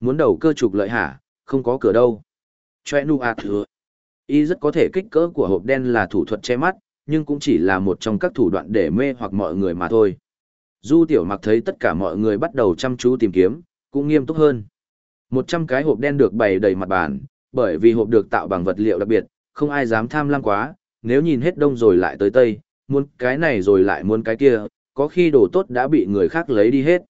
Muốn đầu cơ trục lợi hả, không có cửa đâu. Choe nu ạt thừa. Y rất có thể kích cỡ của hộp đen là thủ thuật che mắt, nhưng cũng chỉ là một trong các thủ đoạn để mê hoặc mọi người mà thôi. Du tiểu mặc thấy tất cả mọi người bắt đầu chăm chú tìm kiếm, cũng nghiêm túc hơn. Một trăm cái hộp đen được bày đầy mặt bàn, bởi vì hộp được tạo bằng vật liệu đặc biệt, không ai dám tham lam quá, nếu nhìn hết đông rồi lại tới tây, muốn cái này rồi lại muốn cái kia, có khi đồ tốt đã bị người khác lấy đi hết.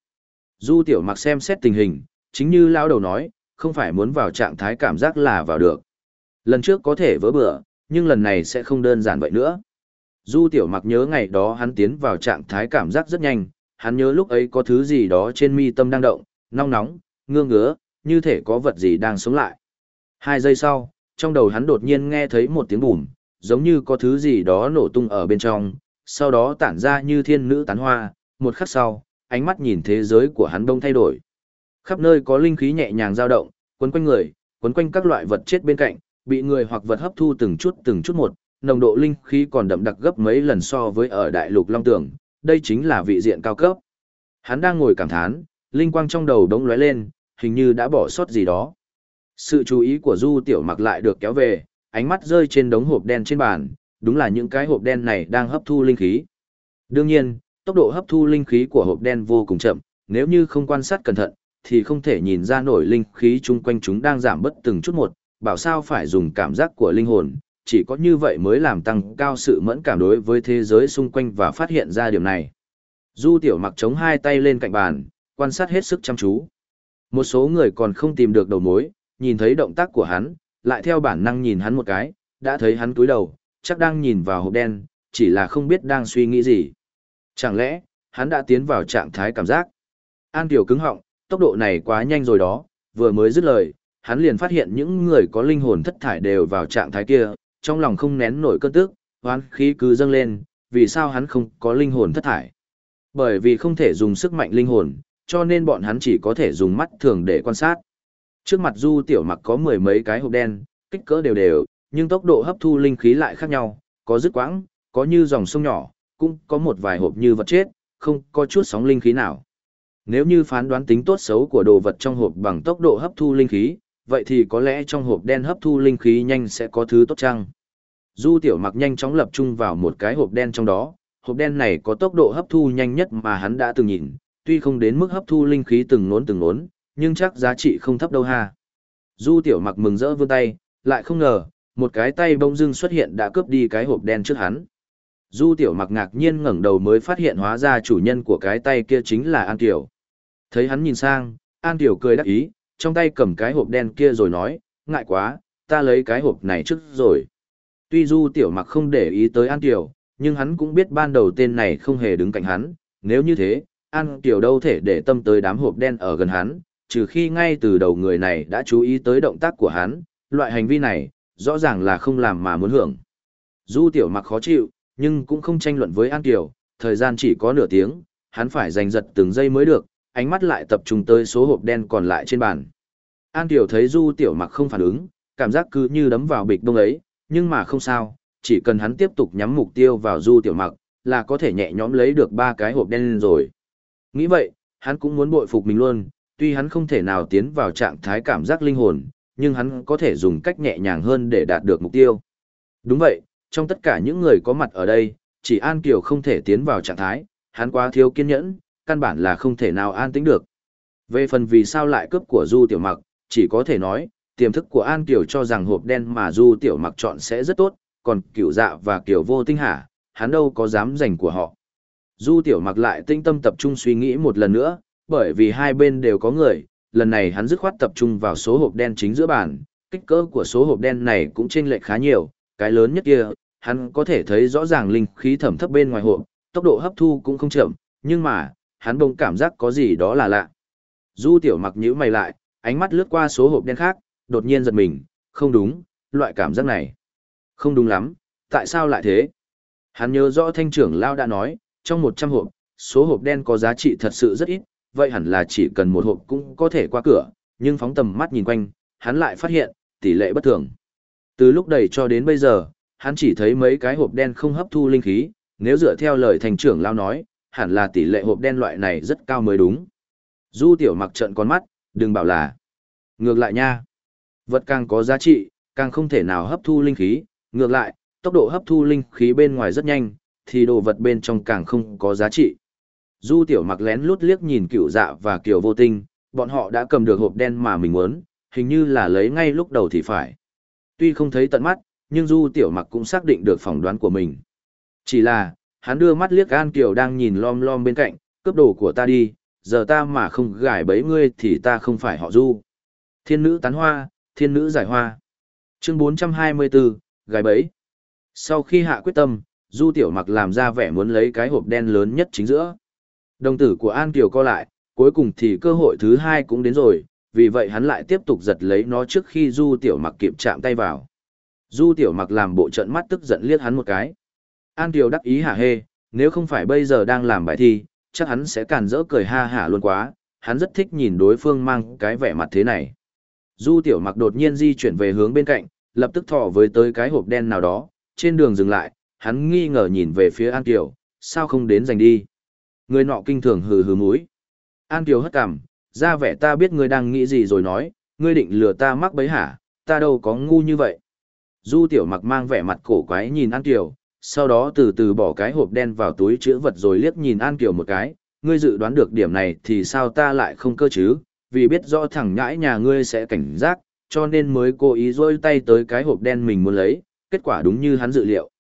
Du tiểu mặc xem xét tình hình, chính như lão đầu nói, không phải muốn vào trạng thái cảm giác là vào được. Lần trước có thể vỡ bữa, nhưng lần này sẽ không đơn giản vậy nữa. Du tiểu mặc nhớ ngày đó hắn tiến vào trạng thái cảm giác rất nhanh, hắn nhớ lúc ấy có thứ gì đó trên mi tâm đang động, nóng nóng, ngương ngứa, như thể có vật gì đang sống lại. Hai giây sau, trong đầu hắn đột nhiên nghe thấy một tiếng bùm, giống như có thứ gì đó nổ tung ở bên trong, sau đó tản ra như thiên nữ tán hoa, một khắc sau, ánh mắt nhìn thế giới của hắn đông thay đổi. Khắp nơi có linh khí nhẹ nhàng dao động, quấn quanh người, quấn quanh các loại vật chết bên cạnh, bị người hoặc vật hấp thu từng chút từng chút một, nồng độ linh khí còn đậm đặc gấp mấy lần so với ở đại lục Long Tường, đây chính là vị diện cao cấp. Hắn đang ngồi cảm thán, linh quang trong đầu đống lóe lên, hình như đã bỏ sót gì đó. Sự chú ý của Du Tiểu Mặc lại được kéo về, ánh mắt rơi trên đống hộp đen trên bàn, đúng là những cái hộp đen này đang hấp thu linh khí. Đương nhiên, tốc độ hấp thu linh khí của hộp đen vô cùng chậm, nếu như không quan sát cẩn thận, thì không thể nhìn ra nổi linh khí chung quanh chúng đang giảm bất từng chút một, bảo sao phải dùng cảm giác của linh hồn, chỉ có như vậy mới làm tăng cao sự mẫn cảm đối với thế giới xung quanh và phát hiện ra điểm này. Du tiểu mặc chống hai tay lên cạnh bàn, quan sát hết sức chăm chú. Một số người còn không tìm được đầu mối, nhìn thấy động tác của hắn, lại theo bản năng nhìn hắn một cái, đã thấy hắn túi đầu, chắc đang nhìn vào hộp đen, chỉ là không biết đang suy nghĩ gì. Chẳng lẽ, hắn đã tiến vào trạng thái cảm giác? An Tiểu cứng họng, tốc độ này quá nhanh rồi đó, vừa mới dứt lời, hắn liền phát hiện những người có linh hồn thất thải đều vào trạng thái kia, trong lòng không nén nổi cơn tức, hoán khí cứ dâng lên, vì sao hắn không có linh hồn thất thải? Bởi vì không thể dùng sức mạnh linh hồn, cho nên bọn hắn chỉ có thể dùng mắt thường để quan sát. Trước mặt Du Tiểu Mặc có mười mấy cái hộp đen, kích cỡ đều đều, nhưng tốc độ hấp thu linh khí lại khác nhau, có dứt quãng, có như dòng sông nhỏ, cũng có một vài hộp như vật chết, không có chút sóng linh khí nào. Nếu như phán đoán tính tốt xấu của đồ vật trong hộp bằng tốc độ hấp thu linh khí, vậy thì có lẽ trong hộp đen hấp thu linh khí nhanh sẽ có thứ tốt chăng? Du tiểu mặc nhanh chóng lập trung vào một cái hộp đen trong đó, hộp đen này có tốc độ hấp thu nhanh nhất mà hắn đã từng nhìn, tuy không đến mức hấp thu linh khí từng nốn từng nốn, nhưng chắc giá trị không thấp đâu ha. Du tiểu mặc mừng rỡ vươn tay, lại không ngờ, một cái tay bông dưng xuất hiện đã cướp đi cái hộp đen trước hắn. Du tiểu mặc ngạc nhiên ngẩng đầu mới phát hiện hóa ra chủ nhân của cái tay kia chính là An Tiểu. Thấy hắn nhìn sang, An Tiểu cười đắc ý, trong tay cầm cái hộp đen kia rồi nói, ngại quá, ta lấy cái hộp này trước rồi. Tuy Du tiểu mặc không để ý tới An Tiểu, nhưng hắn cũng biết ban đầu tên này không hề đứng cạnh hắn, nếu như thế, An Tiểu đâu thể để tâm tới đám hộp đen ở gần hắn, trừ khi ngay từ đầu người này đã chú ý tới động tác của hắn, loại hành vi này, rõ ràng là không làm mà muốn hưởng. Du tiểu mặc khó chịu, nhưng cũng không tranh luận với An Tiểu, thời gian chỉ có nửa tiếng, hắn phải giành giật từng giây mới được, ánh mắt lại tập trung tới số hộp đen còn lại trên bàn. An Tiểu thấy Du Tiểu mặc không phản ứng, cảm giác cứ như đấm vào bịch đông ấy, nhưng mà không sao, chỉ cần hắn tiếp tục nhắm mục tiêu vào Du Tiểu mặc, là có thể nhẹ nhõm lấy được ba cái hộp đen lên rồi. Nghĩ vậy, hắn cũng muốn bội phục mình luôn, tuy hắn không thể nào tiến vào trạng thái cảm giác linh hồn, nhưng hắn có thể dùng cách nhẹ nhàng hơn để đạt được mục tiêu. Đúng vậy, trong tất cả những người có mặt ở đây, chỉ An Kiều không thể tiến vào trạng thái, hắn quá thiếu kiên nhẫn, căn bản là không thể nào an tĩnh được. Về phần vì sao lại cướp của Du Tiểu Mặc, chỉ có thể nói, tiềm thức của An Kiều cho rằng hộp đen mà Du Tiểu Mặc chọn sẽ rất tốt, còn Cửu Dạ và Kiều Vô Tinh Hà, hắn đâu có dám giành của họ. Du Tiểu Mặc lại tinh tâm tập trung suy nghĩ một lần nữa, bởi vì hai bên đều có người, lần này hắn dứt khoát tập trung vào số hộp đen chính giữa bàn, kích cỡ của số hộp đen này cũng chênh lệch khá nhiều, cái lớn nhất kia, hắn có thể thấy rõ ràng linh khí thẩm thấp bên ngoài hộp, tốc độ hấp thu cũng không chậm, nhưng mà, hắn bỗng cảm giác có gì đó là lạ. Du tiểu mặc nhíu mày lại, ánh mắt lướt qua số hộp đen khác, đột nhiên giật mình, không đúng, loại cảm giác này. Không đúng lắm, tại sao lại thế? Hắn nhớ rõ thanh trưởng Lao đã nói, trong 100 hộp, số hộp đen có giá trị thật sự rất ít, vậy hẳn là chỉ cần một hộp cũng có thể qua cửa, nhưng phóng tầm mắt nhìn quanh, hắn lại phát hiện, tỷ lệ bất thường. Từ lúc đầy cho đến bây giờ, hắn chỉ thấy mấy cái hộp đen không hấp thu linh khí, nếu dựa theo lời thành trưởng lao nói, hẳn là tỷ lệ hộp đen loại này rất cao mới đúng. Du tiểu mặc trận con mắt, đừng bảo là. Ngược lại nha. Vật càng có giá trị, càng không thể nào hấp thu linh khí, ngược lại, tốc độ hấp thu linh khí bên ngoài rất nhanh, thì đồ vật bên trong càng không có giá trị. Du tiểu mặc lén lút liếc nhìn cựu dạ và kiểu vô tinh, bọn họ đã cầm được hộp đen mà mình muốn, hình như là lấy ngay lúc đầu thì phải. Tuy không thấy tận mắt, nhưng du tiểu mặc cũng xác định được phỏng đoán của mình. Chỉ là, hắn đưa mắt liếc An Kiều đang nhìn lom lom bên cạnh, cướp đồ của ta đi, giờ ta mà không gài bấy ngươi thì ta không phải họ du. Thiên nữ tán hoa, thiên nữ giải hoa. Chương 424, gài bấy. Sau khi hạ quyết tâm, du tiểu mặc làm ra vẻ muốn lấy cái hộp đen lớn nhất chính giữa. Đồng tử của An Kiều co lại, cuối cùng thì cơ hội thứ hai cũng đến rồi, vì vậy hắn lại tiếp tục giật lấy nó trước khi du tiểu mặc kịp chạm tay vào. Du tiểu mặc làm bộ trận mắt tức giận liếc hắn một cái. An Kiều đắc ý hả hê, nếu không phải bây giờ đang làm bài thi, chắc hắn sẽ càn rỡ cười ha hả luôn quá, hắn rất thích nhìn đối phương mang cái vẻ mặt thế này. Du tiểu mặc đột nhiên di chuyển về hướng bên cạnh, lập tức thò với tới cái hộp đen nào đó, trên đường dừng lại, hắn nghi ngờ nhìn về phía An Kiều, sao không đến giành đi. Người nọ kinh thường hừ hừ mũi. An Kiều hất cằm, ra vẻ ta biết ngươi đang nghĩ gì rồi nói, ngươi định lừa ta mắc bấy hả, ta đâu có ngu như vậy. Du tiểu mặc mang vẻ mặt cổ quái nhìn An Kiều, sau đó từ từ bỏ cái hộp đen vào túi chữ vật rồi liếc nhìn An Kiều một cái, ngươi dự đoán được điểm này thì sao ta lại không cơ chứ, vì biết rõ thằng nhãi nhà ngươi sẽ cảnh giác, cho nên mới cố ý rôi tay tới cái hộp đen mình muốn lấy, kết quả đúng như hắn dự liệu.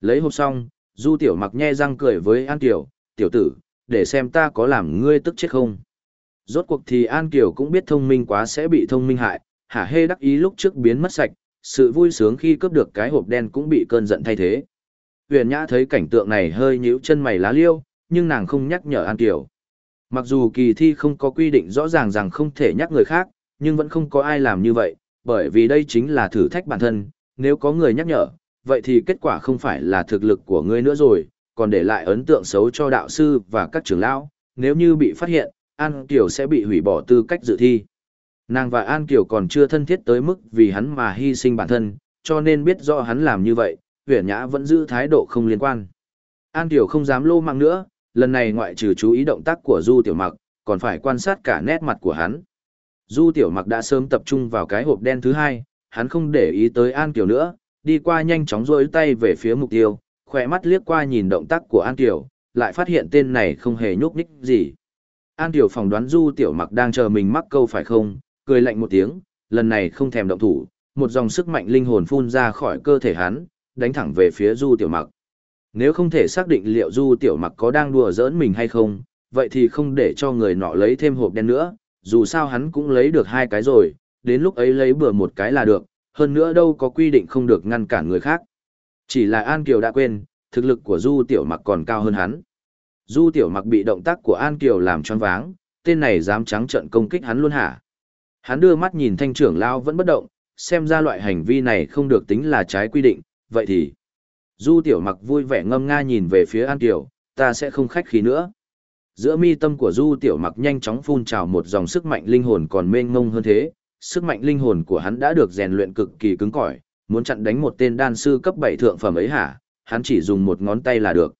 Lấy hộp xong, Du Tiểu Mặc nhe răng cười với An Kiều, tiểu tử, để xem ta có làm ngươi tức chết không. Rốt cuộc thì An Kiều cũng biết thông minh quá sẽ bị thông minh hại, hả hê đắc ý lúc trước biến mất sạch, sự vui sướng khi cướp được cái hộp đen cũng bị cơn giận thay thế. Huyền Nhã thấy cảnh tượng này hơi nhíu chân mày lá liêu, nhưng nàng không nhắc nhở An Kiều. Mặc dù kỳ thi không có quy định rõ ràng rằng không thể nhắc người khác, nhưng vẫn không có ai làm như vậy, bởi vì đây chính là thử thách bản thân, nếu có người nhắc nhở, vậy thì kết quả không phải là thực lực của ngươi nữa rồi, còn để lại ấn tượng xấu cho đạo sư và các trưởng lão, nếu như bị phát hiện, An Kiều sẽ bị hủy bỏ tư cách dự thi. Nàng và An Kiều còn chưa thân thiết tới mức vì hắn mà hy sinh bản thân, cho nên biết rõ hắn làm như vậy, huyền nhã vẫn giữ thái độ không liên quan. An Tiểu không dám lô mạng nữa, lần này ngoại trừ chú ý động tác của Du Tiểu Mặc, còn phải quan sát cả nét mặt của hắn. Du Tiểu Mặc đã sớm tập trung vào cái hộp đen thứ hai, hắn không để ý tới An Tiểu nữa, đi qua nhanh chóng rôi tay về phía mục tiêu, khỏe mắt liếc qua nhìn động tác của An Tiểu, lại phát hiện tên này không hề nhúc nhích gì. An Tiểu phỏng đoán Du Tiểu Mặc đang chờ mình mắc câu phải không, cười lạnh một tiếng, lần này không thèm động thủ, một dòng sức mạnh linh hồn phun ra khỏi cơ thể hắn, đánh thẳng về phía Du Tiểu Mặc. Nếu không thể xác định liệu Du Tiểu Mặc có đang đùa giỡn mình hay không, vậy thì không để cho người nọ lấy thêm hộp đen nữa, dù sao hắn cũng lấy được hai cái rồi, đến lúc ấy lấy bừa một cái là được, hơn nữa đâu có quy định không được ngăn cản người khác. Chỉ là An Kiều đã quên, thực lực của Du Tiểu Mặc còn cao hơn hắn. Du Tiểu Mặc bị động tác của An Kiều làm choáng váng, tên này dám trắng trợn công kích hắn luôn hả? Hắn đưa mắt nhìn thanh trưởng lao vẫn bất động, xem ra loại hành vi này không được tính là trái quy định, vậy thì... Du Tiểu Mặc vui vẻ ngâm nga nhìn về phía An Kiều, ta sẽ không khách khí nữa. Giữa mi tâm của Du Tiểu Mặc nhanh chóng phun trào một dòng sức mạnh linh hồn còn mênh mông hơn thế, sức mạnh linh hồn của hắn đã được rèn luyện cực kỳ cứng cỏi, muốn chặn đánh một tên đan sư cấp 7 thượng phẩm ấy hả, hắn chỉ dùng một ngón tay là được.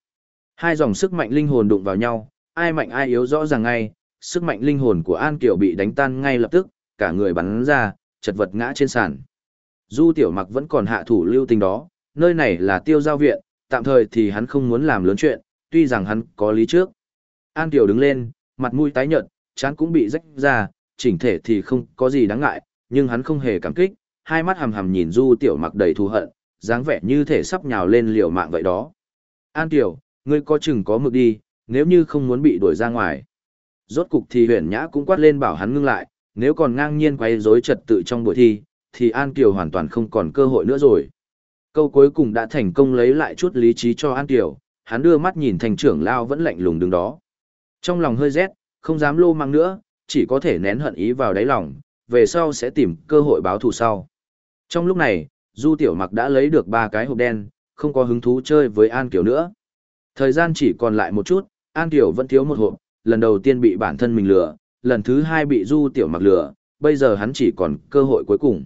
Hai dòng sức mạnh linh hồn đụng vào nhau, ai mạnh ai yếu rõ ràng ngay, sức mạnh linh hồn của An Kiều bị đánh tan ngay lập tức, cả người bắn ra, chật vật ngã trên sàn. Du Tiểu Mặc vẫn còn hạ thủ lưu tình đó, nơi này là tiêu giao viện, tạm thời thì hắn không muốn làm lớn chuyện, tuy rằng hắn có lý trước. An tiểu đứng lên, mặt mũi tái nhợt, chán cũng bị rách ra, chỉnh thể thì không có gì đáng ngại, nhưng hắn không hề cảm kích, hai mắt hầm hầm nhìn Du Tiểu Mặc đầy thù hận, dáng vẻ như thể sắp nhào lên liều mạng vậy đó. An Tiểu, ngươi có chừng có mực đi, nếu như không muốn bị đuổi ra ngoài. Rốt cục thì huyền nhã cũng quát lên bảo hắn ngưng lại, nếu còn ngang nhiên quay rối trật tự trong buổi thi, thì An Kiều hoàn toàn không còn cơ hội nữa rồi. Câu cuối cùng đã thành công lấy lại chút lý trí cho An Kiều, hắn đưa mắt nhìn thành trưởng lao vẫn lạnh lùng đứng đó. Trong lòng hơi rét, không dám lô mang nữa, chỉ có thể nén hận ý vào đáy lòng, về sau sẽ tìm cơ hội báo thù sau. Trong lúc này, Du Tiểu Mặc đã lấy được ba cái hộp đen, không có hứng thú chơi với An Kiều nữa. Thời gian chỉ còn lại một chút, An Kiều vẫn thiếu một hộp, lần đầu tiên bị bản thân mình lừa, lần thứ hai bị Du Tiểu Mặc lừa, bây giờ hắn chỉ còn cơ hội cuối cùng.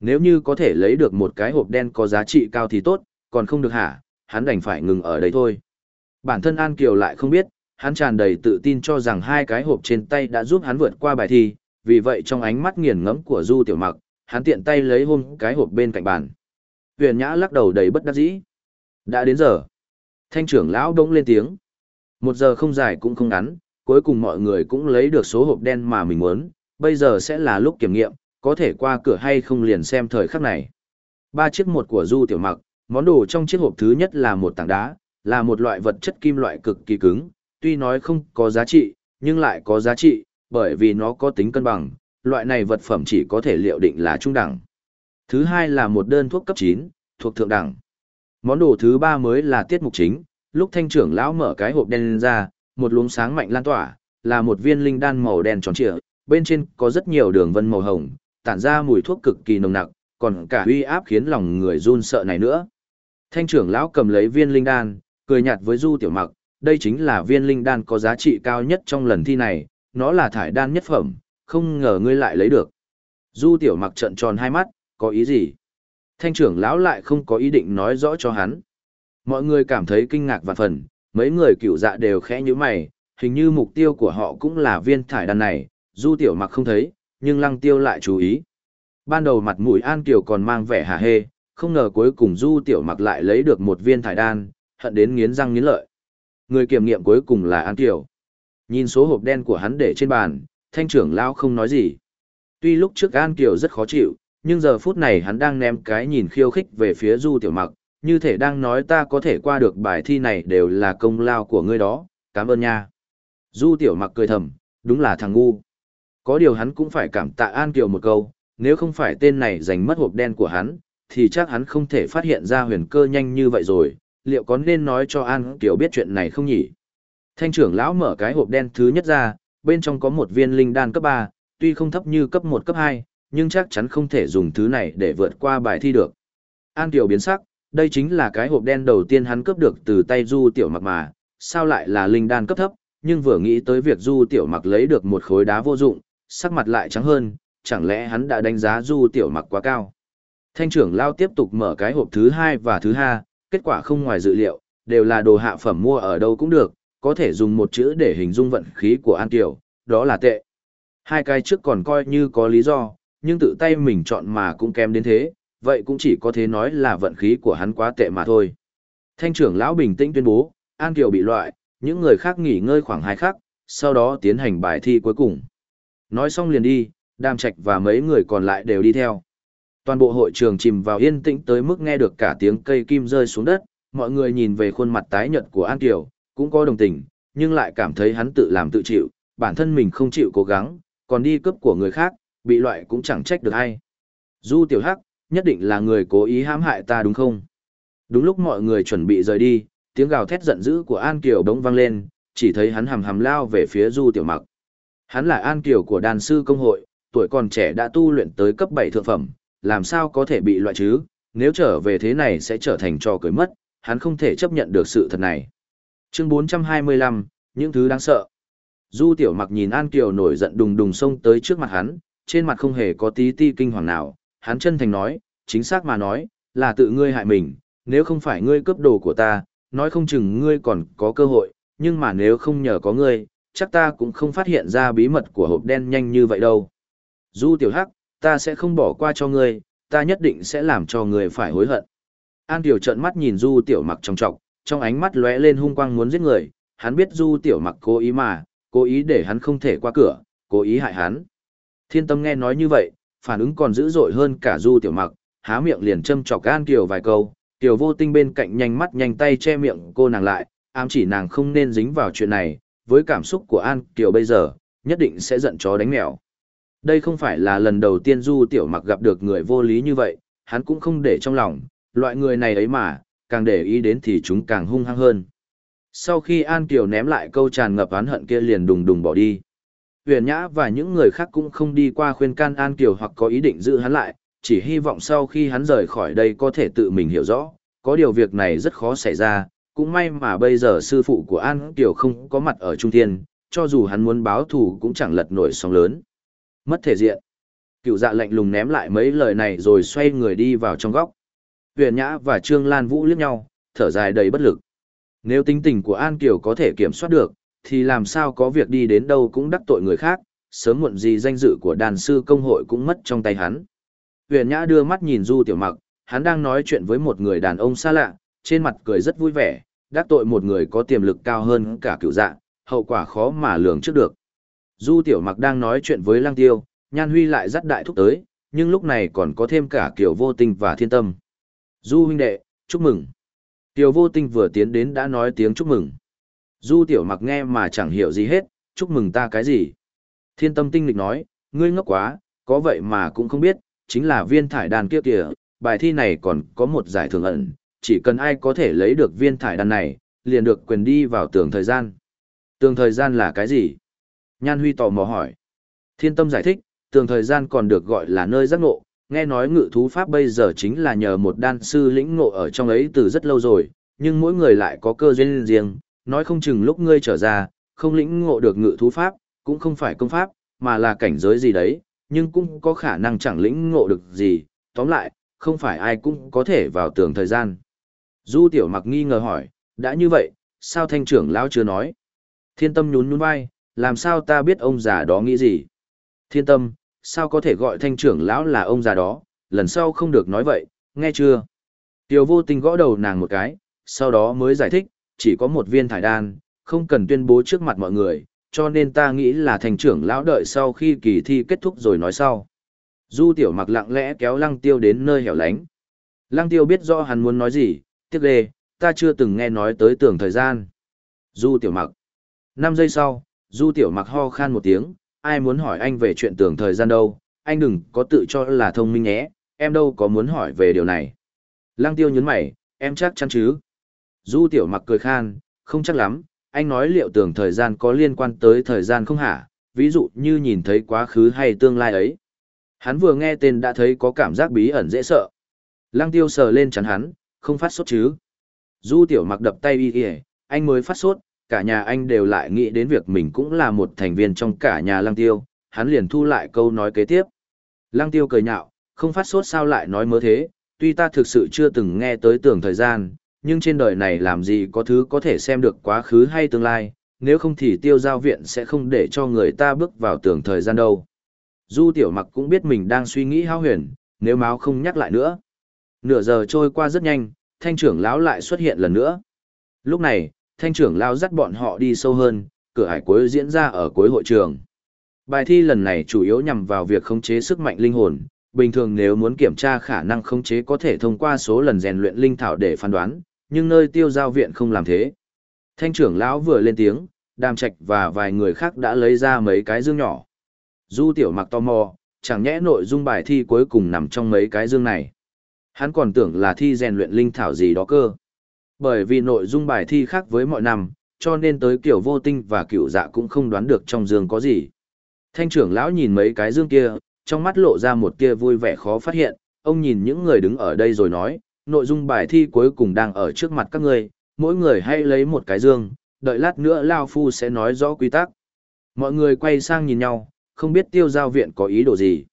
Nếu như có thể lấy được một cái hộp đen có giá trị cao thì tốt, còn không được hả, hắn đành phải ngừng ở đây thôi. Bản thân An Kiều lại không biết, hắn tràn đầy tự tin cho rằng hai cái hộp trên tay đã giúp hắn vượt qua bài thi, vì vậy trong ánh mắt nghiền ngẫm của Du Tiểu Mặc, hắn tiện tay lấy hôm cái hộp bên cạnh bàn. Huyền Nhã lắc đầu đầy bất đắc dĩ. Đã đến giờ. Thanh trưởng lão đống lên tiếng. Một giờ không dài cũng không ngắn, cuối cùng mọi người cũng lấy được số hộp đen mà mình muốn, bây giờ sẽ là lúc kiểm nghiệm, có thể qua cửa hay không liền xem thời khắc này. Ba chiếc một của Du Tiểu Mặc, món đồ trong chiếc hộp thứ nhất là một tảng đá, là một loại vật chất kim loại cực kỳ cứng, tuy nói không có giá trị, nhưng lại có giá trị, bởi vì nó có tính cân bằng, loại này vật phẩm chỉ có thể liệu định là trung đẳng. Thứ hai là một đơn thuốc cấp 9, thuộc thượng đẳng. Món đồ thứ ba mới là tiết mục chính, lúc thanh trưởng lão mở cái hộp đen lên ra, một luống sáng mạnh lan tỏa, là một viên linh đan màu đen tròn trịa, bên trên có rất nhiều đường vân màu hồng, tản ra mùi thuốc cực kỳ nồng nặc, còn cả uy áp khiến lòng người run sợ này nữa. Thanh trưởng lão cầm lấy viên linh đan, cười nhạt với Du Tiểu Mặc, đây chính là viên linh đan có giá trị cao nhất trong lần thi này, nó là thải đan nhất phẩm, không ngờ ngươi lại lấy được. Du Tiểu Mặc trợn tròn hai mắt, có ý gì? Thanh trưởng lão lại không có ý định nói rõ cho hắn. Mọi người cảm thấy kinh ngạc và phần, mấy người cựu dạ đều khẽ như mày, hình như mục tiêu của họ cũng là viên thải đan này, Du Tiểu Mặc không thấy, nhưng Lăng Tiêu lại chú ý. Ban đầu mặt mũi An Kiều còn mang vẻ hà hê, không ngờ cuối cùng Du Tiểu Mặc lại lấy được một viên thải đan, hận đến nghiến răng nghiến lợi. Người kiểm nghiệm cuối cùng là An Kiều. Nhìn số hộp đen của hắn để trên bàn, thanh trưởng lão không nói gì. Tuy lúc trước An Kiều rất khó chịu, nhưng giờ phút này hắn đang ném cái nhìn khiêu khích về phía Du Tiểu Mặc, như thể đang nói ta có thể qua được bài thi này đều là công lao của ngươi đó, cảm ơn nha. Du Tiểu Mặc cười thầm, đúng là thằng ngu. Có điều hắn cũng phải cảm tạ An Kiều một câu, nếu không phải tên này giành mất hộp đen của hắn, thì chắc hắn không thể phát hiện ra huyền cơ nhanh như vậy rồi, liệu có nên nói cho An Kiều biết chuyện này không nhỉ? Thanh trưởng lão mở cái hộp đen thứ nhất ra, bên trong có một viên linh đan cấp 3, tuy không thấp như cấp 1 cấp 2, nhưng chắc chắn không thể dùng thứ này để vượt qua bài thi được. An Kiều biến sắc, đây chính là cái hộp đen đầu tiên hắn cướp được từ tay Du Tiểu Mặc mà, sao lại là linh đan cấp thấp, nhưng vừa nghĩ tới việc Du Tiểu Mặc lấy được một khối đá vô dụng, sắc mặt lại trắng hơn, chẳng lẽ hắn đã đánh giá Du Tiểu Mặc quá cao. Thanh trưởng lao tiếp tục mở cái hộp thứ hai và thứ hai, kết quả không ngoài dự liệu, đều là đồ hạ phẩm mua ở đâu cũng được, có thể dùng một chữ để hình dung vận khí của An Tiểu, đó là tệ. Hai cái trước còn coi như có lý do, nhưng tự tay mình chọn mà cũng kém đến thế, vậy cũng chỉ có thể nói là vận khí của hắn quá tệ mà thôi. Thanh trưởng lão bình tĩnh tuyên bố, An Kiều bị loại, những người khác nghỉ ngơi khoảng hai khắc, sau đó tiến hành bài thi cuối cùng. Nói xong liền đi, đam Trạch và mấy người còn lại đều đi theo. Toàn bộ hội trường chìm vào yên tĩnh tới mức nghe được cả tiếng cây kim rơi xuống đất, mọi người nhìn về khuôn mặt tái nhợt của An Kiều, cũng có đồng tình, nhưng lại cảm thấy hắn tự làm tự chịu, bản thân mình không chịu cố gắng, còn đi cướp của người khác, bị loại cũng chẳng trách được ai. Du Tiểu Hắc, nhất định là người cố ý hãm hại ta đúng không? Đúng lúc mọi người chuẩn bị rời đi, tiếng gào thét giận dữ của An Kiều bỗng vang lên, chỉ thấy hắn hầm hầm lao về phía Du Tiểu Mặc. Hắn là An Kiều của đàn sư công hội, tuổi còn trẻ đã tu luyện tới cấp 7 thượng phẩm, làm sao có thể bị loại chứ, nếu trở về thế này sẽ trở thành trò cười mất, hắn không thể chấp nhận được sự thật này. Chương 425, những thứ đáng sợ. Du Tiểu Mặc nhìn An Kiều nổi giận đùng đùng xông tới trước mặt hắn, trên mặt không hề có tí ti kinh hoàng nào, hắn chân thành nói, chính xác mà nói, là tự ngươi hại mình, nếu không phải ngươi cướp đồ của ta, nói không chừng ngươi còn có cơ hội, nhưng mà nếu không nhờ có ngươi, chắc ta cũng không phát hiện ra bí mật của hộp đen nhanh như vậy đâu. Du Tiểu Hắc, ta sẽ không bỏ qua cho ngươi, ta nhất định sẽ làm cho ngươi phải hối hận. An Tiểu trợn mắt nhìn Du Tiểu Mặc trong trọc, trong ánh mắt lóe lên hung quang muốn giết người, hắn biết Du Tiểu Mặc cố ý mà, cố ý để hắn không thể qua cửa, cố ý hại hắn. Thiên tâm nghe nói như vậy, phản ứng còn dữ dội hơn cả Du Tiểu Mặc, há miệng liền châm chọc An tiểu vài câu, tiểu vô tinh bên cạnh nhanh mắt nhanh tay che miệng cô nàng lại, ám chỉ nàng không nên dính vào chuyện này, với cảm xúc của An Kiều bây giờ, nhất định sẽ giận chó đánh mèo. Đây không phải là lần đầu tiên Du Tiểu Mặc gặp được người vô lý như vậy, hắn cũng không để trong lòng, loại người này ấy mà, càng để ý đến thì chúng càng hung hăng hơn. Sau khi An Kiều ném lại câu tràn ngập oán hận kia liền đùng đùng bỏ đi. Huyền Nhã và những người khác cũng không đi qua khuyên can An Kiều hoặc có ý định giữ hắn lại, chỉ hy vọng sau khi hắn rời khỏi đây có thể tự mình hiểu rõ, có điều việc này rất khó xảy ra, cũng may mà bây giờ sư phụ của An Kiều không có mặt ở Trung Thiên, cho dù hắn muốn báo thù cũng chẳng lật nổi sóng lớn. Mất thể diện. Cựu dạ lạnh lùng ném lại mấy lời này rồi xoay người đi vào trong góc. Huyền Nhã và Trương Lan Vũ liếc nhau, thở dài đầy bất lực. Nếu tính tình của An Kiều có thể kiểm soát được, thì làm sao có việc đi đến đâu cũng đắc tội người khác, sớm muộn gì danh dự của đàn sư công hội cũng mất trong tay hắn. Huyền Nhã đưa mắt nhìn Du Tiểu Mặc, hắn đang nói chuyện với một người đàn ông xa lạ, trên mặt cười rất vui vẻ, đắc tội một người có tiềm lực cao hơn cả cựu dạ, hậu quả khó mà lường trước được. Du Tiểu Mặc đang nói chuyện với Lăng Tiêu, Nhan Huy lại dắt đại thúc tới, nhưng lúc này còn có thêm cả Kiều Vô Tình và Thiên Tâm. Du huynh đệ, chúc mừng. Kiều Vô Tình vừa tiến đến đã nói tiếng chúc mừng. Du Tiểu Mặc nghe mà chẳng hiểu gì hết, chúc mừng ta cái gì. Thiên Tâm tinh lịch nói, ngươi ngốc quá, có vậy mà cũng không biết, chính là viên thải đàn kia kìa, bài thi này còn có một giải thưởng ẩn, chỉ cần ai có thể lấy được viên thải đan này, liền được quyền đi vào tường thời gian. Tường thời gian là cái gì? Nhan Huy tò mò hỏi. Thiên tâm giải thích, tường thời gian còn được gọi là nơi giác ngộ, nghe nói ngự thú pháp bây giờ chính là nhờ một đan sư lĩnh ngộ ở trong ấy từ rất lâu rồi, nhưng mỗi người lại có cơ duyên riêng, nói không chừng lúc ngươi trở ra, không lĩnh ngộ được ngự thú pháp, cũng không phải công pháp, mà là cảnh giới gì đấy, nhưng cũng có khả năng chẳng lĩnh ngộ được gì, tóm lại, không phải ai cũng có thể vào tường thời gian. Du tiểu mặc nghi ngờ hỏi, đã như vậy, sao thanh trưởng lão chưa nói? Thiên tâm nhún nhún vai, làm sao ta biết ông già đó nghĩ gì? Thiên tâm, sao có thể gọi thanh trưởng lão là ông già đó, lần sau không được nói vậy, nghe chưa? Tiểu vô tình gõ đầu nàng một cái, sau đó mới giải thích, chỉ có một viên thải đan, không cần tuyên bố trước mặt mọi người, cho nên ta nghĩ là thành trưởng lão đợi sau khi kỳ thi kết thúc rồi nói sau. Du tiểu mặc lặng lẽ kéo lăng tiêu đến nơi hẻo lánh. Lăng tiêu biết rõ hắn muốn nói gì, tiếc ghê, ta chưa từng nghe nói tới tưởng thời gian. Du tiểu mặc. Năm giây sau, du tiểu mặc ho khan một tiếng, ai muốn hỏi anh về chuyện tưởng thời gian đâu, anh đừng có tự cho là thông minh nhé, em đâu có muốn hỏi về điều này. Lăng tiêu nhấn mày, em chắc chắn chứ. Du tiểu mặc cười khan, không chắc lắm, anh nói liệu tưởng thời gian có liên quan tới thời gian không hả, ví dụ như nhìn thấy quá khứ hay tương lai ấy. Hắn vừa nghe tên đã thấy có cảm giác bí ẩn dễ sợ. Lăng tiêu sờ lên chắn hắn, không phát sốt chứ. Du tiểu mặc đập tay y y, anh mới phát sốt, cả nhà anh đều lại nghĩ đến việc mình cũng là một thành viên trong cả nhà lăng tiêu, hắn liền thu lại câu nói kế tiếp. Lăng tiêu cười nhạo, không phát sốt sao lại nói mớ thế, tuy ta thực sự chưa từng nghe tới tưởng thời gian, nhưng trên đời này làm gì có thứ có thể xem được quá khứ hay tương lai, nếu không thì tiêu giao viện sẽ không để cho người ta bước vào tưởng thời gian đâu. Du tiểu mặc cũng biết mình đang suy nghĩ hao huyền, nếu máu không nhắc lại nữa. Nửa giờ trôi qua rất nhanh, thanh trưởng lão lại xuất hiện lần nữa. Lúc này, thanh trưởng lão dắt bọn họ đi sâu hơn, cửa hải cuối diễn ra ở cuối hội trường. Bài thi lần này chủ yếu nhằm vào việc khống chế sức mạnh linh hồn. Bình thường nếu muốn kiểm tra khả năng khống chế có thể thông qua số lần rèn luyện linh thảo để phán đoán, nhưng nơi tiêu giao viện không làm thế. Thanh trưởng lão vừa lên tiếng, đàm trạch và vài người khác đã lấy ra mấy cái dương nhỏ. Du tiểu mặc tò mò, chẳng nhẽ nội dung bài thi cuối cùng nằm trong mấy cái dương này. Hắn còn tưởng là thi rèn luyện linh thảo gì đó cơ. Bởi vì nội dung bài thi khác với mọi năm, cho nên tới kiểu vô tinh và kiểu dạ cũng không đoán được trong dương có gì. Thanh trưởng lão nhìn mấy cái dương kia, trong mắt lộ ra một tia vui vẻ khó phát hiện, ông nhìn những người đứng ở đây rồi nói, nội dung bài thi cuối cùng đang ở trước mặt các người, mỗi người hãy lấy một cái dương, đợi lát nữa Lao Phu sẽ nói rõ quy tắc. Mọi người quay sang nhìn nhau, không biết tiêu giao viện có ý đồ gì.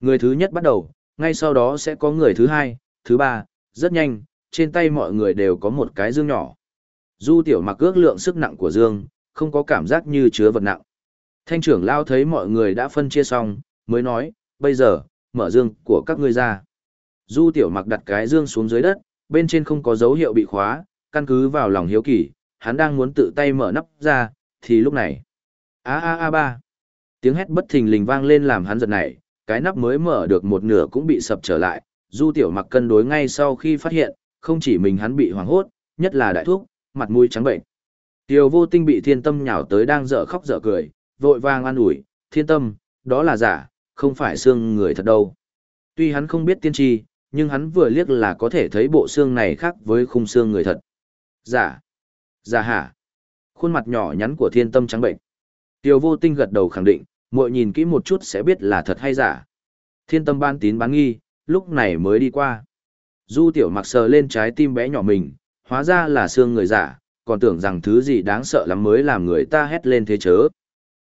Người thứ nhất bắt đầu, ngay sau đó sẽ có người thứ hai, thứ ba, rất nhanh, trên tay mọi người đều có một cái dương nhỏ. Du tiểu mặc ước lượng sức nặng của dương, không có cảm giác như chứa vật nặng. Thanh trưởng lao thấy mọi người đã phân chia xong, mới nói, bây giờ, mở dương của các ngươi ra. Du tiểu mặc đặt cái dương xuống dưới đất, bên trên không có dấu hiệu bị khóa, căn cứ vào lòng hiếu kỳ, hắn đang muốn tự tay mở nắp ra, thì lúc này. a a a ba. Tiếng hét bất thình lình vang lên làm hắn giật nảy, cái nắp mới mở được một nửa cũng bị sập trở lại, du tiểu mặc cân đối ngay sau khi phát hiện, không chỉ mình hắn bị hoảng hốt, nhất là đại thuốc, mặt mũi trắng bệnh. Tiêu vô tinh bị thiên tâm nhào tới đang dở khóc dở cười, vội vàng an ủi, thiên tâm, đó là giả, không phải xương người thật đâu. Tuy hắn không biết tiên tri, nhưng hắn vừa liếc là có thể thấy bộ xương này khác với khung xương người thật. Giả. Giả hả? Khuôn mặt nhỏ nhắn của thiên tâm trắng bệnh. Tiêu vô tinh gật đầu khẳng định, muội nhìn kỹ một chút sẽ biết là thật hay giả. Thiên tâm ban tín bán nghi, lúc này mới đi qua. Du tiểu mặc sờ lên trái tim bé nhỏ mình, hóa ra là xương người giả, còn tưởng rằng thứ gì đáng sợ lắm mới làm người ta hét lên thế chớ.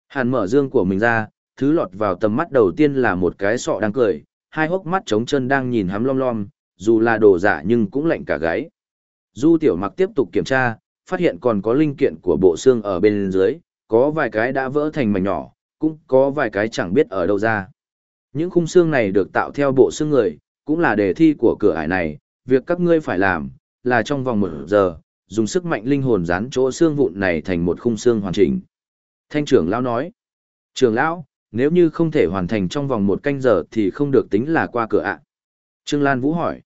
Hàn mở dương của mình ra, thứ lọt vào tầm mắt đầu tiên là một cái sọ đang cười, hai hốc mắt trống chân đang nhìn hắm lom lom, dù là đồ giả nhưng cũng lạnh cả gáy. Du tiểu mặc tiếp tục kiểm tra, phát hiện còn có linh kiện của bộ xương ở bên dưới, có vài cái đã vỡ thành mảnh nhỏ, cũng có vài cái chẳng biết ở đâu ra. Những khung xương này được tạo theo bộ xương người, cũng là đề thi của cửa ải này, việc các ngươi phải làm, là trong vòng một giờ, dùng sức mạnh linh hồn dán chỗ xương vụn này thành một khung xương hoàn chỉnh. Thanh trưởng lão nói, trưởng lão, nếu như không thể hoàn thành trong vòng một canh giờ thì không được tính là qua cửa ạ. Trương Lan Vũ hỏi,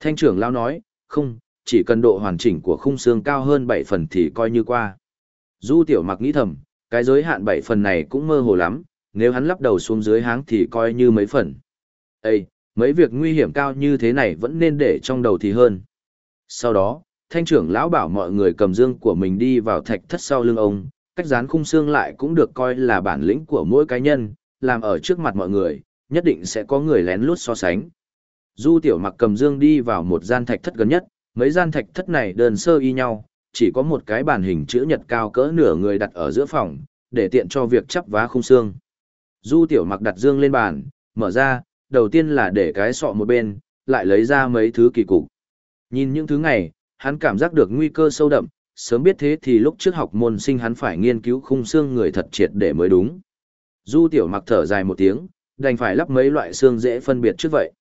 thanh trưởng lão nói, không, chỉ cần độ hoàn chỉnh của khung xương cao hơn 7 phần thì coi như qua. Du tiểu mặc nghĩ thầm, cái giới hạn bảy phần này cũng mơ hồ lắm, nếu hắn lắp đầu xuống dưới háng thì coi như mấy phần. Ê, mấy việc nguy hiểm cao như thế này vẫn nên để trong đầu thì hơn. Sau đó, thanh trưởng lão bảo mọi người cầm dương của mình đi vào thạch thất sau lưng ông, cách dán khung xương lại cũng được coi là bản lĩnh của mỗi cá nhân, làm ở trước mặt mọi người, nhất định sẽ có người lén lút so sánh. Du tiểu mặc cầm dương đi vào một gian thạch thất gần nhất, mấy gian thạch thất này đơn sơ y nhau, chỉ có một cái bàn hình chữ nhật cao cỡ nửa người đặt ở giữa phòng, để tiện cho việc chắp vá khung xương. Du tiểu mặc đặt dương lên bàn, mở ra, đầu tiên là để cái sọ một bên, lại lấy ra mấy thứ kỳ cục. Nhìn những thứ này, hắn cảm giác được nguy cơ sâu đậm, sớm biết thế thì lúc trước học môn sinh hắn phải nghiên cứu khung xương người thật triệt để mới đúng. Du tiểu mặc thở dài một tiếng, đành phải lắp mấy loại xương dễ phân biệt trước vậy.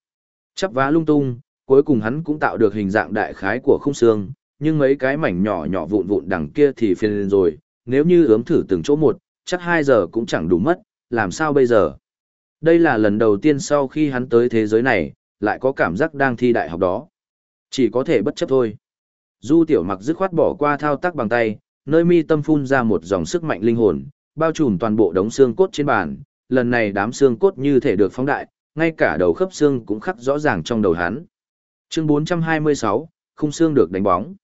Chắp vá lung tung, cuối cùng hắn cũng tạo được hình dạng đại khái của khung xương, nhưng mấy cái mảnh nhỏ nhỏ vụn vụn đằng kia thì phiền lên rồi, nếu như ướm thử từng chỗ một, chắc 2 giờ cũng chẳng đủ mất, làm sao bây giờ? Đây là lần đầu tiên sau khi hắn tới thế giới này, lại có cảm giác đang thi đại học đó. Chỉ có thể bất chấp thôi. Du tiểu mặc dứt khoát bỏ qua thao tác bằng tay, nơi mi tâm phun ra một dòng sức mạnh linh hồn, bao trùm toàn bộ đống xương cốt trên bàn, lần này đám xương cốt như thể được phóng đại, ngay cả đầu khớp xương cũng khắc rõ ràng trong đầu hắn. Chương 426, khung xương được đánh bóng.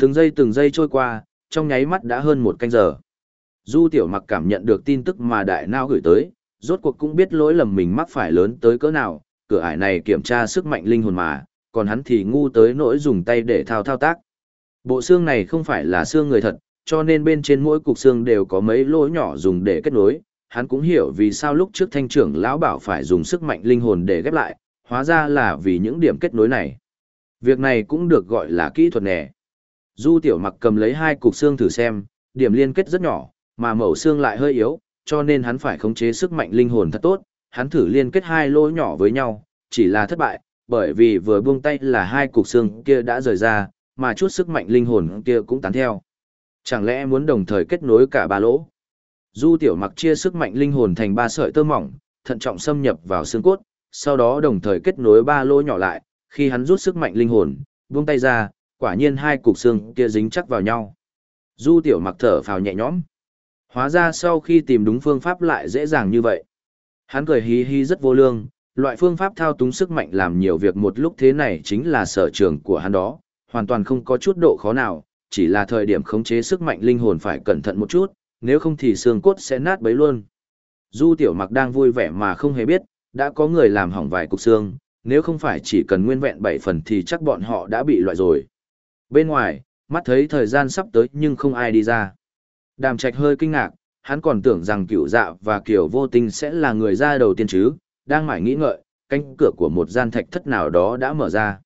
Từng giây từng giây trôi qua, trong nháy mắt đã hơn một canh giờ. Du tiểu mặc cảm nhận được tin tức mà đại nao gửi tới, rốt cuộc cũng biết lỗi lầm mình mắc phải lớn tới cỡ nào, cửa ải này kiểm tra sức mạnh linh hồn mà, còn hắn thì ngu tới nỗi dùng tay để thao thao tác. Bộ xương này không phải là xương người thật, cho nên bên trên mỗi cục xương đều có mấy lỗ nhỏ dùng để kết nối. Hắn cũng hiểu vì sao lúc trước thanh trưởng lão bảo phải dùng sức mạnh linh hồn để ghép lại, hóa ra là vì những điểm kết nối này. Việc này cũng được gọi là kỹ thuật nè. Du tiểu mặc cầm lấy hai cục xương thử xem, điểm liên kết rất nhỏ, mà mẫu xương lại hơi yếu, cho nên hắn phải khống chế sức mạnh linh hồn thật tốt. Hắn thử liên kết hai lỗ nhỏ với nhau, chỉ là thất bại, bởi vì vừa buông tay là hai cục xương kia đã rời ra, mà chút sức mạnh linh hồn kia cũng tán theo. Chẳng lẽ muốn đồng thời kết nối cả ba lỗ? Du tiểu mặc chia sức mạnh linh hồn thành ba sợi tơ mỏng, thận trọng xâm nhập vào xương cốt, sau đó đồng thời kết nối ba lỗ nhỏ lại, khi hắn rút sức mạnh linh hồn, buông tay ra, quả nhiên hai cục xương kia dính chắc vào nhau. Du tiểu mặc thở phào nhẹ nhõm. Hóa ra sau khi tìm đúng phương pháp lại dễ dàng như vậy. Hắn cười hí hí rất vô lương, loại phương pháp thao túng sức mạnh làm nhiều việc một lúc thế này chính là sở trường của hắn đó, hoàn toàn không có chút độ khó nào, chỉ là thời điểm khống chế sức mạnh linh hồn phải cẩn thận một chút, nếu không thì xương cốt sẽ nát bấy luôn. Du tiểu mặc đang vui vẻ mà không hề biết, đã có người làm hỏng vài cục xương, nếu không phải chỉ cần nguyên vẹn 7 phần thì chắc bọn họ đã bị loại rồi. Bên ngoài, mắt thấy thời gian sắp tới nhưng không ai đi ra. Đàm trạch hơi kinh ngạc, hắn còn tưởng rằng cựu dạ và kiểu vô tình sẽ là người ra đầu tiên chứ, đang mải nghĩ ngợi, cánh cửa của một gian thạch thất nào đó đã mở ra.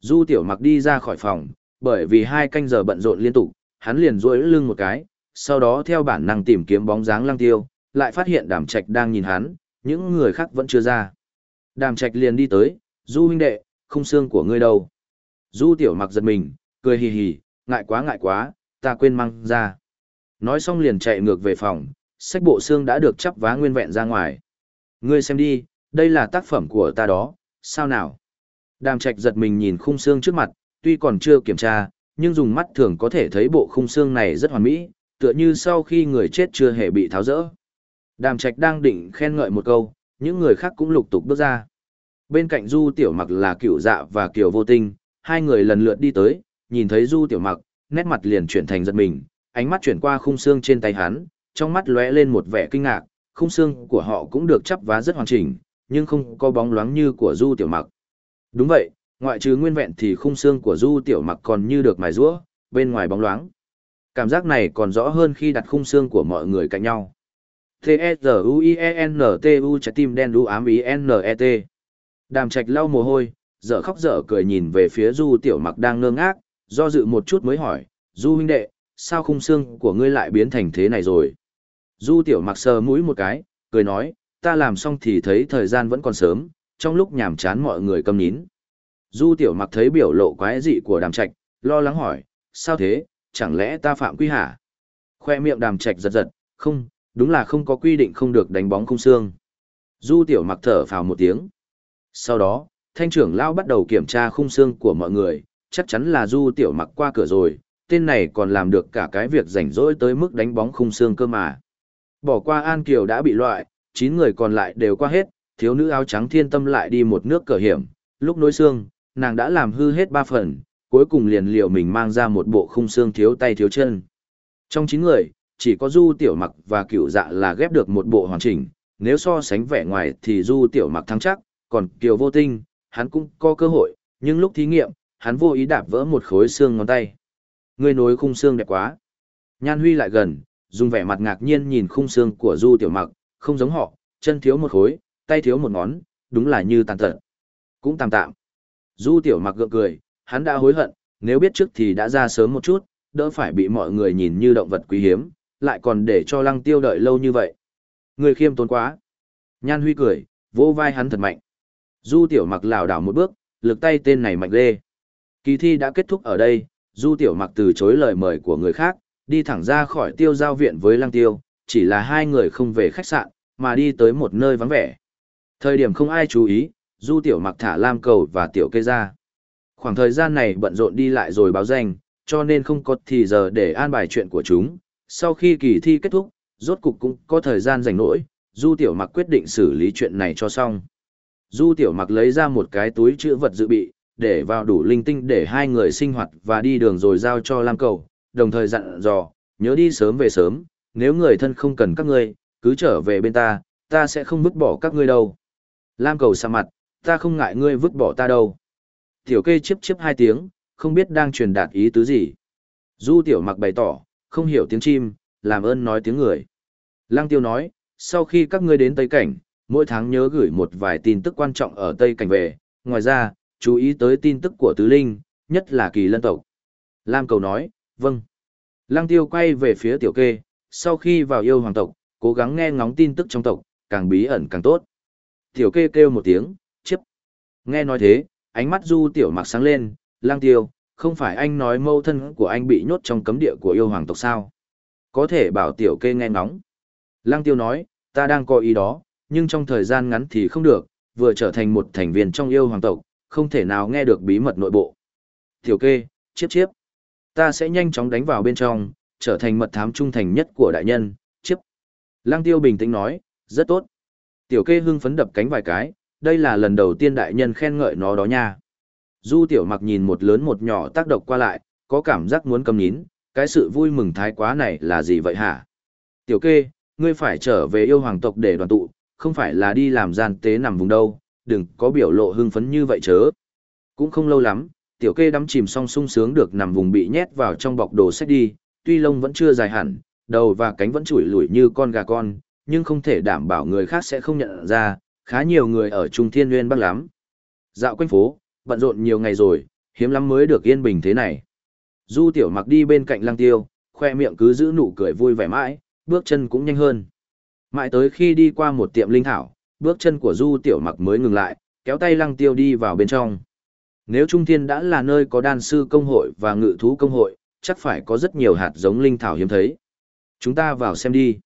Du tiểu mặc đi ra khỏi phòng, bởi vì hai canh giờ bận rộn liên tục, hắn liền duỗi lưng một cái, sau đó theo bản năng tìm kiếm bóng dáng lăng tiêu, lại phát hiện đàm trạch đang nhìn hắn, những người khác vẫn chưa ra. Đàm trạch liền đi tới, du huynh đệ, khung xương của ngươi đâu? Du tiểu mặc giật mình, cười hì hì, ngại quá ngại quá, ta quên mang ra. Nói xong liền chạy ngược về phòng, sách bộ xương đã được chắp vá nguyên vẹn ra ngoài. Ngươi xem đi, đây là tác phẩm của ta đó, sao nào? Đàm trạch giật mình nhìn khung xương trước mặt, tuy còn chưa kiểm tra, nhưng dùng mắt thường có thể thấy bộ khung xương này rất hoàn mỹ, tựa như sau khi người chết chưa hề bị tháo rỡ. Đàm trạch đang định khen ngợi một câu, những người khác cũng lục tục bước ra. Bên cạnh Du Tiểu Mặc là cựu dạ và Kiều Vô Tinh, hai người lần lượt đi tới, nhìn thấy Du Tiểu Mặc, nét mặt liền chuyển thành giật mình, ánh mắt chuyển qua khung xương trên tay hắn, trong mắt lóe lên một vẻ kinh ngạc, khung xương của họ cũng được chắp vá rất hoàn chỉnh, nhưng không có bóng loáng như của Du Tiểu Mặc. Đúng vậy, ngoại trừ nguyên vẹn thì khung xương của Du Tiểu Mặc còn như được mài rũa, bên ngoài bóng loáng. Cảm giác này còn rõ hơn khi đặt khung xương của mọi người cạnh nhau. T-E-Z-U-I-E-N-T-U trái tim đen đu ám I-N-E-T. Đàm trạch lau mồ hôi, dở khóc dở cười nhìn về phía Du Tiểu Mặc đang ngơ ngác, do dự một chút mới hỏi, Du huynh đệ, sao khung xương của ngươi lại biến thành thế này rồi? Du tiểu mặc sờ mũi một cái, cười nói, ta làm xong thì thấy thời gian vẫn còn sớm, trong lúc nhàm chán mọi người cầm nín. Du tiểu mặc thấy biểu lộ quái dị của đàm trạch, lo lắng hỏi, sao thế, chẳng lẽ ta phạm quy hả? Khoe miệng đàm trạch giật giật, không, đúng là không có quy định không được đánh bóng khung xương. Du tiểu mặc thở phào một tiếng. Sau đó, thanh trưởng lao bắt đầu kiểm tra khung xương của mọi người, chắc chắn là du tiểu mặc qua cửa rồi, tên này còn làm được cả cái việc rảnh rỗi tới mức đánh bóng khung xương cơ mà. Bỏ qua An Kiều đã bị loại, 9 người còn lại đều qua hết, thiếu nữ áo trắng thiên tâm lại đi một nước cờ hiểm, lúc nối xương, nàng đã làm hư hết 3 phần, cuối cùng liền liệu mình mang ra một bộ khung xương thiếu tay thiếu chân. Trong 9 người, chỉ có Du Tiểu Mặc và cựu Dạ là ghép được một bộ hoàn chỉnh, nếu so sánh vẻ ngoài thì Du Tiểu Mặc thắng chắc, còn Kiều Vô Tinh, hắn cũng có cơ hội, nhưng lúc thí nghiệm, hắn vô ý đạp vỡ một khối xương ngón tay. Người nối khung xương đẹp quá. Nhan Huy lại gần, dùng vẻ mặt ngạc nhiên nhìn khung xương của Du Tiểu Mặc, không giống họ, chân thiếu một khối, tay thiếu một ngón, đúng là như tàn tật. Cũng tạm tạm. Du Tiểu Mặc gượng cười, hắn đã hối hận, nếu biết trước thì đã ra sớm một chút, đỡ phải bị mọi người nhìn như động vật quý hiếm, lại còn để cho Lăng Tiêu đợi lâu như vậy. Người khiêm tốn quá. Nhan Huy cười, vỗ vai hắn thật mạnh. Du Tiểu Mặc lảo đảo một bước, lực tay tên này mạnh ghê. Kỳ thi đã kết thúc ở đây, Du Tiểu Mặc từ chối lời mời của người khác, đi thẳng ra khỏi tiêu giao viện với Lăng Tiêu, chỉ là hai người không về khách sạn, mà đi tới một nơi vắng vẻ. Thời điểm không ai chú ý, Du Tiểu Mặc thả Lam Cầu và Tiểu Kê ra. Khoảng thời gian này bận rộn đi lại rồi báo danh, cho nên không có thì giờ để an bài chuyện của chúng. Sau khi kỳ thi kết thúc, rốt cục cũng có thời gian rảnh rỗi, Du Tiểu Mặc quyết định xử lý chuyện này cho xong. Du Tiểu Mặc lấy ra một cái túi chữ vật dự bị, để vào đủ linh tinh để hai người sinh hoạt và đi đường rồi giao cho Lam Cầu, đồng thời dặn dò, nhớ đi sớm về sớm, nếu người thân không cần các ngươi, cứ trở về bên ta, ta sẽ không vứt bỏ các ngươi đâu. Lam Cầu sa mặt, ta không ngại ngươi vứt bỏ ta đâu. Tiểu kê chiếp chiếp hai tiếng, không biết đang truyền đạt ý tứ gì. Du Tiểu Mặc bày tỏ, không hiểu tiếng chim, làm ơn nói tiếng người. Lăng Tiêu nói, sau khi các ngươi đến Tây Cảnh, mỗi tháng nhớ gửi một vài tin tức quan trọng ở Tây Cảnh về, ngoài ra, chú ý tới tin tức của Tứ Linh, nhất là kỳ lân tộc. Lam Cầu nói, vâng. Lăng Tiêu quay về phía Tiểu Kê, sau khi vào yêu hoàng tộc, cố gắng nghe ngóng tin tức trong tộc, càng bí ẩn càng tốt. Tiểu Kê kêu một tiếng, chiếp. Nghe nói thế, ánh mắt Du Tiểu Mặc sáng lên, Lăng Tiêu, không phải anh nói mâu thân của anh bị nhốt trong cấm địa của yêu hoàng tộc sao? Có thể bảo Tiểu Kê nghe ngóng. Lăng Tiêu nói, ta đang có ý đó, nhưng trong thời gian ngắn thì không được, vừa trở thành một thành viên trong yêu hoàng tộc, không thể nào nghe được bí mật nội bộ. Tiểu kê, chiếp chiếp. Ta sẽ nhanh chóng đánh vào bên trong, trở thành mật thám trung thành nhất của đại nhân, chiếp. Lăng tiêu bình tĩnh nói, rất tốt. Tiểu kê hưng phấn đập cánh vài cái, đây là lần đầu tiên đại nhân khen ngợi nó đó nha. Du tiểu mặc nhìn một lớn một nhỏ tác động qua lại, có cảm giác muốn cầm nín, cái sự vui mừng thái quá này là gì vậy hả? Tiểu kê, ngươi phải trở về yêu hoàng tộc để đoàn tụ, không phải là đi làm gian tế nằm vùng đâu, đừng có biểu lộ hưng phấn như vậy chớ. Cũng không lâu lắm, tiểu kê đắm chìm song sung sướng được nằm vùng bị nhét vào trong bọc đồ sách đi, tuy lông vẫn chưa dài hẳn, đầu và cánh vẫn chủi lủi như con gà con, nhưng không thể đảm bảo người khác sẽ không nhận ra, khá nhiều người ở Trung Thiên Nguyên Bắc lắm. Dạo quanh phố, bận rộn nhiều ngày rồi, hiếm lắm mới được yên bình thế này. Du tiểu mặc đi bên cạnh lăng tiêu, khoe miệng cứ giữ nụ cười vui vẻ mãi, bước chân cũng nhanh hơn. Mãi tới khi đi qua một tiệm linh thảo, bước chân của Du Tiểu Mặc mới ngừng lại, kéo tay Lăng Tiêu đi vào bên trong. Nếu Trung Thiên đã là nơi có đan sư công hội và ngự thú công hội, chắc phải có rất nhiều hạt giống linh thảo hiếm thấy. Chúng ta vào xem đi.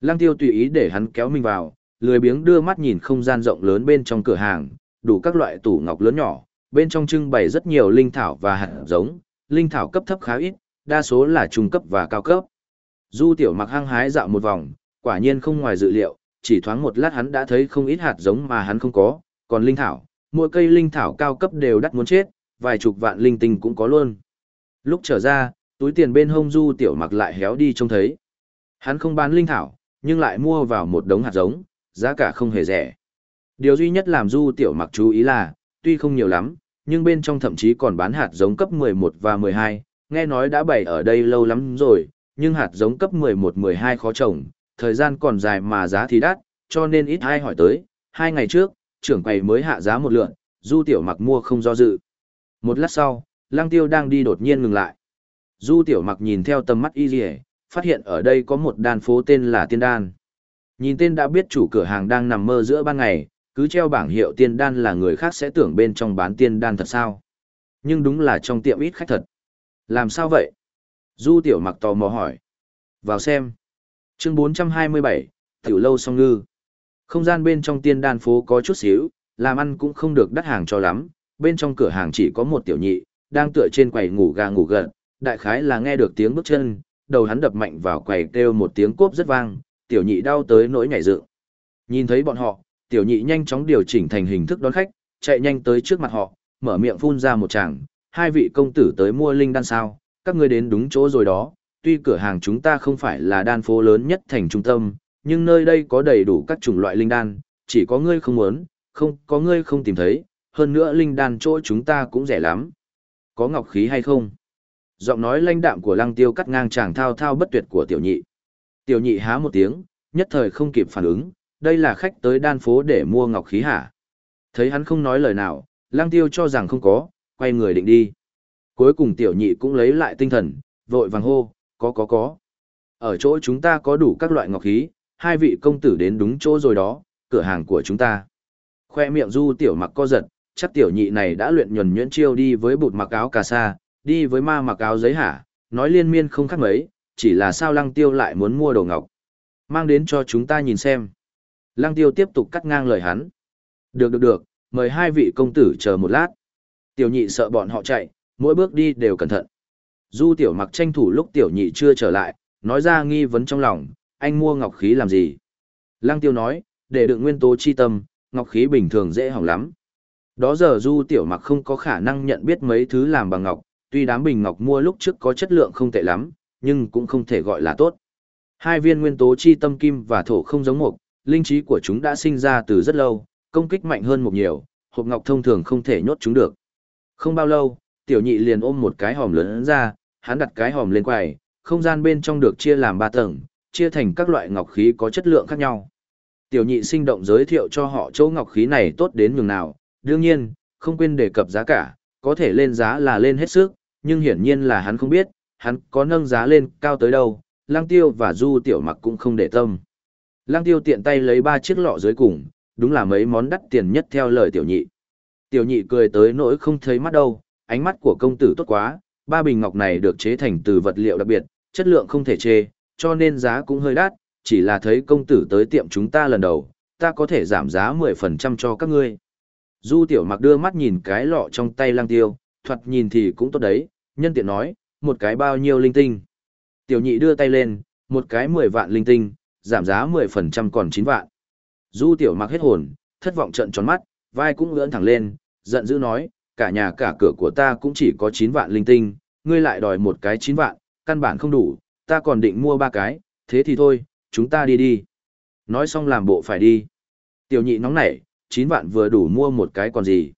Lăng Tiêu tùy ý để hắn kéo mình vào, lười biếng đưa mắt nhìn không gian rộng lớn bên trong cửa hàng, đủ các loại tủ ngọc lớn nhỏ, bên trong trưng bày rất nhiều linh thảo và hạt giống, linh thảo cấp thấp khá ít, đa số là trung cấp và cao cấp. Du Tiểu Mặc hăng hái dạo một vòng, quả nhiên không ngoài dự liệu, chỉ thoáng một lát hắn đã thấy không ít hạt giống mà hắn không có, còn linh thảo, mỗi cây linh thảo cao cấp đều đắt muốn chết, vài chục vạn linh tinh cũng có luôn. Lúc trở ra, túi tiền bên hông du tiểu mặc lại héo đi trông thấy. Hắn không bán linh thảo, nhưng lại mua vào một đống hạt giống, giá cả không hề rẻ. Điều duy nhất làm du tiểu mặc chú ý là, tuy không nhiều lắm, nhưng bên trong thậm chí còn bán hạt giống cấp 11 và 12, nghe nói đã bày ở đây lâu lắm rồi, nhưng hạt giống cấp 11-12 khó trồng, thời gian còn dài mà giá thì đắt, cho nên ít ai hỏi tới, hai ngày trước, trưởng quầy mới hạ giá một lượng, Du Tiểu Mặc mua không do dự. Một lát sau, Lăng Tiêu đang đi đột nhiên ngừng lại. Du Tiểu Mặc nhìn theo tầm mắt y rìa, phát hiện ở đây có một đan phố tên là Tiên Đan. Nhìn tên đã biết chủ cửa hàng đang nằm mơ giữa ban ngày, cứ treo bảng hiệu tiên đan là người khác sẽ tưởng bên trong bán tiên đan thật sao. Nhưng đúng là trong tiệm ít khách thật. Làm sao vậy? Du tiểu mặc tò mò hỏi. Vào xem. Chương 427, tiểu lâu song ngư. Không gian bên trong tiên đan phố có chút xíu, làm ăn cũng không được đắt hàng cho lắm, bên trong cửa hàng chỉ có một tiểu nhị, đang tựa trên quầy ngủ gà ngủ gật, đại khái là nghe được tiếng bước chân, đầu hắn đập mạnh vào quầy kêu một tiếng cốp rất vang, tiểu nhị đau tới nỗi nhảy dựng. Nhìn thấy bọn họ, tiểu nhị nhanh chóng điều chỉnh thành hình thức đón khách, chạy nhanh tới trước mặt họ, mở miệng phun ra một tràng, hai vị công tử tới mua linh đan sao, các ngươi đến đúng chỗ rồi đó, tuy cửa hàng chúng ta không phải là đan phố lớn nhất thành trung tâm, nhưng nơi đây có đầy đủ các chủng loại linh đan, chỉ có ngươi không muốn, không có ngươi không tìm thấy, hơn nữa linh đan chỗ chúng ta cũng rẻ lắm. Có ngọc khí hay không? Giọng nói lanh đạm của lăng tiêu cắt ngang chàng thao thao bất tuyệt của tiểu nhị. Tiểu nhị há một tiếng, nhất thời không kịp phản ứng, đây là khách tới đan phố để mua ngọc khí hả? Thấy hắn không nói lời nào, lăng tiêu cho rằng không có, quay người định đi. Cuối cùng tiểu nhị cũng lấy lại tinh thần, vội vàng hô, có có có. Ở chỗ chúng ta có đủ các loại ngọc khí, hai vị công tử đến đúng chỗ rồi đó, cửa hàng của chúng ta. Khoe miệng du tiểu mặc co giật, chắc tiểu nhị này đã luyện nhuần nhuyễn chiêu đi với bụt mặc áo cà sa, đi với ma mặc áo giấy hả, nói liên miên không khác mấy, chỉ là sao lăng tiêu lại muốn mua đồ ngọc. Mang đến cho chúng ta nhìn xem. Lăng tiêu tiếp tục cắt ngang lời hắn. Được được được, mời hai vị công tử chờ một lát. Tiểu nhị sợ bọn họ chạy, mỗi bước đi đều cẩn thận. Du tiểu mặc tranh thủ lúc tiểu nhị chưa trở lại, nói ra nghi vấn trong lòng, anh mua ngọc khí làm gì? Lăng tiêu nói, để đựng nguyên tố chi tâm, ngọc khí bình thường dễ hỏng lắm. Đó giờ du tiểu mặc không có khả năng nhận biết mấy thứ làm bằng ngọc, tuy đám bình ngọc mua lúc trước có chất lượng không tệ lắm, nhưng cũng không thể gọi là tốt. Hai viên nguyên tố chi tâm kim và thổ không giống mộc, linh trí của chúng đã sinh ra từ rất lâu, công kích mạnh hơn một nhiều, hộp ngọc thông thường không thể nhốt chúng được. Không bao lâu, tiểu nhị liền ôm một cái hòm lớn ra, hắn đặt cái hòm lên quầy, không gian bên trong được chia làm ba tầng, chia thành các loại ngọc khí có chất lượng khác nhau. Tiểu nhị sinh động giới thiệu cho họ chỗ ngọc khí này tốt đến nhường nào, đương nhiên, không quên đề cập giá cả, có thể lên giá là lên hết sức, nhưng hiển nhiên là hắn không biết, hắn có nâng giá lên cao tới đâu, lang tiêu và du tiểu mặc cũng không để tâm. Lang tiêu tiện tay lấy ba chiếc lọ dưới cùng, đúng là mấy món đắt tiền nhất theo lời tiểu nhị. Tiểu nhị cười tới nỗi không thấy mắt đâu, ánh mắt của công tử tốt quá, ba bình ngọc này được chế thành từ vật liệu đặc biệt, chất lượng không thể chê, cho nên giá cũng hơi đắt, chỉ là thấy công tử tới tiệm chúng ta lần đầu, ta có thể giảm giá 10% cho các ngươi. Du tiểu mặc đưa mắt nhìn cái lọ trong tay lang tiêu, thoạt nhìn thì cũng tốt đấy, nhân tiện nói, một cái bao nhiêu linh tinh. Tiểu nhị đưa tay lên, một cái 10 vạn linh tinh, giảm giá 10% còn 9 vạn. Du tiểu mặc hết hồn, thất vọng trận tròn mắt, vai cũng lưỡn thẳng lên, giận dữ nói, cả nhà cả cửa của ta cũng chỉ có 9 vạn linh tinh, ngươi lại đòi một cái chín vạn, căn bản không đủ, ta còn định mua ba cái, thế thì thôi, chúng ta đi đi. Nói xong làm bộ phải đi. Tiểu nhị nóng nảy, chín vạn vừa đủ mua một cái còn gì.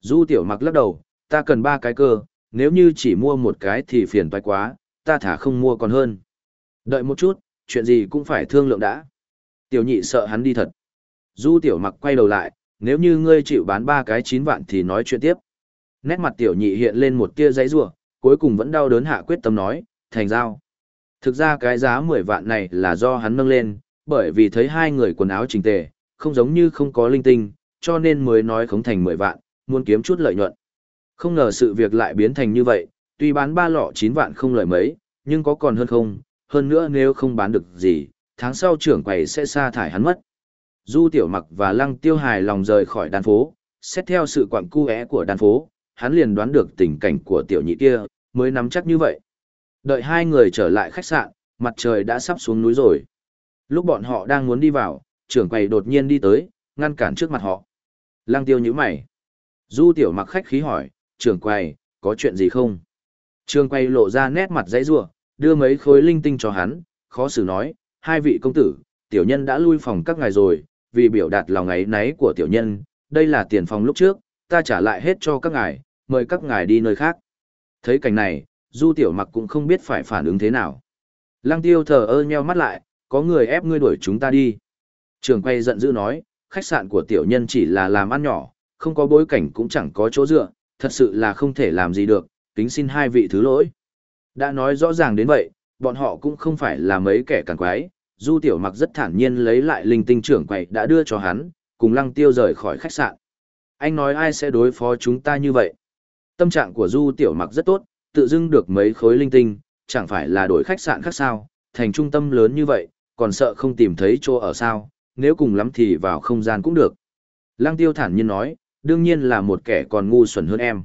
Du tiểu mặc lắc đầu, ta cần ba cái cơ, nếu như chỉ mua một cái thì phiền toái quá, ta thả không mua còn hơn. Đợi một chút, chuyện gì cũng phải thương lượng đã. Tiểu nhị sợ hắn đi thật. Du tiểu mặc quay đầu lại, nếu như ngươi chịu bán ba cái chín vạn thì nói chuyện tiếp. Nét mặt tiểu nhị hiện lên một tia giấy rủa cuối cùng vẫn đau đớn hạ quyết tâm nói, thành giao. Thực ra cái giá 10 vạn này là do hắn nâng lên, bởi vì thấy hai người quần áo chỉnh tề, không giống như không có linh tinh, cho nên mới nói khống thành 10 vạn, muốn kiếm chút lợi nhuận. Không ngờ sự việc lại biến thành như vậy, tuy bán ba lọ 9 vạn không lợi mấy, nhưng có còn hơn không, hơn nữa nếu không bán được gì, tháng sau trưởng quầy sẽ sa thải hắn mất. Du Tiểu Mặc và Lăng Tiêu hài lòng rời khỏi đàn phố, xét theo sự quặng cu é của đàn phố, hắn liền đoán được tình cảnh của tiểu nhị kia, mới nắm chắc như vậy. Đợi hai người trở lại khách sạn, mặt trời đã sắp xuống núi rồi. Lúc bọn họ đang muốn đi vào, trưởng quầy đột nhiên đi tới, ngăn cản trước mặt họ. Lăng tiêu nhíu mày. Du tiểu mặc khách khí hỏi, trưởng quầy, có chuyện gì không? Trưởng quầy lộ ra nét mặt dãy rủa, đưa mấy khối linh tinh cho hắn, khó xử nói, hai vị công tử, tiểu nhân đã lui phòng các ngài rồi, vì biểu đạt lòng ấy náy của tiểu nhân, đây là tiền phòng lúc trước, ta trả lại hết cho các ngài, mời các ngài đi nơi khác. Thấy cảnh này, du tiểu mặc cũng không biết phải phản ứng thế nào. Lăng tiêu thờ ơ nheo mắt lại, có người ép ngươi đuổi chúng ta đi. Trường quay giận dữ nói, khách sạn của tiểu nhân chỉ là làm ăn nhỏ, không có bối cảnh cũng chẳng có chỗ dựa, thật sự là không thể làm gì được, kính xin hai vị thứ lỗi. Đã nói rõ ràng đến vậy, bọn họ cũng không phải là mấy kẻ càng quái, Du Tiểu Mặc rất thản nhiên lấy lại linh tinh trưởng quầy đã đưa cho hắn, cùng Lăng Tiêu rời khỏi khách sạn. Anh nói ai sẽ đối phó chúng ta như vậy? Tâm trạng của Du Tiểu Mặc rất tốt, tự dưng được mấy khối linh tinh, chẳng phải là đổi khách sạn khác sao, thành trung tâm lớn như vậy, còn sợ không tìm thấy chỗ ở sao, nếu cùng lắm thì vào không gian cũng được. Lăng Tiêu thản nhiên nói, đương nhiên là một kẻ còn ngu xuẩn hơn em.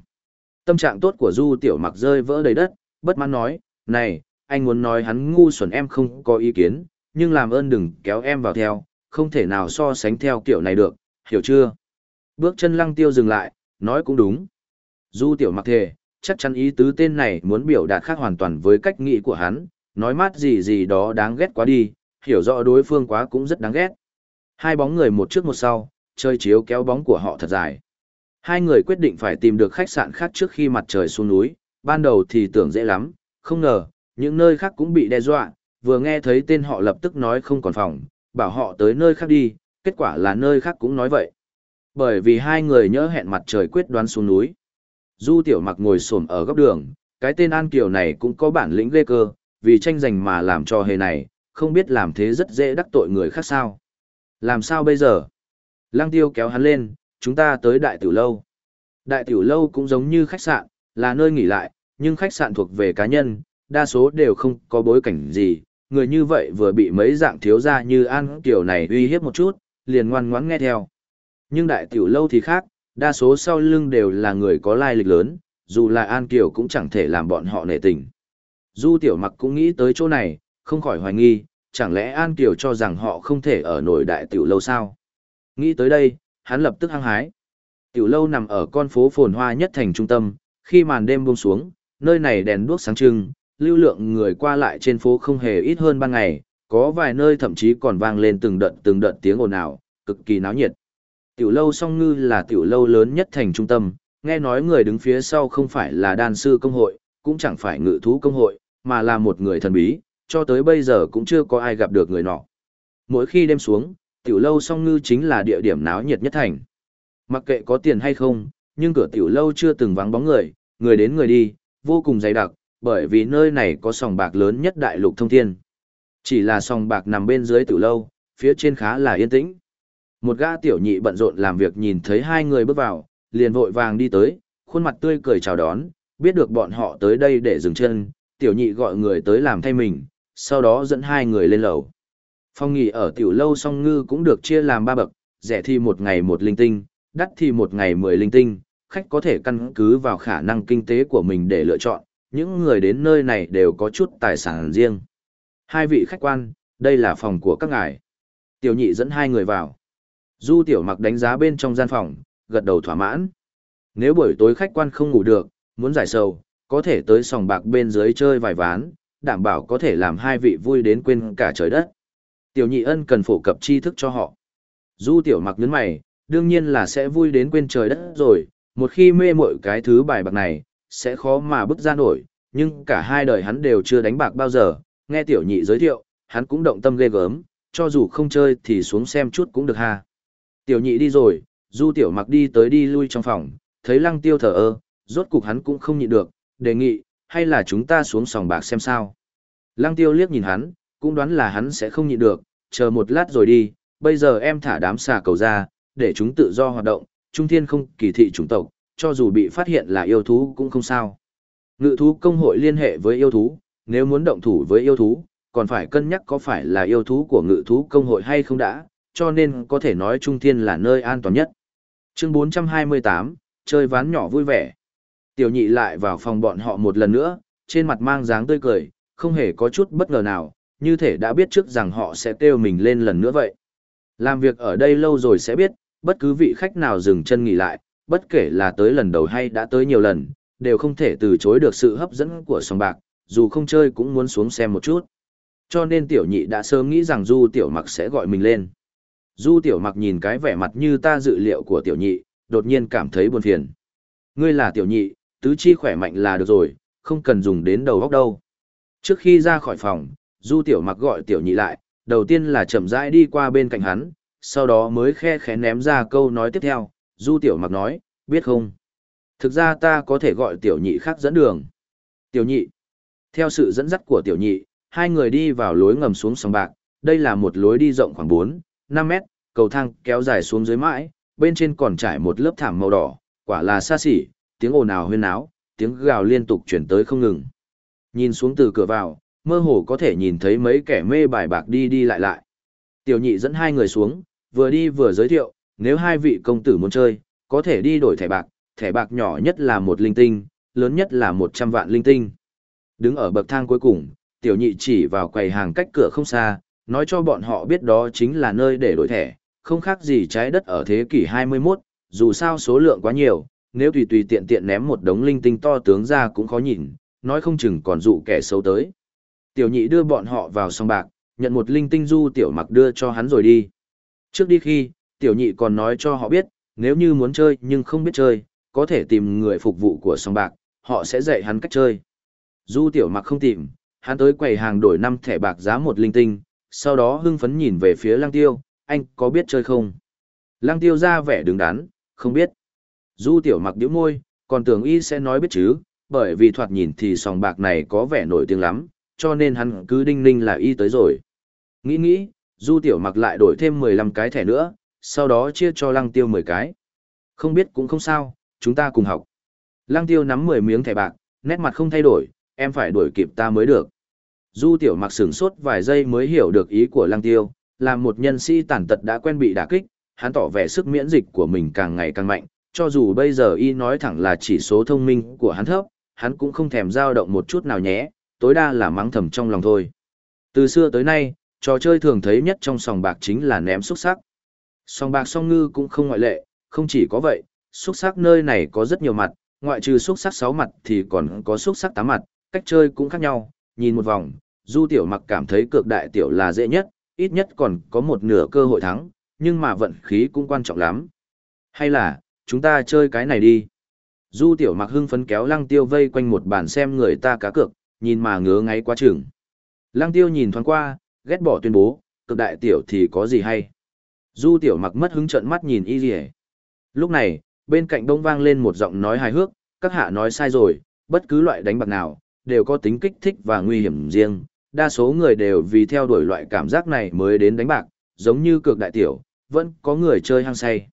Tâm trạng tốt của Du Tiểu Mặc rơi vỡ đầy đất, bất mãn nói, này, anh muốn nói hắn ngu xuẩn em không có ý kiến, nhưng làm ơn đừng kéo em vào theo, không thể nào so sánh theo kiểu này được, hiểu chưa? Bước chân lăng tiêu dừng lại, nói cũng đúng. Du tiểu mặc thề, chắc chắn ý tứ tên này muốn biểu đạt khác hoàn toàn với cách nghĩ của hắn, nói mát gì gì đó đáng ghét quá đi, hiểu rõ đối phương quá cũng rất đáng ghét. Hai bóng người một trước một sau, chơi chiếu kéo bóng của họ thật dài. Hai người quyết định phải tìm được khách sạn khác trước khi mặt trời xuống núi, ban đầu thì tưởng dễ lắm, không ngờ, những nơi khác cũng bị đe dọa, vừa nghe thấy tên họ lập tức nói không còn phòng, bảo họ tới nơi khác đi, kết quả là nơi khác cũng nói vậy. Bởi vì hai người nhớ hẹn mặt trời quyết đoán xuống núi. Du tiểu mặc ngồi xổm ở góc đường, cái tên An Kiều này cũng có bản lĩnh ghê cơ, vì tranh giành mà làm cho hề này, không biết làm thế rất dễ đắc tội người khác sao. Làm sao bây giờ? Lăng tiêu kéo hắn lên, chúng ta tới đại tiểu lâu. Đại tiểu lâu cũng giống như khách sạn, là nơi nghỉ lại, nhưng khách sạn thuộc về cá nhân, đa số đều không có bối cảnh gì. Người như vậy vừa bị mấy dạng thiếu gia như An Kiều này uy hiếp một chút, liền ngoan ngoãn nghe theo. Nhưng đại tiểu lâu thì khác, đa số sau lưng đều là người có lai lịch lớn, dù là An Kiều cũng chẳng thể làm bọn họ nể tình. Du tiểu mặc cũng nghĩ tới chỗ này, không khỏi hoài nghi, chẳng lẽ An Kiều cho rằng họ không thể ở nổi đại tiểu lâu sao? Nghĩ tới đây, hắn lập tức hăng hái. Tiểu lâu nằm ở con phố phồn hoa nhất thành trung tâm, khi màn đêm buông xuống, nơi này đèn đuốc sáng trưng, lưu lượng người qua lại trên phố không hề ít hơn ban ngày, có vài nơi thậm chí còn vang lên từng đợt từng đợt tiếng ồn ào, cực kỳ náo nhiệt. Tiểu lâu song ngư là tiểu lâu lớn nhất thành trung tâm, nghe nói người đứng phía sau không phải là đan sư công hội, cũng chẳng phải ngự thú công hội, mà là một người thần bí, cho tới bây giờ cũng chưa có ai gặp được người nọ. Mỗi khi đêm xuống, tiểu lâu song ngư chính là địa điểm náo nhiệt nhất thành. Mặc kệ có tiền hay không, nhưng cửa tiểu lâu chưa từng vắng bóng người, người đến người đi, vô cùng dày đặc, bởi vì nơi này có sòng bạc lớn nhất đại lục thông thiên. Chỉ là sòng bạc nằm bên dưới tiểu lâu, phía trên khá là yên tĩnh. Một gã tiểu nhị bận rộn làm việc nhìn thấy hai người bước vào, liền vội vàng đi tới, khuôn mặt tươi cười chào đón, biết được bọn họ tới đây để dừng chân, tiểu nhị gọi người tới làm thay mình, sau đó dẫn hai người lên lầu. Phong nghỉ ở tiểu lâu song ngư cũng được chia làm ba bậc, rẻ thì một ngày một linh tinh, đắt thì một ngày mười linh tinh, khách có thể căn cứ vào khả năng kinh tế của mình để lựa chọn, những người đến nơi này đều có chút tài sản riêng. Hai vị khách quan, đây là phòng của các ngài. Tiểu nhị dẫn hai người vào. Du tiểu mặc đánh giá bên trong gian phòng, gật đầu thỏa mãn. Nếu buổi tối khách quan không ngủ được, muốn giải sầu, có thể tới sòng bạc bên dưới chơi vài ván, đảm bảo có thể làm hai vị vui đến quên cả trời đất. Tiểu nhị ân cần phổ cập tri thức cho họ. Du tiểu mặc nhấn mày, đương nhiên là sẽ vui đến quên trời đất rồi, một khi mê mội cái thứ bài bạc này, sẽ khó mà bước ra nổi, nhưng cả hai đời hắn đều chưa đánh bạc bao giờ, nghe tiểu nhị giới thiệu, hắn cũng động tâm ghê gớm, cho dù không chơi thì xuống xem chút cũng được ha. Tiểu nhị đi rồi, du tiểu mặc đi tới đi lui trong phòng, thấy lăng tiêu thở ơ, rốt cục hắn cũng không nhịn được, đề nghị, hay là chúng ta xuống sòng bạc xem sao. Lăng tiêu liếc nhìn hắn, cũng đoán là hắn sẽ không nhịn được, chờ một lát rồi đi, bây giờ em thả đám xà cầu ra, để chúng tự do hoạt động, trung thiên không kỳ thị chủng tộc, cho dù bị phát hiện là yêu thú cũng không sao. Ngự thú công hội liên hệ với yêu thú, nếu muốn động thủ với yêu thú, còn phải cân nhắc có phải là yêu thú của ngự thú công hội hay không đã, cho nên có thể nói Trung Thiên là nơi an toàn nhất. Chương 428, chơi ván nhỏ vui vẻ. Tiểu nhị lại vào phòng bọn họ một lần nữa, trên mặt mang dáng tươi cười, không hề có chút bất ngờ nào, như thể đã biết trước rằng họ sẽ kêu mình lên lần nữa vậy. Làm việc ở đây lâu rồi sẽ biết, bất cứ vị khách nào dừng chân nghỉ lại, bất kể là tới lần đầu hay đã tới nhiều lần, đều không thể từ chối được sự hấp dẫn của sòng bạc, dù không chơi cũng muốn xuống xem một chút. Cho nên tiểu nhị đã sớm nghĩ rằng Du tiểu mặc sẽ gọi mình lên. Du tiểu mặc nhìn cái vẻ mặt như ta dự liệu của tiểu nhị, đột nhiên cảm thấy buồn phiền. Ngươi là tiểu nhị, tứ chi khỏe mạnh là được rồi, không cần dùng đến đầu góc đâu. Trước khi ra khỏi phòng, Du tiểu mặc gọi tiểu nhị lại, đầu tiên là chậm rãi đi qua bên cạnh hắn, sau đó mới khe khẽ ném ra câu nói tiếp theo, Du tiểu mặc nói, biết không? Thực ra ta có thể gọi tiểu nhị khác dẫn đường. Tiểu nhị. Theo sự dẫn dắt của tiểu nhị, hai người đi vào lối ngầm xuống sông bạc, đây là một lối đi rộng khoảng 4, 5 mét, cầu thang kéo dài xuống dưới mãi, bên trên còn trải một lớp thảm màu đỏ, quả là xa xỉ, tiếng ồn ào huyên náo, tiếng gào liên tục chuyển tới không ngừng. Nhìn xuống từ cửa vào, mơ hồ có thể nhìn thấy mấy kẻ mê bài bạc đi đi lại lại. Tiểu nhị dẫn hai người xuống, vừa đi vừa giới thiệu, nếu hai vị công tử muốn chơi, có thể đi đổi thẻ bạc, thẻ bạc nhỏ nhất là một linh tinh, lớn nhất là một trăm vạn linh tinh. Đứng ở bậc thang cuối cùng, tiểu nhị chỉ vào quầy hàng cách cửa không xa, nói cho bọn họ biết đó chính là nơi để đổi thẻ, không khác gì trái đất ở thế kỷ 21, dù sao số lượng quá nhiều, nếu tùy tùy tiện tiện ném một đống linh tinh to tướng ra cũng khó nhìn, nói không chừng còn dụ kẻ xấu tới. Tiểu nhị đưa bọn họ vào song bạc, nhận một linh tinh du tiểu mặc đưa cho hắn rồi đi. Trước đi khi, tiểu nhị còn nói cho họ biết, nếu như muốn chơi nhưng không biết chơi, có thể tìm người phục vụ của song bạc, họ sẽ dạy hắn cách chơi. Du tiểu mặc không tìm, hắn tới quầy hàng đổi 5 thẻ bạc giá một linh tinh, sau đó hưng phấn nhìn về phía lăng tiêu, anh có biết chơi không? Lăng tiêu ra vẻ đứng đắn, không biết. Du tiểu mặc điếu môi, còn tưởng y sẽ nói biết chứ, bởi vì thoạt nhìn thì sòng bạc này có vẻ nổi tiếng lắm, cho nên hắn cứ đinh ninh là y tới rồi. Nghĩ nghĩ, du tiểu mặc lại đổi thêm 15 cái thẻ nữa, sau đó chia cho lăng tiêu 10 cái. Không biết cũng không sao, chúng ta cùng học. Lăng tiêu nắm 10 miếng thẻ bạc, nét mặt không thay đổi, em phải đuổi kịp ta mới được. Du tiểu mặc sửng sốt vài giây mới hiểu được ý của lăng tiêu, là một nhân sĩ tàn tật đã quen bị đả kích, hắn tỏ vẻ sức miễn dịch của mình càng ngày càng mạnh, cho dù bây giờ y nói thẳng là chỉ số thông minh của hắn thấp, hắn cũng không thèm dao động một chút nào nhé, tối đa là mắng thầm trong lòng thôi. Từ xưa tới nay, trò chơi thường thấy nhất trong sòng bạc chính là ném xúc sắc. Sòng bạc song ngư cũng không ngoại lệ, không chỉ có vậy, xúc sắc nơi này có rất nhiều mặt, ngoại trừ xúc sắc 6 mặt thì còn có xúc sắc 8 mặt, cách chơi cũng khác nhau, nhìn một vòng, Du Tiểu Mặc cảm thấy cược đại tiểu là dễ nhất, ít nhất còn có một nửa cơ hội thắng, nhưng mà vận khí cũng quan trọng lắm. Hay là, chúng ta chơi cái này đi. Du Tiểu Mặc hưng phấn kéo Lăng Tiêu vây quanh một bàn xem người ta cá cược, nhìn mà ngứa ngáy quá chừng. Lăng Tiêu nhìn thoáng qua, ghét bỏ tuyên bố, cực đại tiểu thì có gì hay. Du Tiểu Mặc mất hứng trợn mắt nhìn y rìa. Lúc này, bên cạnh đông vang lên một giọng nói hài hước, các hạ nói sai rồi, bất cứ loại đánh bạc nào, đều có tính kích thích và nguy hiểm riêng. Đa số người đều vì theo đuổi loại cảm giác này mới đến đánh bạc, giống như cược đại tiểu, vẫn có người chơi hăng say.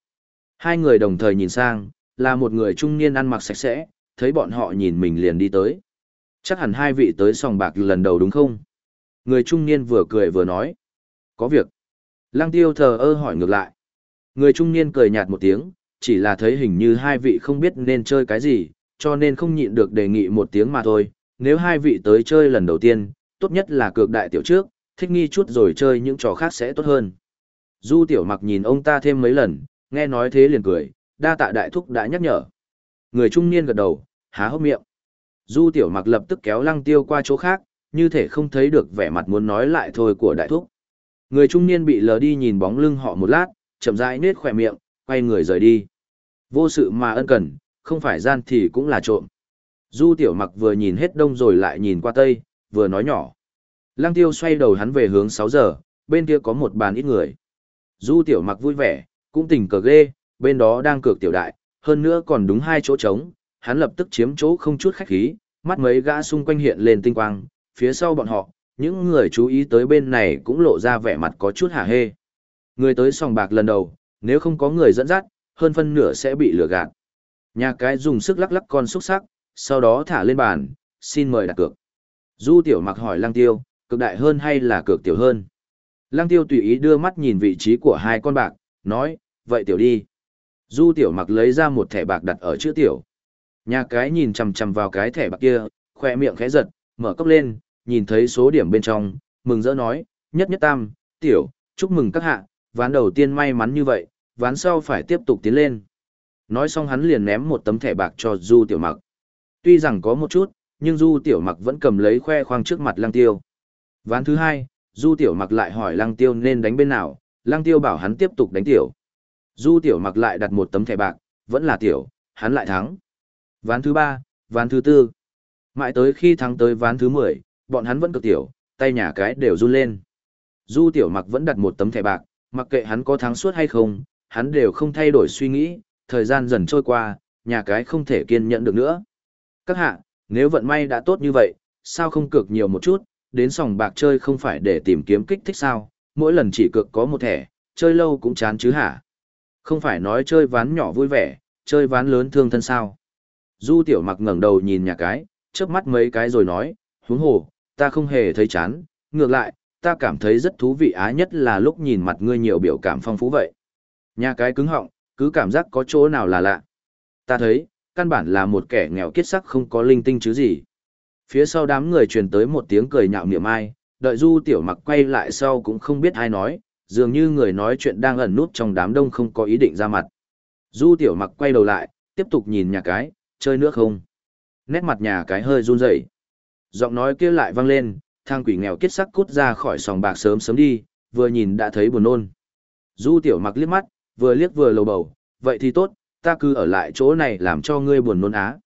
Hai người đồng thời nhìn sang, là một người trung niên ăn mặc sạch sẽ, thấy bọn họ nhìn mình liền đi tới. Chắc hẳn hai vị tới sòng bạc lần đầu đúng không? Người trung niên vừa cười vừa nói. Có việc. Lăng tiêu thờ ơ hỏi ngược lại. Người trung niên cười nhạt một tiếng, chỉ là thấy hình như hai vị không biết nên chơi cái gì, cho nên không nhịn được đề nghị một tiếng mà thôi. Nếu hai vị tới chơi lần đầu tiên, tốt nhất là cược đại tiểu trước, thích nghi chút rồi chơi những trò khác sẽ tốt hơn. Du tiểu mặc nhìn ông ta thêm mấy lần, nghe nói thế liền cười, đa tạ đại thúc đã nhắc nhở. Người trung niên gật đầu, há hốc miệng. Du tiểu mặc lập tức kéo lăng tiêu qua chỗ khác, như thể không thấy được vẻ mặt muốn nói lại thôi của đại thúc. Người trung niên bị lờ đi nhìn bóng lưng họ một lát, chậm rãi nết khỏe miệng, quay người rời đi. Vô sự mà ân cần, không phải gian thì cũng là trộm. Du tiểu mặc vừa nhìn hết đông rồi lại nhìn qua tây, vừa nói nhỏ. Lăng tiêu xoay đầu hắn về hướng 6 giờ, bên kia có một bàn ít người. Du tiểu mặc vui vẻ, cũng tình cờ ghê, bên đó đang cược tiểu đại, hơn nữa còn đúng hai chỗ trống, hắn lập tức chiếm chỗ không chút khách khí, mắt mấy gã xung quanh hiện lên tinh quang, phía sau bọn họ, những người chú ý tới bên này cũng lộ ra vẻ mặt có chút hả hê. Người tới sòng bạc lần đầu, nếu không có người dẫn dắt, hơn phân nửa sẽ bị lừa gạt. Nhà cái dùng sức lắc lắc con xúc sắc, sau đó thả lên bàn, xin mời đặt cược. Du tiểu mặc hỏi lăng tiêu, cực đại hơn hay là cược tiểu hơn? Lăng tiêu tùy ý đưa mắt nhìn vị trí của hai con bạc, nói, vậy tiểu đi. Du tiểu mặc lấy ra một thẻ bạc đặt ở chữ tiểu. Nhà cái nhìn chằm chằm vào cái thẻ bạc kia, khoe miệng khẽ giật, mở cốc lên, nhìn thấy số điểm bên trong, mừng rỡ nói, nhất nhất tam, tiểu, chúc mừng các hạ, ván đầu tiên may mắn như vậy, ván sau phải tiếp tục tiến lên. Nói xong hắn liền ném một tấm thẻ bạc cho Du tiểu mặc. Tuy rằng có một chút, nhưng Du tiểu mặc vẫn cầm lấy khoe khoang trước mặt lăng tiêu. Ván thứ hai, Du tiểu mặc lại hỏi lăng tiêu nên đánh bên nào, lăng tiêu bảo hắn tiếp tục đánh tiểu. Du tiểu mặc lại đặt một tấm thẻ bạc, vẫn là tiểu, hắn lại thắng. Ván thứ ba, ván thứ tư. Mãi tới khi thắng tới ván thứ mười, bọn hắn vẫn cực tiểu, tay nhà cái đều run lên. Du tiểu mặc vẫn đặt một tấm thẻ bạc, mặc kệ hắn có thắng suốt hay không, hắn đều không thay đổi suy nghĩ, thời gian dần trôi qua, nhà cái không thể kiên nhẫn được nữa. Các hạ, nếu vận may đã tốt như vậy, sao không cược nhiều một chút, đến sòng bạc chơi không phải để tìm kiếm kích thích sao, mỗi lần chỉ cược có một thẻ, chơi lâu cũng chán chứ hả? Không phải nói chơi ván nhỏ vui vẻ, chơi ván lớn thương thân sao? Du tiểu mặc ngẩng đầu nhìn nhà cái, chớp mắt mấy cái rồi nói, huống hồ, ta không hề thấy chán, ngược lại, ta cảm thấy rất thú vị á nhất là lúc nhìn mặt ngươi nhiều biểu cảm phong phú vậy. Nhà cái cứng họng, cứ cảm giác có chỗ nào là lạ. Ta thấy, căn bản là một kẻ nghèo kiết sắc không có linh tinh chứ gì. Phía sau đám người truyền tới một tiếng cười nhạo niệm ai, đợi du tiểu mặc quay lại sau cũng không biết ai nói, dường như người nói chuyện đang ẩn nút trong đám đông không có ý định ra mặt. Du tiểu mặc quay đầu lại, tiếp tục nhìn nhà cái, chơi nước không? Nét mặt nhà cái hơi run rẩy. Giọng nói kia lại vang lên, thang quỷ nghèo kiết sắc cút ra khỏi sòng bạc sớm sớm đi, vừa nhìn đã thấy buồn nôn. Du tiểu mặc liếc mắt, vừa liếc vừa lầu bầu, vậy thì tốt, ta cứ ở lại chỗ này làm cho ngươi buồn nôn á.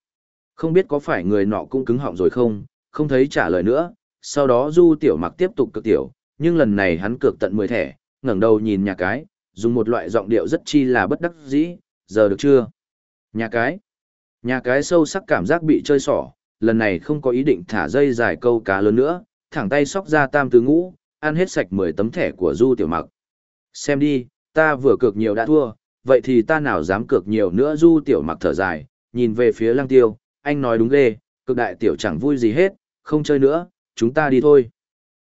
Không biết có phải người nọ cũng cứng họng rồi không, không thấy trả lời nữa, sau đó du tiểu mặc tiếp tục cực tiểu, nhưng lần này hắn cược tận 10 thẻ, ngẩng đầu nhìn nhà cái, dùng một loại giọng điệu rất chi là bất đắc dĩ, giờ được chưa? Nhà cái. Nhà cái sâu sắc cảm giác bị chơi xỏ, lần này không có ý định thả dây dài câu cá lớn nữa, thẳng tay sóc ra tam tứ ngũ, ăn hết sạch 10 tấm thẻ của Du Tiểu Mặc. Xem đi, ta vừa cược nhiều đã thua, vậy thì ta nào dám cược nhiều nữa Du Tiểu Mặc thở dài, nhìn về phía Lăng Tiêu, anh nói đúng ghê, cực đại tiểu chẳng vui gì hết, không chơi nữa, chúng ta đi thôi.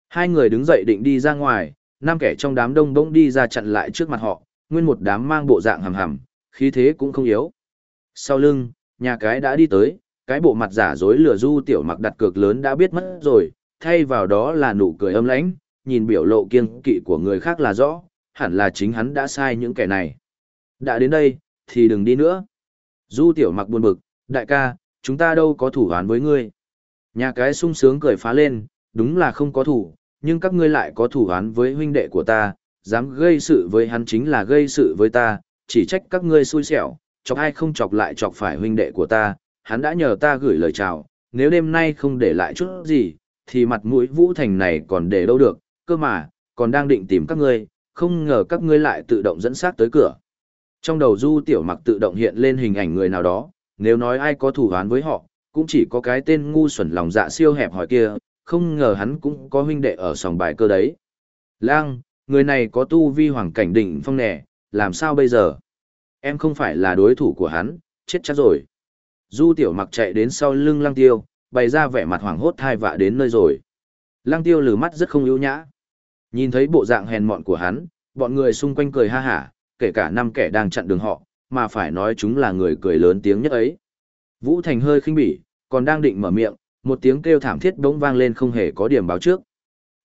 Hai người đứng dậy định đi ra ngoài, năm kẻ trong đám đông bỗng đi ra chặn lại trước mặt họ, nguyên một đám mang bộ dạng hầm hầm, khí thế cũng không yếu. Sau lưng, nhà cái đã đi tới, cái bộ mặt giả dối lừa du tiểu mặc đặt cược lớn đã biết mất rồi, thay vào đó là nụ cười âm lãnh, nhìn biểu lộ kiêng kỵ của người khác là rõ, hẳn là chính hắn đã sai những kẻ này. Đã đến đây, thì đừng đi nữa. Du tiểu mặc buồn bực, đại ca, chúng ta đâu có thủ án với ngươi. Nhà cái sung sướng cười phá lên, đúng là không có thủ, nhưng các ngươi lại có thủ án với huynh đệ của ta, dám gây sự với hắn chính là gây sự với ta, chỉ trách các ngươi xui xẻo, chọc ai không chọc lại chọc phải huynh đệ của ta, hắn đã nhờ ta gửi lời chào, nếu đêm nay không để lại chút gì, thì mặt mũi Vũ Thành này còn để đâu được, cơ mà, còn đang định tìm các ngươi, không ngờ các ngươi lại tự động dẫn sát tới cửa. Trong đầu Du Tiểu Mặc tự động hiện lên hình ảnh người nào đó, nếu nói ai có thủ án với họ, cũng chỉ có cái tên ngu xuẩn lòng dạ siêu hẹp hỏi kia, không ngờ hắn cũng có huynh đệ ở sòng bài cơ đấy. Lang, người này có tu vi hoàng cảnh đỉnh phong nè làm sao bây giờ? Em không phải là đối thủ của hắn, chết chắc rồi. Du tiểu mặc chạy đến sau lưng lăng tiêu, bày ra vẻ mặt hoảng hốt thai vạ đến nơi rồi. Lăng tiêu lử mắt rất không ưu nhã. Nhìn thấy bộ dạng hèn mọn của hắn, bọn người xung quanh cười ha hả, kể cả năm kẻ đang chặn đường họ, mà phải nói chúng là người cười lớn tiếng nhất ấy. Vũ Thành hơi khinh bỉ, còn đang định mở miệng, một tiếng kêu thảm thiết bỗng vang lên không hề có điểm báo trước.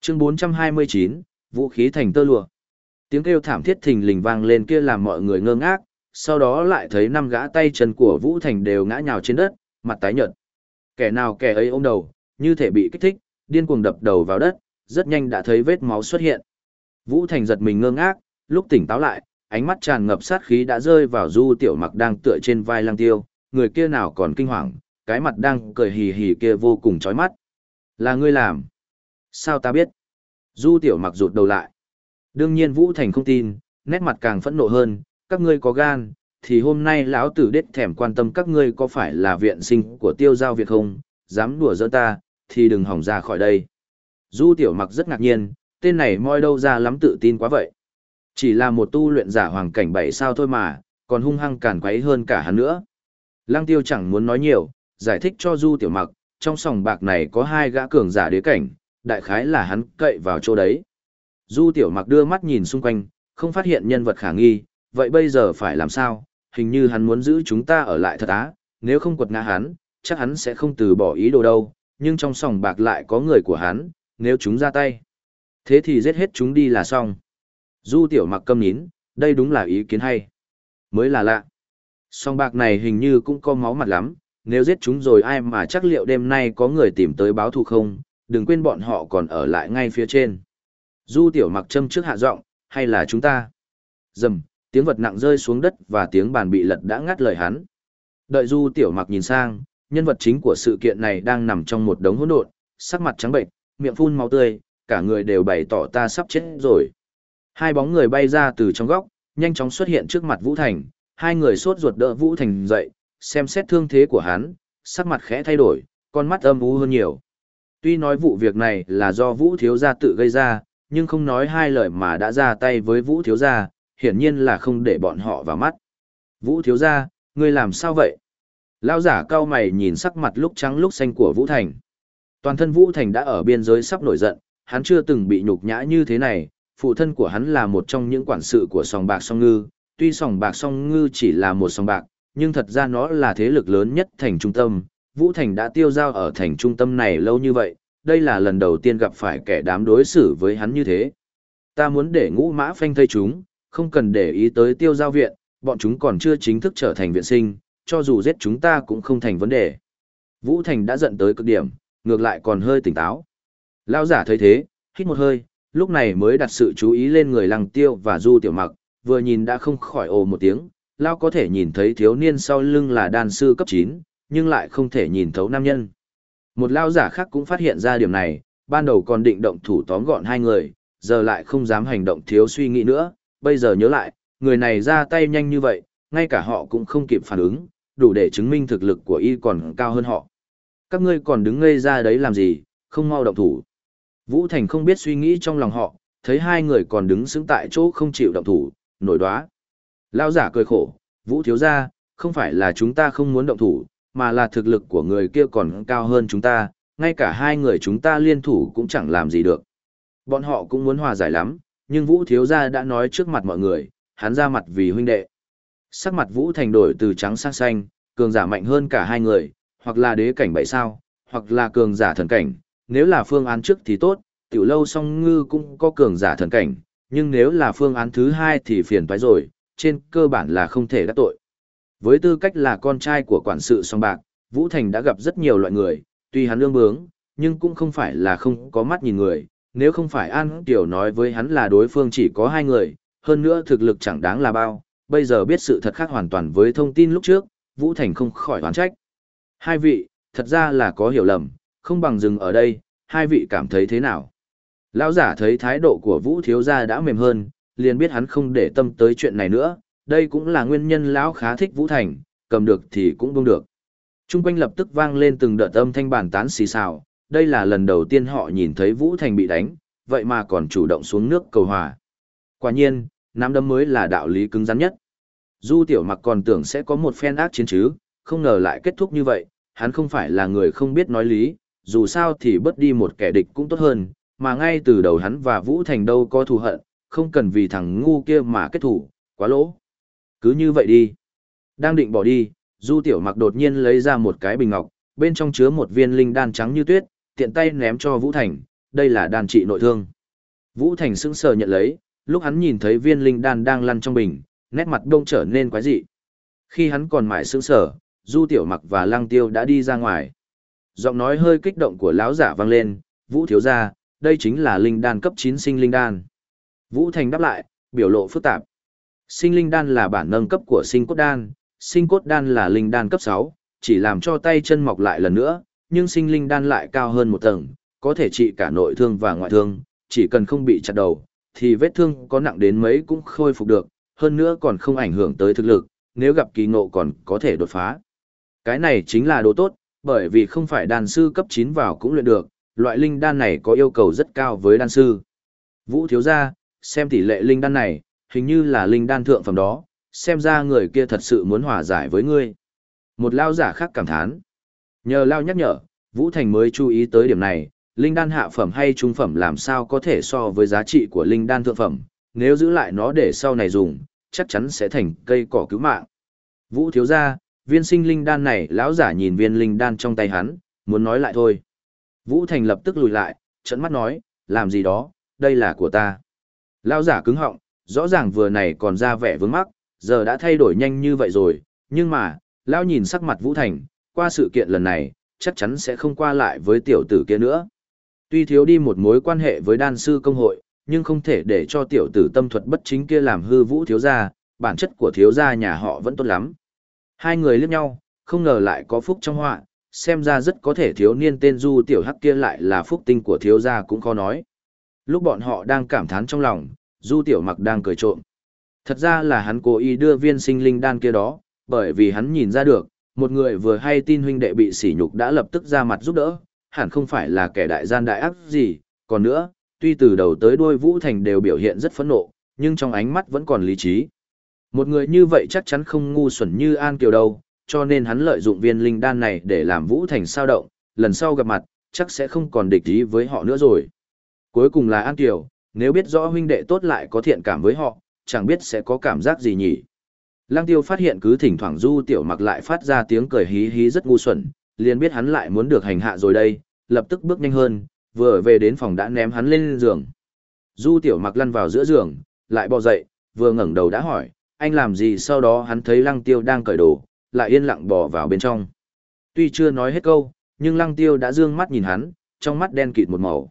Chương 429, vũ khí thành tơ lụa. Tiếng kêu thảm thiết thình lình vang lên kia làm mọi người ngơ ngác, sau đó lại thấy năm gã tay chân của Vũ Thành đều ngã nhào trên đất, mặt tái nhợt. Kẻ nào kẻ ấy ôm đầu, như thể bị kích thích, điên cuồng đập đầu vào đất, rất nhanh đã thấy vết máu xuất hiện. Vũ Thành giật mình ngơ ngác, lúc tỉnh táo lại, ánh mắt tràn ngập sát khí đã rơi vào Du Tiểu Mặc đang tựa trên vai Lăng Tiêu, người kia nào còn kinh hoàng, cái mặt đang cười hì hì kia vô cùng chói mắt. Là ngươi làm? Sao ta biết? Du Tiểu Mặc rụt đầu lại. Đương nhiên Vũ Thành không tin, nét mặt càng phẫn nộ hơn, các ngươi có gan, thì hôm nay lão tử đết thèm quan tâm các ngươi có phải là viện sinh của tiêu giao Việt không, dám đùa giỡn ta, thì đừng hỏng ra khỏi đây. Du tiểu mặc rất ngạc nhiên, tên này moi đâu ra lắm tự tin quá vậy. Chỉ là một tu luyện giả hoàng cảnh bảy sao thôi mà, còn hung hăng cản quấy hơn cả hắn nữa. Lăng tiêu chẳng muốn nói nhiều, giải thích cho du tiểu mặc, trong sòng bạc này có hai gã cường giả đế cảnh, đại khái là hắn cậy vào chỗ đấy. Du tiểu mặc đưa mắt nhìn xung quanh, không phát hiện nhân vật khả nghi, vậy bây giờ phải làm sao? Hình như hắn muốn giữ chúng ta ở lại thật á, nếu không quật ngã hắn, chắc hắn sẽ không từ bỏ ý đồ đâu, nhưng trong sòng bạc lại có người của hắn, nếu chúng ra tay. Thế thì giết hết chúng đi là xong. Du tiểu mặc câm nín, đây đúng là ý kiến hay. Mới là lạ. Song bạc này hình như cũng có máu mặt lắm, nếu giết chúng rồi ai mà chắc liệu đêm nay có người tìm tới báo thù không, đừng quên bọn họ còn ở lại ngay phía trên. Du tiểu mặc châm trước hạ giọng, hay là chúng ta? Dầm, tiếng vật nặng rơi xuống đất và tiếng bàn bị lật đã ngắt lời hắn. Đợi Du Tiểu Mặc nhìn sang, nhân vật chính của sự kiện này đang nằm trong một đống hỗn độn, sắc mặt trắng bệnh, miệng phun máu tươi, cả người đều bày tỏ ta sắp chết rồi. Hai bóng người bay ra từ trong góc, nhanh chóng xuất hiện trước mặt Vũ Thành, hai người sốt ruột đỡ Vũ Thành dậy, xem xét thương thế của hắn, sắc mặt khẽ thay đổi, con mắt âm u hơn nhiều. Tuy nói vụ việc này là do Vũ Thiếu Gia tự gây ra, nhưng không nói hai lời mà đã ra tay với Vũ Thiếu Gia, hiển nhiên là không để bọn họ vào mắt. Vũ Thiếu Gia, ngươi làm sao vậy? Lao giả cao mày nhìn sắc mặt lúc trắng lúc xanh của Vũ Thành. Toàn thân Vũ Thành đã ở biên giới sắp nổi giận, hắn chưa từng bị nhục nhã như thế này, phụ thân của hắn là một trong những quản sự của sòng bạc song ngư, tuy sòng bạc song ngư chỉ là một sòng bạc, nhưng thật ra nó là thế lực lớn nhất thành trung tâm. Vũ Thành đã tiêu giao ở thành trung tâm này lâu như vậy, đây là lần đầu tiên gặp phải kẻ đám đối xử với hắn như thế. Ta muốn để ngũ mã phanh thây chúng, không cần để ý tới tiêu giao viện, bọn chúng còn chưa chính thức trở thành viện sinh, cho dù giết chúng ta cũng không thành vấn đề. Vũ Thành đã giận tới cực điểm, ngược lại còn hơi tỉnh táo. Lao giả thấy thế, hít một hơi, lúc này mới đặt sự chú ý lên người lăng tiêu và du tiểu mặc, vừa nhìn đã không khỏi ồ một tiếng, Lao có thể nhìn thấy thiếu niên sau lưng là đan sư cấp 9, nhưng lại không thể nhìn thấu nam nhân. Một Lao giả khác cũng phát hiện ra điểm này, ban đầu còn định động thủ tóm gọn hai người, giờ lại không dám hành động thiếu suy nghĩ nữa, bây giờ nhớ lại, người này ra tay nhanh như vậy, ngay cả họ cũng không kịp phản ứng, đủ để chứng minh thực lực của y còn cao hơn họ. Các ngươi còn đứng ngây ra đấy làm gì, không mau động thủ. Vũ Thành không biết suy nghĩ trong lòng họ, thấy hai người còn đứng xứng tại chỗ không chịu động thủ, nổi đoá. Lao giả cười khổ, Vũ thiếu ra, không phải là chúng ta không muốn động thủ, mà là thực lực của người kia còn cao hơn chúng ta, ngay cả hai người chúng ta liên thủ cũng chẳng làm gì được. Bọn họ cũng muốn hòa giải lắm, nhưng Vũ thiếu gia đã nói trước mặt mọi người, hắn ra mặt vì huynh đệ. Sắc mặt Vũ Thành đổi từ trắng sang xanh, cường giả mạnh hơn cả hai người, hoặc là đế cảnh bảy sao, hoặc là cường giả thần cảnh, nếu là phương án trước thì tốt, tiểu lâu song ngư cũng có cường giả thần cảnh, nhưng nếu là phương án thứ hai thì phiền toái rồi, trên cơ bản là không thể đắc tội. Với tư cách là con trai của quản sự song bạc, Vũ Thành đã gặp rất nhiều loại người, tuy hắn lương bướng, nhưng cũng không phải là không có mắt nhìn người, nếu không phải An Tiểu nói với hắn là đối phương chỉ có hai người, hơn nữa thực lực chẳng đáng là bao, bây giờ biết sự thật khác hoàn toàn với thông tin lúc trước, Vũ Thành không khỏi oán trách. Hai vị, thật ra là có hiểu lầm, không bằng dừng ở đây, hai vị cảm thấy thế nào? Lão giả thấy thái độ của Vũ Thiếu Gia đã mềm hơn, liền biết hắn không để tâm tới chuyện này nữa, đây cũng là nguyên nhân lão khá thích Vũ Thành, cầm được thì cũng buông được. Trung quanh lập tức vang lên từng đợt âm thanh bàn tán xì xào, đây là lần đầu tiên họ nhìn thấy Vũ Thành bị đánh, vậy mà còn chủ động xuống nước cầu hòa. Quả nhiên, nắm đấm mới là đạo lý cứng rắn nhất. Du Tiểu Mặc còn tưởng sẽ có một phen ác chiến chứ, không ngờ lại kết thúc như vậy, hắn không phải là người không biết nói lý, dù sao thì bớt đi một kẻ địch cũng tốt hơn, mà ngay từ đầu hắn và Vũ Thành đâu có thù hận, không cần vì thằng ngu kia mà kết thủ, quá lỗ. Cứ như vậy đi. Đang định bỏ đi, Du Tiểu Mặc đột nhiên lấy ra một cái bình ngọc, bên trong chứa một viên linh đan trắng như tuyết, tiện tay ném cho Vũ Thành, đây là đan trị nội thương. Vũ Thành sững sờ nhận lấy, lúc hắn nhìn thấy viên linh đan đang lăn trong bình, nét mặt đông trở nên quái dị. Khi hắn còn mãi sững sờ, Du Tiểu Mặc và Lăng Tiêu đã đi ra ngoài. Giọng nói hơi kích động của lão giả vang lên, "Vũ thiếu gia, đây chính là linh đan cấp 9 sinh linh đan." Vũ Thành đáp lại, biểu lộ phức tạp. Sinh linh đan là bản nâng cấp của sinh cốt đan, sinh cốt đan là linh đan cấp 6, chỉ làm cho tay chân mọc lại lần nữa, nhưng sinh linh đan lại cao hơn một tầng, có thể trị cả nội thương và ngoại thương, chỉ cần không bị chặt đầu, thì vết thương có nặng đến mấy cũng khôi phục được, hơn nữa còn không ảnh hưởng tới thực lực, nếu gặp kỳ ngộ còn có thể đột phá. Cái này chính là đồ tốt, bởi vì không phải đan sư cấp 9 vào cũng luyện được, loại linh đan này có yêu cầu rất cao với đan sư. Vũ thiếu gia, xem tỷ lệ linh đan này, hình như là linh đan thượng phẩm đó, xem ra người kia thật sự muốn hòa giải với ngươi. Một lao giả khác cảm thán. Nhờ lao nhắc nhở, Vũ Thành mới chú ý tới điểm này, linh đan hạ phẩm hay trung phẩm làm sao có thể so với giá trị của linh đan thượng phẩm, nếu giữ lại nó để sau này dùng, chắc chắn sẽ thành cây cỏ cứu mạng. Vũ thiếu gia, viên sinh linh đan này lão giả nhìn viên linh đan trong tay hắn, muốn nói lại thôi. Vũ Thành lập tức lùi lại, trận mắt nói, làm gì đó, đây là của ta. Lão giả cứng họng, rõ ràng vừa này còn ra vẻ vướng mắc, giờ đã thay đổi nhanh như vậy rồi, nhưng mà, lão nhìn sắc mặt Vũ Thành, qua sự kiện lần này, chắc chắn sẽ không qua lại với tiểu tử kia nữa. Tuy thiếu đi một mối quan hệ với đan sư công hội, nhưng không thể để cho tiểu tử tâm thuật bất chính kia làm hư vũ thiếu gia, bản chất của thiếu gia nhà họ vẫn tốt lắm. Hai người liếc nhau, không ngờ lại có phúc trong họa, xem ra rất có thể thiếu niên tên du tiểu hắc kia lại là phúc tinh của thiếu gia cũng khó nói. Lúc bọn họ đang cảm thán trong lòng, du tiểu mặc đang cười trộm. Thật ra là hắn cố ý đưa viên sinh linh đan kia đó, bởi vì hắn nhìn ra được, một người vừa hay tin huynh đệ bị sỉ nhục đã lập tức ra mặt giúp đỡ, hẳn không phải là kẻ đại gian đại ác gì, còn nữa, tuy từ đầu tới đuôi Vũ Thành đều biểu hiện rất phẫn nộ, nhưng trong ánh mắt vẫn còn lý trí. Một người như vậy chắc chắn không ngu xuẩn như An Kiều đâu, cho nên hắn lợi dụng viên linh đan này để làm Vũ Thành sao động, lần sau gặp mặt, chắc sẽ không còn địch ý với họ nữa rồi. Cuối cùng là An Kiều, nếu biết rõ huynh đệ tốt lại có thiện cảm với họ, chẳng biết sẽ có cảm giác gì nhỉ. Lăng tiêu phát hiện cứ thỉnh thoảng du tiểu mặc lại phát ra tiếng cười hí hí rất ngu xuẩn, liền biết hắn lại muốn được hành hạ rồi đây, lập tức bước nhanh hơn, vừa về đến phòng đã ném hắn lên giường. Du tiểu mặc lăn vào giữa giường, lại bò dậy, vừa ngẩng đầu đã hỏi, anh làm gì sau đó hắn thấy lăng tiêu đang cởi đồ, lại yên lặng bỏ vào bên trong. Tuy chưa nói hết câu, nhưng lăng tiêu đã dương mắt nhìn hắn, trong mắt đen kịt một màu.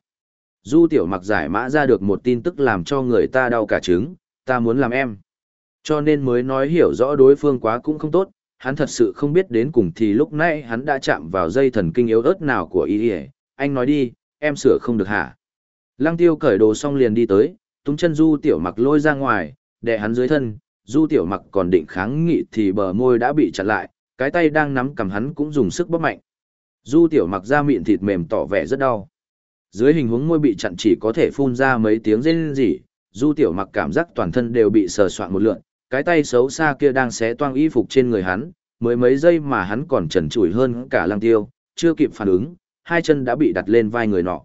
Du tiểu mặc giải mã ra được một tin tức làm cho người ta đau cả trứng, ta muốn làm em. Cho nên mới nói hiểu rõ đối phương quá cũng không tốt, hắn thật sự không biết đến cùng thì lúc nãy hắn đã chạm vào dây thần kinh yếu ớt nào của y anh nói đi, em sửa không được hả? Lăng tiêu cởi đồ xong liền đi tới, túng chân du tiểu mặc lôi ra ngoài, đè hắn dưới thân, du tiểu mặc còn định kháng nghị thì bờ môi đã bị chặn lại, cái tay đang nắm cầm hắn cũng dùng sức bóp mạnh. Du tiểu mặc ra miệng thịt mềm tỏ vẻ rất đau. Dưới hình huống môi bị chặn chỉ có thể phun ra mấy tiếng rên rỉ, du tiểu mặc cảm giác toàn thân đều bị sờ soạn một lượn, cái tay xấu xa kia đang xé toang y phục trên người hắn, mới mấy giây mà hắn còn trần trụi hơn cả lăng tiêu, chưa kịp phản ứng, hai chân đã bị đặt lên vai người nọ.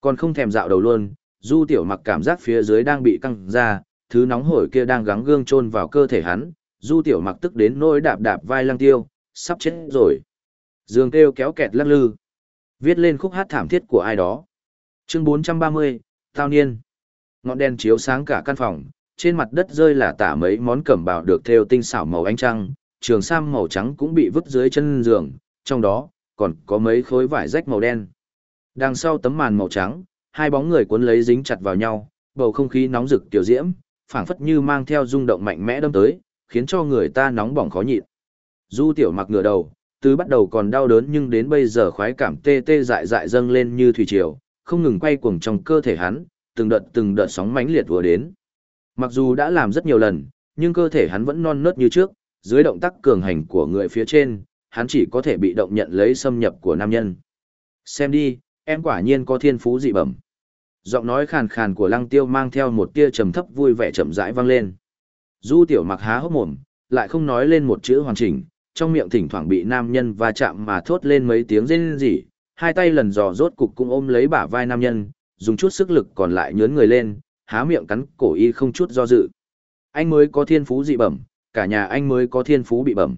Còn không thèm dạo đầu luôn, du tiểu mặc cảm giác phía dưới đang bị căng ra, thứ nóng hổi kia đang gắng gương chôn vào cơ thể hắn, du tiểu mặc tức đến nỗi đạp đạp vai lăng tiêu, sắp chết rồi. Dương kêu kéo kẹt lắc lư. Viết lên khúc hát thảm thiết của ai đó. Chương 430, Tao Niên. Ngọn đèn chiếu sáng cả căn phòng, trên mặt đất rơi là tả mấy món cẩm bào được thêu tinh xảo màu ánh trăng, trường sam màu trắng cũng bị vứt dưới chân giường, trong đó còn có mấy khối vải rách màu đen. Đằng sau tấm màn màu trắng, hai bóng người cuốn lấy dính chặt vào nhau, bầu không khí nóng rực tiểu diễm, phảng phất như mang theo rung động mạnh mẽ đâm tới, khiến cho người ta nóng bỏng khó nhịn. Du tiểu mặc ngửa đầu, từ bắt đầu còn đau đớn nhưng đến bây giờ khoái cảm tê tê dại dại dâng lên như thủy triều, không ngừng quay cuồng trong cơ thể hắn, từng đợt từng đợt sóng mãnh liệt vừa đến. Mặc dù đã làm rất nhiều lần, nhưng cơ thể hắn vẫn non nớt như trước, dưới động tác cường hành của người phía trên, hắn chỉ có thể bị động nhận lấy xâm nhập của nam nhân. Xem đi, em quả nhiên có thiên phú dị bẩm. Giọng nói khàn khàn của lăng tiêu mang theo một tia trầm thấp vui vẻ chậm rãi vang lên. Du tiểu mặc há hốc mồm, lại không nói lên một chữ hoàn chỉnh, trong miệng thỉnh thoảng bị nam nhân va chạm mà thốt lên mấy tiếng rên rỉ, hai tay lần dò rốt cục cũng ôm lấy bả vai nam nhân, dùng chút sức lực còn lại nhớn người lên, há miệng cắn cổ y không chút do dự. Anh mới có thiên phú dị bẩm, cả nhà anh mới có thiên phú bị bẩm.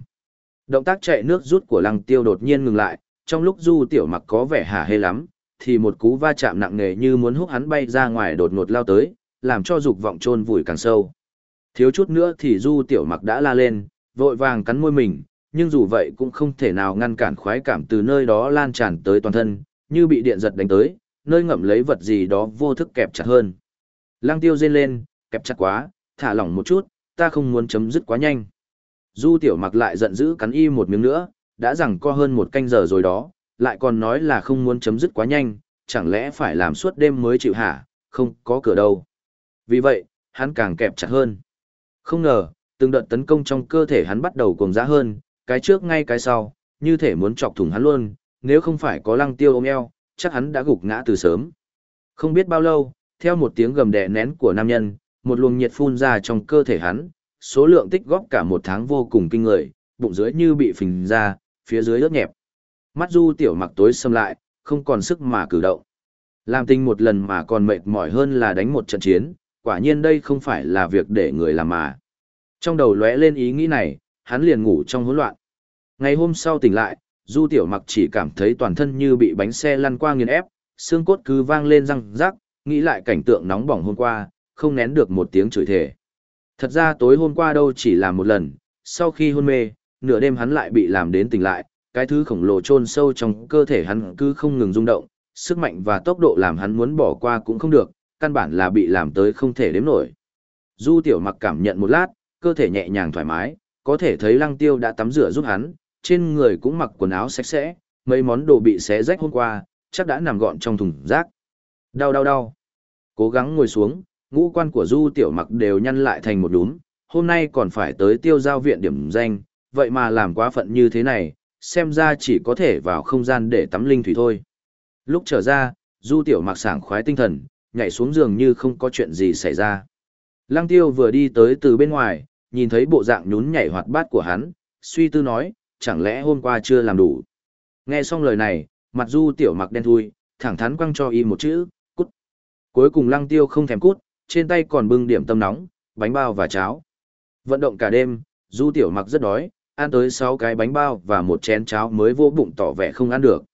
Động tác chạy nước rút của lăng tiêu đột nhiên ngừng lại, trong lúc du tiểu mặc có vẻ hả hê lắm, thì một cú va chạm nặng nề như muốn hút hắn bay ra ngoài đột ngột lao tới, làm cho dục vọng trôn vùi càng sâu. Thiếu chút nữa thì du tiểu mặc đã la lên, vội vàng cắn môi mình, nhưng dù vậy cũng không thể nào ngăn cản khoái cảm từ nơi đó lan tràn tới toàn thân, như bị điện giật đánh tới, nơi ngậm lấy vật gì đó vô thức kẹp chặt hơn. Lăng tiêu rên lên, kẹp chặt quá, thả lỏng một chút, ta không muốn chấm dứt quá nhanh. Du tiểu mặc lại giận dữ cắn y một miếng nữa, đã rằng co hơn một canh giờ rồi đó, lại còn nói là không muốn chấm dứt quá nhanh, chẳng lẽ phải làm suốt đêm mới chịu hả, không có cửa đâu. Vì vậy, hắn càng kẹp chặt hơn. Không ngờ, từng đợt tấn công trong cơ thể hắn bắt đầu cuồng dã hơn, cái trước ngay cái sau, như thể muốn chọc thủng hắn luôn, nếu không phải có lăng tiêu ôm eo, chắc hắn đã gục ngã từ sớm. Không biết bao lâu, theo một tiếng gầm đè nén của nam nhân, một luồng nhiệt phun ra trong cơ thể hắn, số lượng tích góp cả một tháng vô cùng kinh người, bụng dưới như bị phình ra, phía dưới ướt nhẹp. Mắt du tiểu mặc tối xâm lại, không còn sức mà cử động. Làm tình một lần mà còn mệt mỏi hơn là đánh một trận chiến, quả nhiên đây không phải là việc để người làm mà. Trong đầu lóe lên ý nghĩ này, hắn liền ngủ trong hỗn loạn. Ngày hôm sau tỉnh lại, Du Tiểu Mặc chỉ cảm thấy toàn thân như bị bánh xe lăn qua nghiền ép, xương cốt cứ vang lên răng rắc, nghĩ lại cảnh tượng nóng bỏng hôm qua, không nén được một tiếng chửi thề. Thật ra tối hôm qua đâu chỉ là một lần, sau khi hôn mê, nửa đêm hắn lại bị làm đến tỉnh lại, cái thứ khổng lồ chôn sâu trong cơ thể hắn cứ không ngừng rung động, sức mạnh và tốc độ làm hắn muốn bỏ qua cũng không được, căn bản là bị làm tới không thể đếm nổi. Du tiểu mặc cảm nhận một lát, cơ thể nhẹ nhàng thoải mái, có thể thấy lăng tiêu đã tắm rửa giúp hắn, trên người cũng mặc quần áo sạch sẽ, mấy món đồ bị xé rách hôm qua, chắc đã nằm gọn trong thùng rác. Đau đau đau. Cố gắng ngồi xuống, ngũ quan của du tiểu mặc đều nhăn lại thành một đúm, hôm nay còn phải tới tiêu giao viện điểm danh, vậy mà làm quá phận như thế này, xem ra chỉ có thể vào không gian để tắm linh thủy thôi. Lúc trở ra, Du Tiểu Mặc sảng khoái tinh thần, nhảy xuống giường như không có chuyện gì xảy ra. Lăng Tiêu vừa đi tới từ bên ngoài, nhìn thấy bộ dạng nhún nhảy hoạt bát của hắn, suy tư nói, chẳng lẽ hôm qua chưa làm đủ. Nghe xong lời này, mặt Du Tiểu Mặc đen thui, thẳng thắn quăng cho y một chữ, cút. Cuối cùng Lăng Tiêu không thèm cút, trên tay còn bưng điểm tâm nóng, bánh bao và cháo. Vận động cả đêm, Du Tiểu Mặc rất đói, ăn tới 6 cái bánh bao và một chén cháo mới vô bụng tỏ vẻ không ăn được.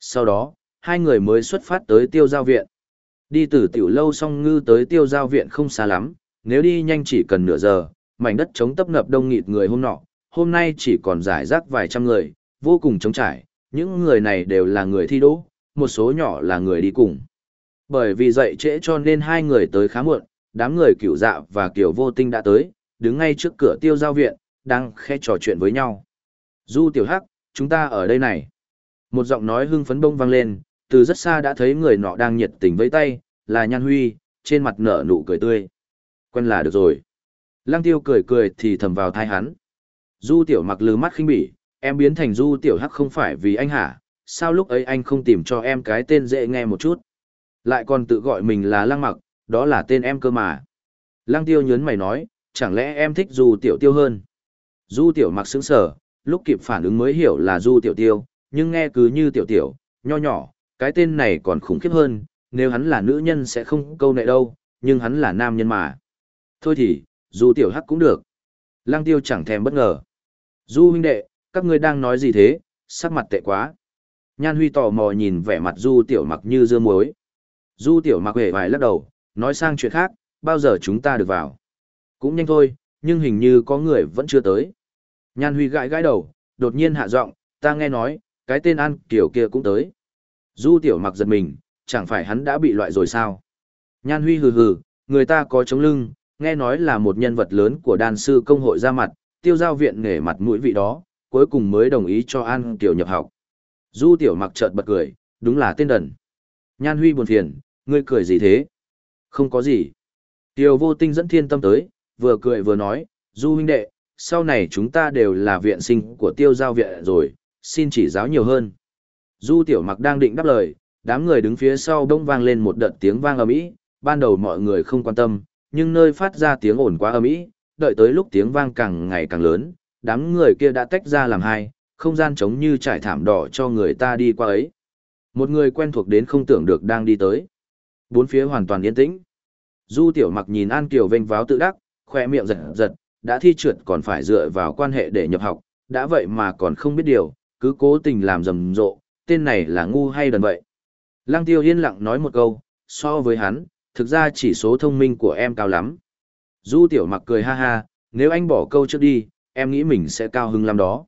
Sau đó, hai người mới xuất phát tới tiêu giao viện. Đi từ tiểu lâu song ngư tới tiêu giao viện không xa lắm, nếu đi nhanh chỉ cần nửa giờ, mảnh đất chống tấp nập đông nghịt người hôm nọ, hôm nay chỉ còn giải rác vài trăm người, vô cùng trống trải, những người này đều là người thi đỗ, một số nhỏ là người đi cùng. Bởi vì dậy trễ cho nên hai người tới khá muộn, đám người cửu dạ và kiểu vô tinh đã tới, đứng ngay trước cửa tiêu giao viện, đang khẽ trò chuyện với nhau. Du tiểu hắc, chúng ta ở đây này. Một giọng nói hưng phấn bông vang lên, từ rất xa đã thấy người nọ đang nhiệt tình với tay, là Nhan Huy, trên mặt nở nụ cười tươi. Quen là được rồi. Lăng tiêu cười cười thì thầm vào thai hắn. Du tiểu mặc lừ mắt khinh bỉ, em biến thành du tiểu hắc không phải vì anh hả, sao lúc ấy anh không tìm cho em cái tên dễ nghe một chút. Lại còn tự gọi mình là lăng mặc, đó là tên em cơ mà. Lăng tiêu nhớn mày nói, chẳng lẽ em thích du tiểu tiêu hơn. Du tiểu mặc sững sờ, lúc kịp phản ứng mới hiểu là du tiểu tiêu, nhưng nghe cứ như tiểu tiểu, nho nhỏ, cái tên này còn khủng khiếp hơn, nếu hắn là nữ nhân sẽ không câu nệ đâu, nhưng hắn là nam nhân mà. Thôi thì, du tiểu hắc cũng được. Lăng tiêu chẳng thèm bất ngờ. Du huynh đệ, các ngươi đang nói gì thế, sắc mặt tệ quá. Nhan Huy tò mò nhìn vẻ mặt Du tiểu mặc như dưa muối. Du tiểu mặc hề vài lắc đầu, nói sang chuyện khác, bao giờ chúng ta được vào. Cũng nhanh thôi, nhưng hình như có người vẫn chưa tới. Nhan Huy gãi gãi đầu, đột nhiên hạ giọng, ta nghe nói, cái tên An Kiều kia cũng tới. Du tiểu mặc giật mình, chẳng phải hắn đã bị loại rồi sao? Nhan Huy hừ hừ, người ta có chống lưng, nghe nói là một nhân vật lớn của đan sư công hội ra mặt, tiêu giao viện nghề mặt mũi vị đó, cuối cùng mới đồng ý cho An Kiều nhập học. Du tiểu mặc chợt bật cười, đúng là tên đần. Nhan Huy buồn phiền, ngươi cười gì thế? Không có gì. Tiêu vô tinh dẫn thiên tâm tới, vừa cười vừa nói, Du huynh đệ, sau này chúng ta đều là viện sinh của tiêu giao viện rồi, xin chỉ giáo nhiều hơn. Du tiểu mặc đang định đáp lời, đám người đứng phía sau đông vang lên một đợt tiếng vang ầm ĩ, ban đầu mọi người không quan tâm, nhưng nơi phát ra tiếng ồn quá ầm ĩ, đợi tới lúc tiếng vang càng ngày càng lớn, đám người kia đã tách ra làm hai, không gian trống như trải thảm đỏ cho người ta đi qua ấy. Một người quen thuộc đến không tưởng được đang đi tới. Bốn phía hoàn toàn yên tĩnh. Du tiểu mặc nhìn An Kiều vênh váo tự đắc, khoe miệng giật giật, đã thi trượt còn phải dựa vào quan hệ để nhập học, đã vậy mà còn không biết điều, cứ cố tình làm rầm rộ, tên này là ngu hay đần vậy. Lăng tiêu yên lặng nói một câu, so với hắn, thực ra chỉ số thông minh của em cao lắm. Du tiểu mặc cười ha ha, nếu anh bỏ câu trước đi, em nghĩ mình sẽ cao hứng lắm đó.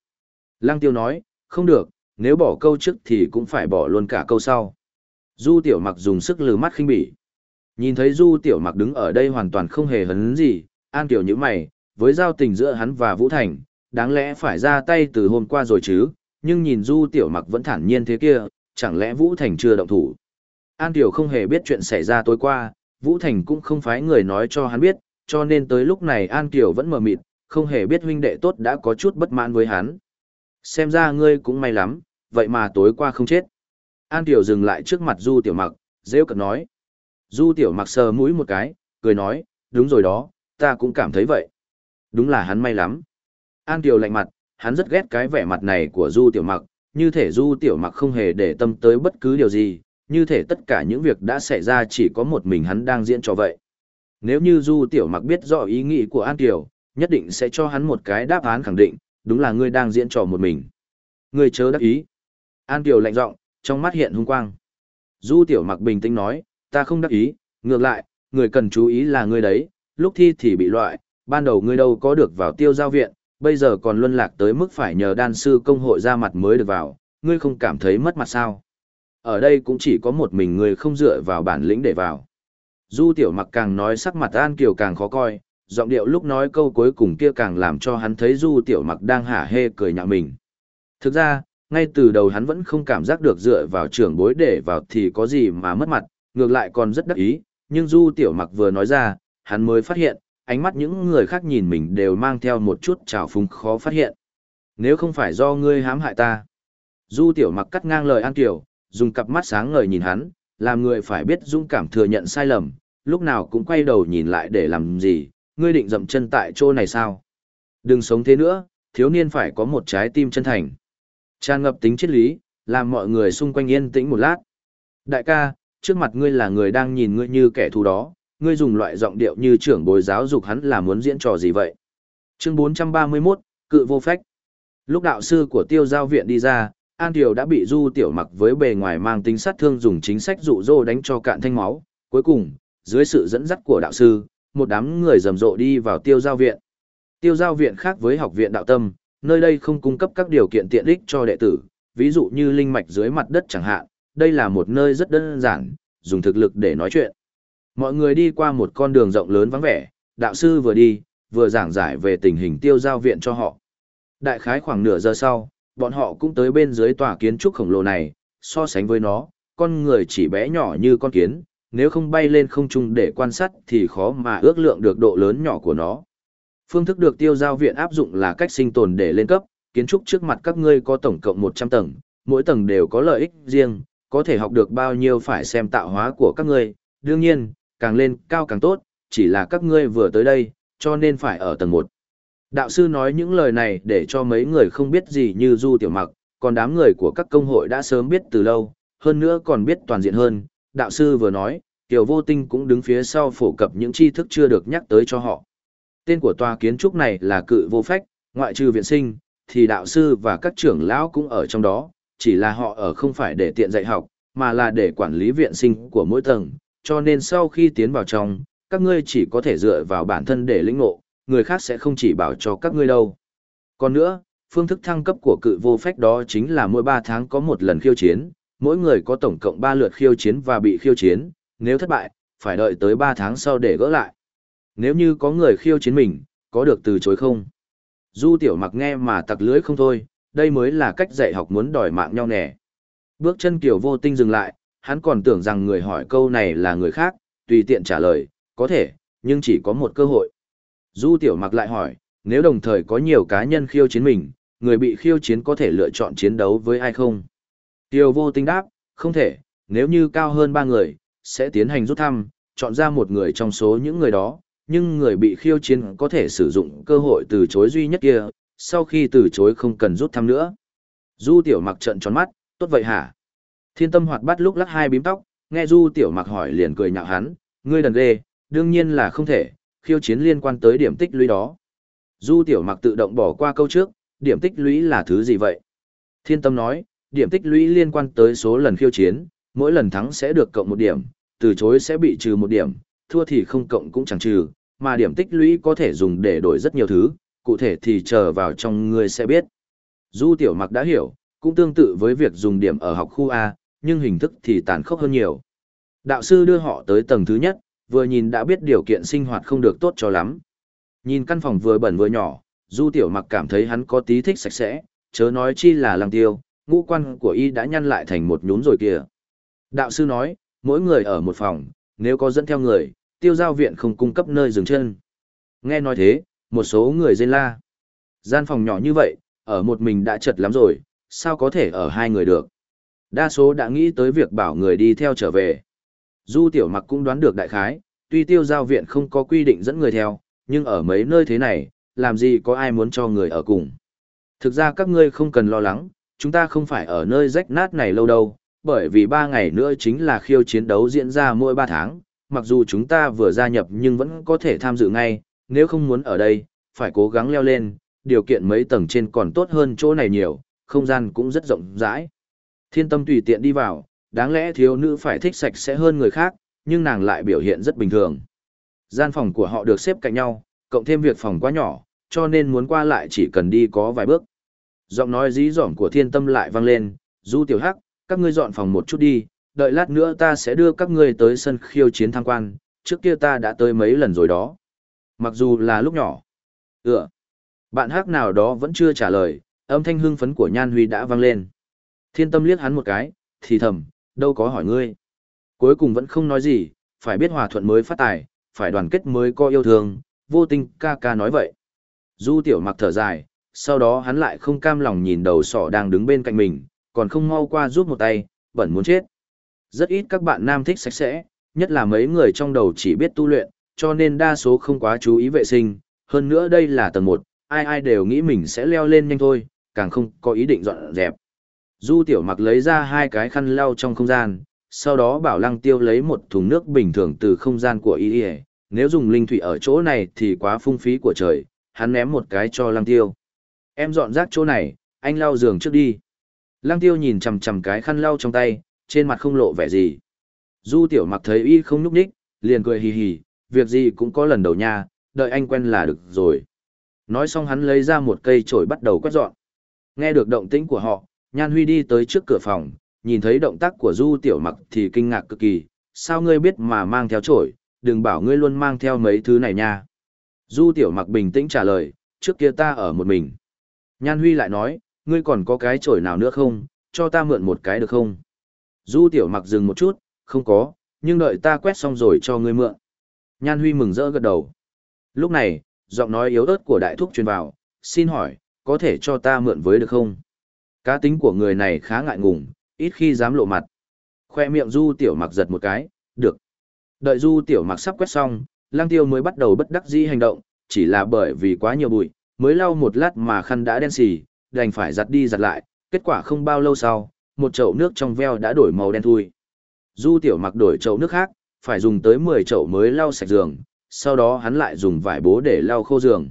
Lăng tiêu nói, không được, nếu bỏ câu trước thì cũng phải bỏ luôn cả câu sau. Du tiểu mặc dùng sức lừ mắt khinh bỉ. Nhìn thấy du tiểu mặc đứng ở đây hoàn toàn không hề hấn gì, an tiểu như mày, với giao tình giữa hắn và Vũ Thành, đáng lẽ phải ra tay từ hôm qua rồi chứ, nhưng nhìn Du Tiểu Mặc vẫn thản nhiên thế kia, chẳng lẽ Vũ Thành chưa động thủ. An Tiểu không hề biết chuyện xảy ra tối qua, Vũ Thành cũng không phái người nói cho hắn biết, cho nên tới lúc này An Tiểu vẫn mờ mịt, không hề biết huynh đệ tốt đã có chút bất mãn với hắn. Xem ra ngươi cũng may lắm, vậy mà tối qua không chết. An Tiểu dừng lại trước mặt Du Tiểu Mặc, rêu cật nói. Du Tiểu Mặc sờ mũi một cái, cười nói, đúng rồi đó, ta cũng cảm thấy vậy. Đúng là hắn may lắm. An Tiểu lạnh mặt, hắn rất ghét cái vẻ mặt này của Du Tiểu Mặc, như thể Du Tiểu Mặc không hề để tâm tới bất cứ điều gì, như thể tất cả những việc đã xảy ra chỉ có một mình hắn đang diễn cho vậy. Nếu như Du Tiểu Mặc biết rõ ý nghĩ của An Tiểu, nhất định sẽ cho hắn một cái đáp án khẳng định, đúng là ngươi đang diễn trò một mình. Ngươi chớ đắc ý. An Tiểu lạnh giọng, trong mắt hiện hung quang. Du Tiểu Mặc bình tĩnh nói, ta không đắc ý, ngược lại, người cần chú ý là ngươi đấy, lúc thi thì bị loại, ban đầu ngươi đâu có được vào tiêu giao viện, bây giờ còn luân lạc tới mức phải nhờ đan sư công hội ra mặt mới được vào, ngươi không cảm thấy mất mặt sao? Ở đây cũng chỉ có một mình ngươi không dựa vào bản lĩnh để vào. Du tiểu mặc càng nói sắc mặt An Kiều càng khó coi, giọng điệu lúc nói câu cuối cùng kia càng làm cho hắn thấy Du tiểu mặc đang hả hê cười nhạo mình. Thực ra, ngay từ đầu hắn vẫn không cảm giác được dựa vào trưởng bối để vào thì có gì mà mất mặt, ngược lại còn rất đắc ý, nhưng Du tiểu mặc vừa nói ra, hắn mới phát hiện, ánh mắt những người khác nhìn mình đều mang theo một chút trào phúng khó phát hiện. Nếu không phải do ngươi hãm hại ta. Du tiểu mặc cắt ngang lời An Kiều, dùng cặp mắt sáng ngời nhìn hắn, làm người phải biết dũng cảm thừa nhận sai lầm, lúc nào cũng quay đầu nhìn lại để làm gì, ngươi định dậm chân tại chỗ này sao? Đừng sống thế nữa, thiếu niên phải có một trái tim chân thành. Tràn ngập tính triết lý, làm mọi người xung quanh yên tĩnh một lát. Đại ca, trước mặt ngươi là người đang nhìn ngươi như kẻ thù đó, ngươi dùng loại giọng điệu như trưởng bối giáo dục hắn là muốn diễn trò gì vậy? Chương 431, Cự vô phách. Lúc đạo sư của tiêu giao viện đi ra, An Tiểu đã bị Du Tiểu Mặc với bề ngoài mang tính sát thương dùng chính sách dụ dỗ đánh cho cạn thanh máu. Cuối cùng, dưới sự dẫn dắt của đạo sư, một đám người rầm rộ đi vào tiêu giao viện. Tiêu giao viện khác với học viện đạo tâm, nơi đây không cung cấp các điều kiện tiện ích cho đệ tử, ví dụ như linh mạch dưới mặt đất chẳng hạn, đây là một nơi rất đơn giản, dùng thực lực để nói chuyện. Mọi người đi qua một con đường rộng lớn vắng vẻ, đạo sư vừa đi, vừa giảng giải về tình hình tiêu giao viện cho họ. Đại khái khoảng nửa giờ sau, bọn họ cũng tới bên dưới tòa kiến trúc khổng lồ này, so sánh với nó, con người chỉ bé nhỏ như con kiến, nếu không bay lên không trung để quan sát thì khó mà ước lượng được độ lớn nhỏ của nó. Phương thức được tiêu giao viện áp dụng là cách sinh tồn để lên cấp, kiến trúc trước mặt các ngươi có tổng cộng 100 tầng, mỗi tầng đều có lợi ích riêng, có thể học được bao nhiêu phải xem tạo hóa của các ngươi, đương nhiên, càng lên cao càng tốt, chỉ là các ngươi vừa tới đây, cho nên phải ở tầng 1. Đạo sư nói những lời này để cho mấy người không biết gì như Du Tiểu Mặc, còn đám người của các công hội đã sớm biết từ lâu, hơn nữa còn biết toàn diện hơn. Đạo sư vừa nói, Tiểu Vô Tinh cũng đứng phía sau phổ cập những tri thức chưa được nhắc tới cho họ. Tên của tòa kiến trúc này là cự vô phách, ngoại trừ viện sinh, thì đạo sư và các trưởng lão cũng ở trong đó, chỉ là họ ở không phải để tiện dạy học, mà là để quản lý viện sinh của mỗi tầng, cho nên sau khi tiến vào trong, các ngươi chỉ có thể dựa vào bản thân để lĩnh ngộ, người khác sẽ không chỉ bảo cho các ngươi đâu. Còn nữa, phương thức thăng cấp của cự vô phách đó chính là mỗi 3 tháng có một lần khiêu chiến, mỗi người có tổng cộng 3 lượt khiêu chiến và bị khiêu chiến, nếu thất bại, phải đợi tới 3 tháng sau để gỡ lại. Nếu như có người khiêu chiến mình, có được từ chối không? Du tiểu mặc nghe mà tặc lưới không thôi, đây mới là cách dạy học muốn đòi mạng nhau nè. Bước chân kiểu vô tinh dừng lại, hắn còn tưởng rằng người hỏi câu này là người khác, tùy tiện trả lời, có thể, nhưng chỉ có một cơ hội. Du tiểu mặc lại hỏi, nếu đồng thời có nhiều cá nhân khiêu chiến mình, người bị khiêu chiến có thể lựa chọn chiến đấu với ai không? Tiêu vô tinh đáp, không thể, nếu như cao hơn ba người, sẽ tiến hành rút thăm, chọn ra một người trong số những người đó, nhưng người bị khiêu chiến có thể sử dụng cơ hội từ chối duy nhất kia, sau khi từ chối không cần rút thăm nữa. Du tiểu mặc trận tròn mắt, tốt vậy hả? Thiên tâm hoạt bắt lúc lắc hai bím tóc, nghe du tiểu mặc hỏi liền cười nhạo hắn, ngươi đần ghê, đương nhiên là không thể, khiêu chiến liên quan tới điểm tích lũy đó. Du tiểu mặc tự động bỏ qua câu trước, điểm tích lũy là thứ gì vậy? Thiên tâm nói, điểm tích lũy liên quan tới số lần khiêu chiến, mỗi lần thắng sẽ được cộng một điểm, từ chối sẽ bị trừ một điểm, thua thì không cộng cũng chẳng trừ, mà điểm tích lũy có thể dùng để đổi rất nhiều thứ, cụ thể thì chờ vào trong người sẽ biết. Du tiểu mặc đã hiểu, cũng tương tự với việc dùng điểm ở học khu A, nhưng hình thức thì tàn khốc hơn nhiều. Đạo sư đưa họ tới tầng thứ nhất, vừa nhìn đã biết điều kiện sinh hoạt không được tốt cho lắm. Nhìn căn phòng vừa bẩn vừa nhỏ, Du Tiểu Mặc cảm thấy hắn có tí thích sạch sẽ, chớ nói chi là lăng tiêu, ngũ quan của y đã nhăn lại thành một nhún rồi kìa. Đạo sư nói, mỗi người ở một phòng, nếu có dẫn theo người, tiêu giao viện không cung cấp nơi dừng chân. Nghe nói thế, một số người dên la. Gian phòng nhỏ như vậy, ở một mình đã chật lắm rồi, sao có thể ở hai người được. Đa số đã nghĩ tới việc bảo người đi theo trở về. Du tiểu mặc cũng đoán được đại khái, tuy tiêu giao viện không có quy định dẫn người theo, nhưng ở mấy nơi thế này, làm gì có ai muốn cho người ở cùng. Thực ra các ngươi không cần lo lắng, chúng ta không phải ở nơi rách nát này lâu đâu, bởi vì ba ngày nữa chính là khiêu chiến đấu diễn ra mỗi ba tháng, mặc dù chúng ta vừa gia nhập nhưng vẫn có thể tham dự ngay, nếu không muốn ở đây, phải cố gắng leo lên, điều kiện mấy tầng trên còn tốt hơn chỗ này nhiều, không gian cũng rất rộng rãi. Thiên tâm tùy tiện đi vào, đáng lẽ thiếu nữ phải thích sạch sẽ hơn người khác, nhưng nàng lại biểu hiện rất bình thường. Gian phòng của họ được xếp cạnh nhau, cộng thêm việc phòng quá nhỏ, cho nên muốn qua lại chỉ cần đi có vài bước. Giọng nói dí dỏm của thiên tâm lại vang lên, du tiểu hắc, các ngươi dọn phòng một chút đi, đợi lát nữa ta sẽ đưa các ngươi tới sân khiêu chiến tham quan, trước kia ta đã tới mấy lần rồi đó. Mặc dù là lúc nhỏ. Ừ. Bạn hắc nào đó vẫn chưa trả lời, âm thanh hưng phấn của Nhan Huy đã vang lên. Thiên tâm liếc hắn một cái, thì thầm, đâu có hỏi ngươi. Cuối cùng vẫn không nói gì, phải biết hòa thuận mới phát tài, phải đoàn kết mới có yêu thương, vô tình ca ca nói vậy. Du tiểu mặc thở dài, sau đó hắn lại không cam lòng nhìn đầu sỏ đang đứng bên cạnh mình, còn không mau qua giúp một tay, bẩn muốn chết. Rất ít các bạn nam thích sạch sẽ, nhất là mấy người trong đầu chỉ biết tu luyện, cho nên đa số không quá chú ý vệ sinh, hơn nữa đây là tầng 1, ai ai đều nghĩ mình sẽ leo lên nhanh thôi, càng không có ý định dọn dẹp. Du tiểu mặc lấy ra hai cái khăn lau trong không gian, sau đó bảo lăng tiêu lấy một thùng nước bình thường từ không gian của y nếu dùng linh thủy ở chỗ này thì quá phung phí của trời, hắn ném một cái cho lăng tiêu. Em dọn rác chỗ này, anh lau giường trước đi. Lăng tiêu nhìn chằm chằm cái khăn lau trong tay, trên mặt không lộ vẻ gì. Du tiểu mặc thấy y không nhúc nhích, liền cười hì hì, việc gì cũng có lần đầu nha, đợi anh quen là được rồi. Nói xong hắn lấy ra một cây chổi bắt đầu quét dọn. Nghe được động tĩnh của họ, Nhan Huy đi tới trước cửa phòng, nhìn thấy động tác của Du Tiểu Mặc thì kinh ngạc cực kỳ, sao ngươi biết mà mang theo chổi, đừng bảo ngươi luôn mang theo mấy thứ này nha. Du Tiểu Mặc bình tĩnh trả lời, trước kia ta ở một mình. Nhan Huy lại nói, ngươi còn có cái chổi nào nữa không, cho ta mượn một cái được không? Du Tiểu Mặc dừng một chút, không có, nhưng đợi ta quét xong rồi cho ngươi mượn. Nhan Huy mừng rỡ gật đầu. Lúc này, giọng nói yếu ớt của đại thúc truyền vào, xin hỏi, có thể cho ta mượn với được không? Cá tính của người này khá ngại ngùng, ít khi dám lộ mặt. Khoe miệng Du Tiểu Mặc giật một cái, được. Đợi Du Tiểu Mặc sắp quét xong, Lang Tiêu mới bắt đầu bất đắc dĩ hành động, chỉ là bởi vì quá nhiều bụi, mới lau một lát mà khăn đã đen xì, đành phải giặt đi giặt lại, kết quả không bao lâu sau, một chậu nước trong veo đã đổi màu đen thui. Du Tiểu Mặc đổi chậu nước khác, phải dùng tới 10 chậu mới lau sạch giường, sau đó hắn lại dùng vải bố để lau khô giường.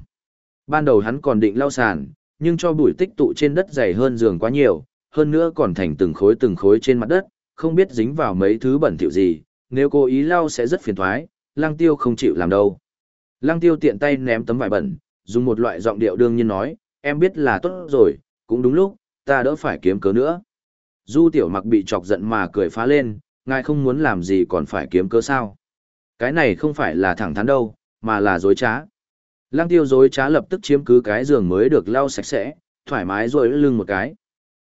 Ban đầu hắn còn định lau sàn, nhưng cho bụi tích tụ trên đất dày hơn giường quá nhiều, hơn nữa còn thành từng khối từng khối trên mặt đất, không biết dính vào mấy thứ bẩn thỉu gì, nếu cố ý lau sẽ rất phiền toái, Lăng Tiêu không chịu làm đâu. Lăng Tiêu tiện tay ném tấm vải bẩn, dùng một loại giọng điệu đương nhiên nói, em biết là tốt rồi, cũng đúng lúc, ta đỡ phải kiếm cớ nữa. Du Tiểu Mặc bị chọc giận mà cười phá lên, ngài không muốn làm gì còn phải kiếm cớ sao? Cái này không phải là thẳng thắn đâu, mà là dối trá. Lăng tiêu dối trá lập tức chiếm cứ cái giường mới được lau sạch sẽ, thoải mái rồi lưng một cái.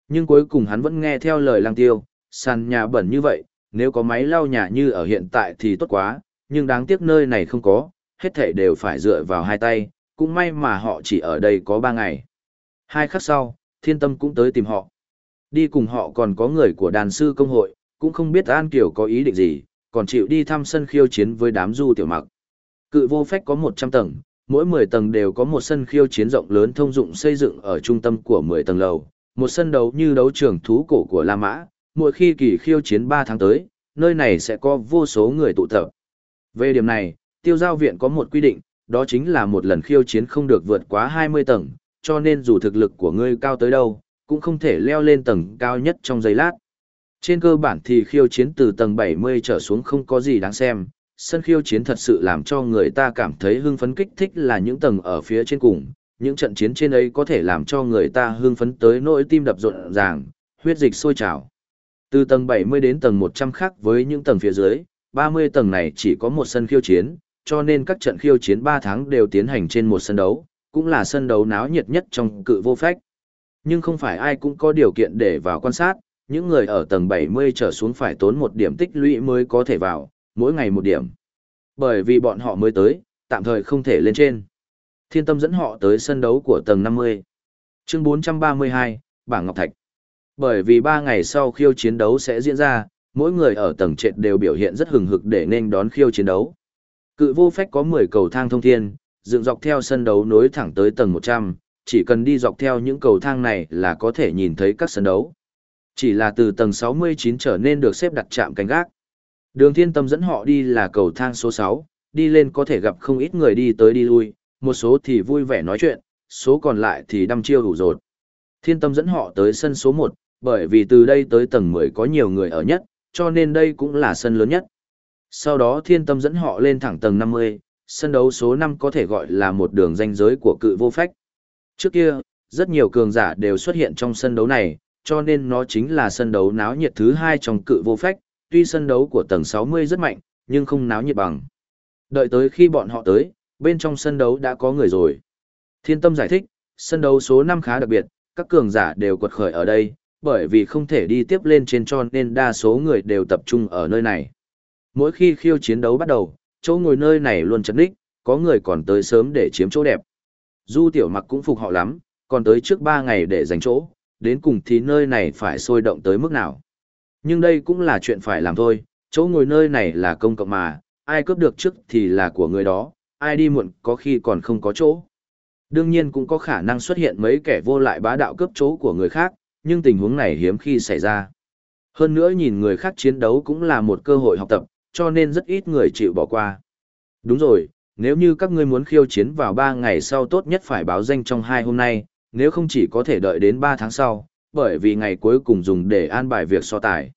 Nhưng cuối cùng hắn vẫn nghe theo lời lăng tiêu, sàn nhà bẩn như vậy, nếu có máy lau nhà như ở hiện tại thì tốt quá, nhưng đáng tiếc nơi này không có, hết thảy đều phải dựa vào hai tay, cũng may mà họ chỉ ở đây có ba ngày. Hai khắc sau, thiên tâm cũng tới tìm họ. Đi cùng họ còn có người của đàn sư công hội, cũng không biết An Kiều có ý định gì, còn chịu đi thăm sân khiêu chiến với đám du tiểu mặc. Cự vô phách có 100 tầng, mỗi 10 tầng đều có một sân khiêu chiến rộng lớn thông dụng xây dựng ở trung tâm của 10 tầng lầu, một sân đấu như đấu trường thú cổ của La Mã, mỗi khi kỳ khiêu chiến 3 tháng tới, nơi này sẽ có vô số người tụ tập. Về điểm này, tiêu giao viện có một quy định, đó chính là một lần khiêu chiến không được vượt quá 20 tầng, cho nên dù thực lực của ngươi cao tới đâu, cũng không thể leo lên tầng cao nhất trong giây lát. Trên cơ bản thì khiêu chiến từ tầng 70 trở xuống không có gì đáng xem, sân khiêu chiến thật sự làm cho người ta cảm thấy hưng phấn kích thích là những tầng ở phía trên cùng, những trận chiến trên ấy có thể làm cho người ta hưng phấn tới nỗi tim đập rộn ràng, huyết dịch sôi trào. Từ tầng 70 đến tầng 100 khác với những tầng phía dưới, 30 tầng này chỉ có một sân khiêu chiến, cho nên các trận khiêu chiến 3 tháng đều tiến hành trên một sân đấu, cũng là sân đấu náo nhiệt nhất trong cự vô phách. Nhưng không phải ai cũng có điều kiện để vào quan sát, những người ở tầng 70 trở xuống phải tốn một điểm tích lũy mới có thể vào, mỗi ngày một điểm. Bởi vì bọn họ mới tới, tạm thời không thể lên trên. Thiên tâm dẫn họ tới sân đấu của tầng 50. Chương 432, Bảng Ngọc Thạch. Bởi vì 3 ngày sau khiêu chiến đấu sẽ diễn ra, mỗi người ở tầng trệt đều biểu hiện rất hừng hực để nên đón khiêu chiến đấu. Cự vô phách có 10 cầu thang thông thiên, dựng dọc theo sân đấu nối thẳng tới tầng 100, chỉ cần đi dọc theo những cầu thang này là có thể nhìn thấy các sân đấu. Chỉ là từ tầng 69 trở nên được xếp đặt chạm canh gác. Đường thiên tâm dẫn họ đi là cầu thang số 6, đi lên có thể gặp không ít người đi tới đi lui, một số thì vui vẻ nói chuyện, số còn lại thì đăm chiêu đủ rột. Thiên tâm dẫn họ tới sân số 1, bởi vì từ đây tới tầng 10 có nhiều người ở nhất, cho nên đây cũng là sân lớn nhất. Sau đó thiên tâm dẫn họ lên thẳng tầng 50, sân đấu số 5 có thể gọi là một đường danh giới của cự vô phách. Trước kia, rất nhiều cường giả đều xuất hiện trong sân đấu này, cho nên nó chính là sân đấu náo nhiệt thứ hai trong cự vô phách, tuy sân đấu của tầng 60 rất mạnh, nhưng không náo nhiệt bằng. Đợi tới khi bọn họ tới, bên trong sân đấu đã có người rồi. Thiên tâm giải thích, sân đấu số 5 khá đặc biệt, các cường giả đều quật khởi ở đây, bởi vì không thể đi tiếp lên trên tròn nên đa số người đều tập trung ở nơi này. Mỗi khi khiêu chiến đấu bắt đầu, chỗ ngồi nơi này luôn chật ních, có người còn tới sớm để chiếm chỗ đẹp. Du tiểu mặc cũng phục họ lắm, còn tới trước 3 ngày để giành chỗ, đến cùng thì nơi này phải sôi động tới mức nào. Nhưng đây cũng là chuyện phải làm thôi, chỗ ngồi nơi này là công cộng mà, ai cướp được trước thì là của người đó, ai đi muộn có khi còn không có chỗ. Đương nhiên cũng có khả năng xuất hiện mấy kẻ vô lại bá đạo cướp chỗ của người khác, nhưng tình huống này hiếm khi xảy ra. Hơn nữa nhìn người khác chiến đấu cũng là một cơ hội học tập, cho nên rất ít người chịu bỏ qua. Đúng rồi, nếu như các ngươi muốn khiêu chiến vào 3 ngày sau tốt nhất phải báo danh trong hai hôm nay, nếu không chỉ có thể đợi đến 3 tháng sau, bởi vì ngày cuối cùng dùng để an bài việc so tài.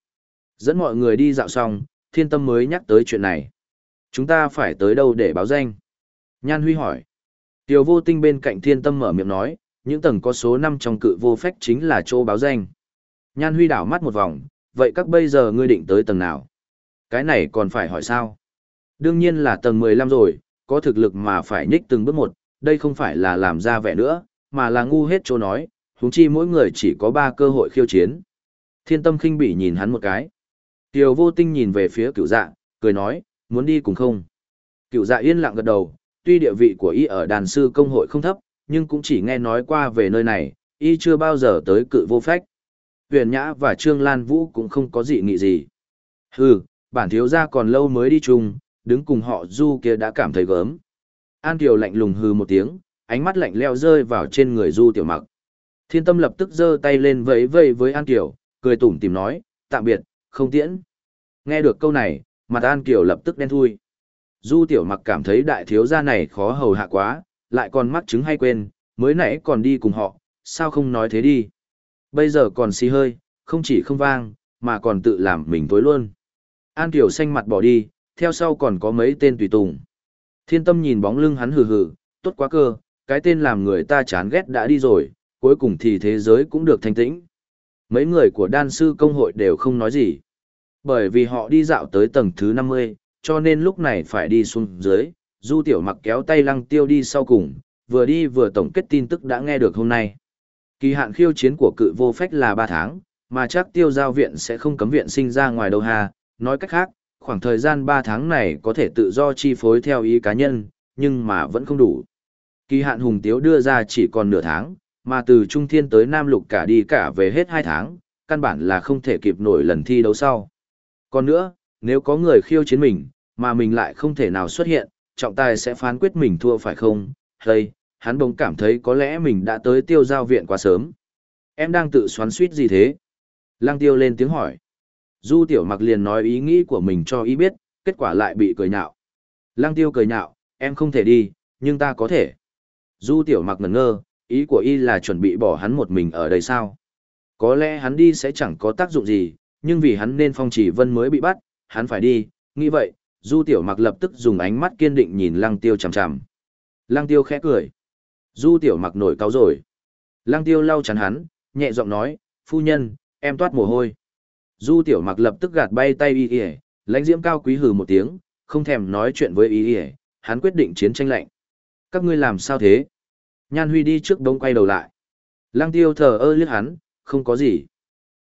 Dẫn mọi người đi dạo xong, thiên tâm mới nhắc tới chuyện này. Chúng ta phải tới đâu để báo danh? Nhan Huy hỏi. Tiểu vô tinh bên cạnh thiên tâm mở miệng nói, những tầng có số 5 trong cự vô phách chính là chỗ báo danh. Nhan Huy đảo mắt một vòng, vậy các bây giờ ngươi định tới tầng nào? Cái này còn phải hỏi sao? Đương nhiên là tầng 15 rồi, có thực lực mà phải nhích từng bước một, đây không phải là làm ra vẻ nữa, mà là ngu hết chỗ nói, huống chi mỗi người chỉ có ba cơ hội khiêu chiến. Thiên tâm khinh bỉ nhìn hắn một cái. Tiều vô tinh nhìn về phía cựu dạ, cười nói, muốn đi cùng không? Cựu dạ yên lặng gật đầu, tuy địa vị của y ở đàn sư công hội không thấp, nhưng cũng chỉ nghe nói qua về nơi này, y chưa bao giờ tới cự vô phách. Huyền Nhã và Trương Lan Vũ cũng không có gì nghị gì. Hừ, bản thiếu gia còn lâu mới đi chung, đứng cùng họ du kia đã cảm thấy gớm. An Kiều lạnh lùng hừ một tiếng, ánh mắt lạnh leo rơi vào trên người du tiểu mặc. Thiên tâm lập tức giơ tay lên vẫy vẫy với An Kiều, cười tủm tìm nói, tạm biệt, không tiễn. Nghe được câu này, mặt An Kiều lập tức đen thui. Du tiểu mặc cảm thấy đại thiếu gia này khó hầu hạ quá, lại còn mắc chứng hay quên, mới nãy còn đi cùng họ, sao không nói thế đi. Bây giờ còn xì hơi, không chỉ không vang, mà còn tự làm mình tối luôn. An Kiều xanh mặt bỏ đi, theo sau còn có mấy tên tùy tùng. Thiên tâm nhìn bóng lưng hắn hừ hừ, tốt quá cơ, cái tên làm người ta chán ghét đã đi rồi, cuối cùng thì thế giới cũng được thanh tĩnh. Mấy người của đan sư công hội đều không nói gì. Bởi vì họ đi dạo tới tầng thứ 50, cho nên lúc này phải đi xuống dưới, du tiểu mặc kéo tay lăng tiêu đi sau cùng, vừa đi vừa tổng kết tin tức đã nghe được hôm nay. Kỳ hạn khiêu chiến của cự vô phách là 3 tháng, mà chắc tiêu giao viện sẽ không cấm viện sinh ra ngoài đâu Hà. nói cách khác, khoảng thời gian 3 tháng này có thể tự do chi phối theo ý cá nhân, nhưng mà vẫn không đủ. Kỳ hạn hùng tiếu đưa ra chỉ còn nửa tháng, mà từ Trung Thiên tới Nam Lục cả đi cả về hết 2 tháng, căn bản là không thể kịp nổi lần thi đấu sau. Còn nữa, nếu có người khiêu chiến mình, mà mình lại không thể nào xuất hiện, trọng tài sẽ phán quyết mình thua phải không? Hay, hắn bỗng cảm thấy có lẽ mình đã tới tiêu giao viện quá sớm. Em đang tự xoắn suýt gì thế? Lăng tiêu lên tiếng hỏi. Du tiểu mặc liền nói ý nghĩ của mình cho ý biết, kết quả lại bị cười nhạo. Lăng tiêu cười nhạo, em không thể đi, nhưng ta có thể. Du tiểu mặc ngẩn ngơ, ý của y là chuẩn bị bỏ hắn một mình ở đây sao? Có lẽ hắn đi sẽ chẳng có tác dụng gì, nhưng vì hắn nên phong chỉ vân mới bị bắt, hắn phải đi, nghĩ vậy, du tiểu mặc lập tức dùng ánh mắt kiên định nhìn lăng tiêu chằm chằm. Lăng tiêu khẽ cười. Du tiểu mặc nổi cáo rồi. Lăng tiêu lau chắn hắn, nhẹ giọng nói, phu nhân, em toát mồ hôi. Du tiểu mặc lập tức gạt bay tay y y, lãnh diễm cao quý hừ một tiếng, không thèm nói chuyện với y y, hắn quyết định chiến tranh lạnh. Các ngươi làm sao thế? Nhan Huy đi trước đống quay đầu lại. Lăng tiêu thờ ơ liếc hắn, không có gì.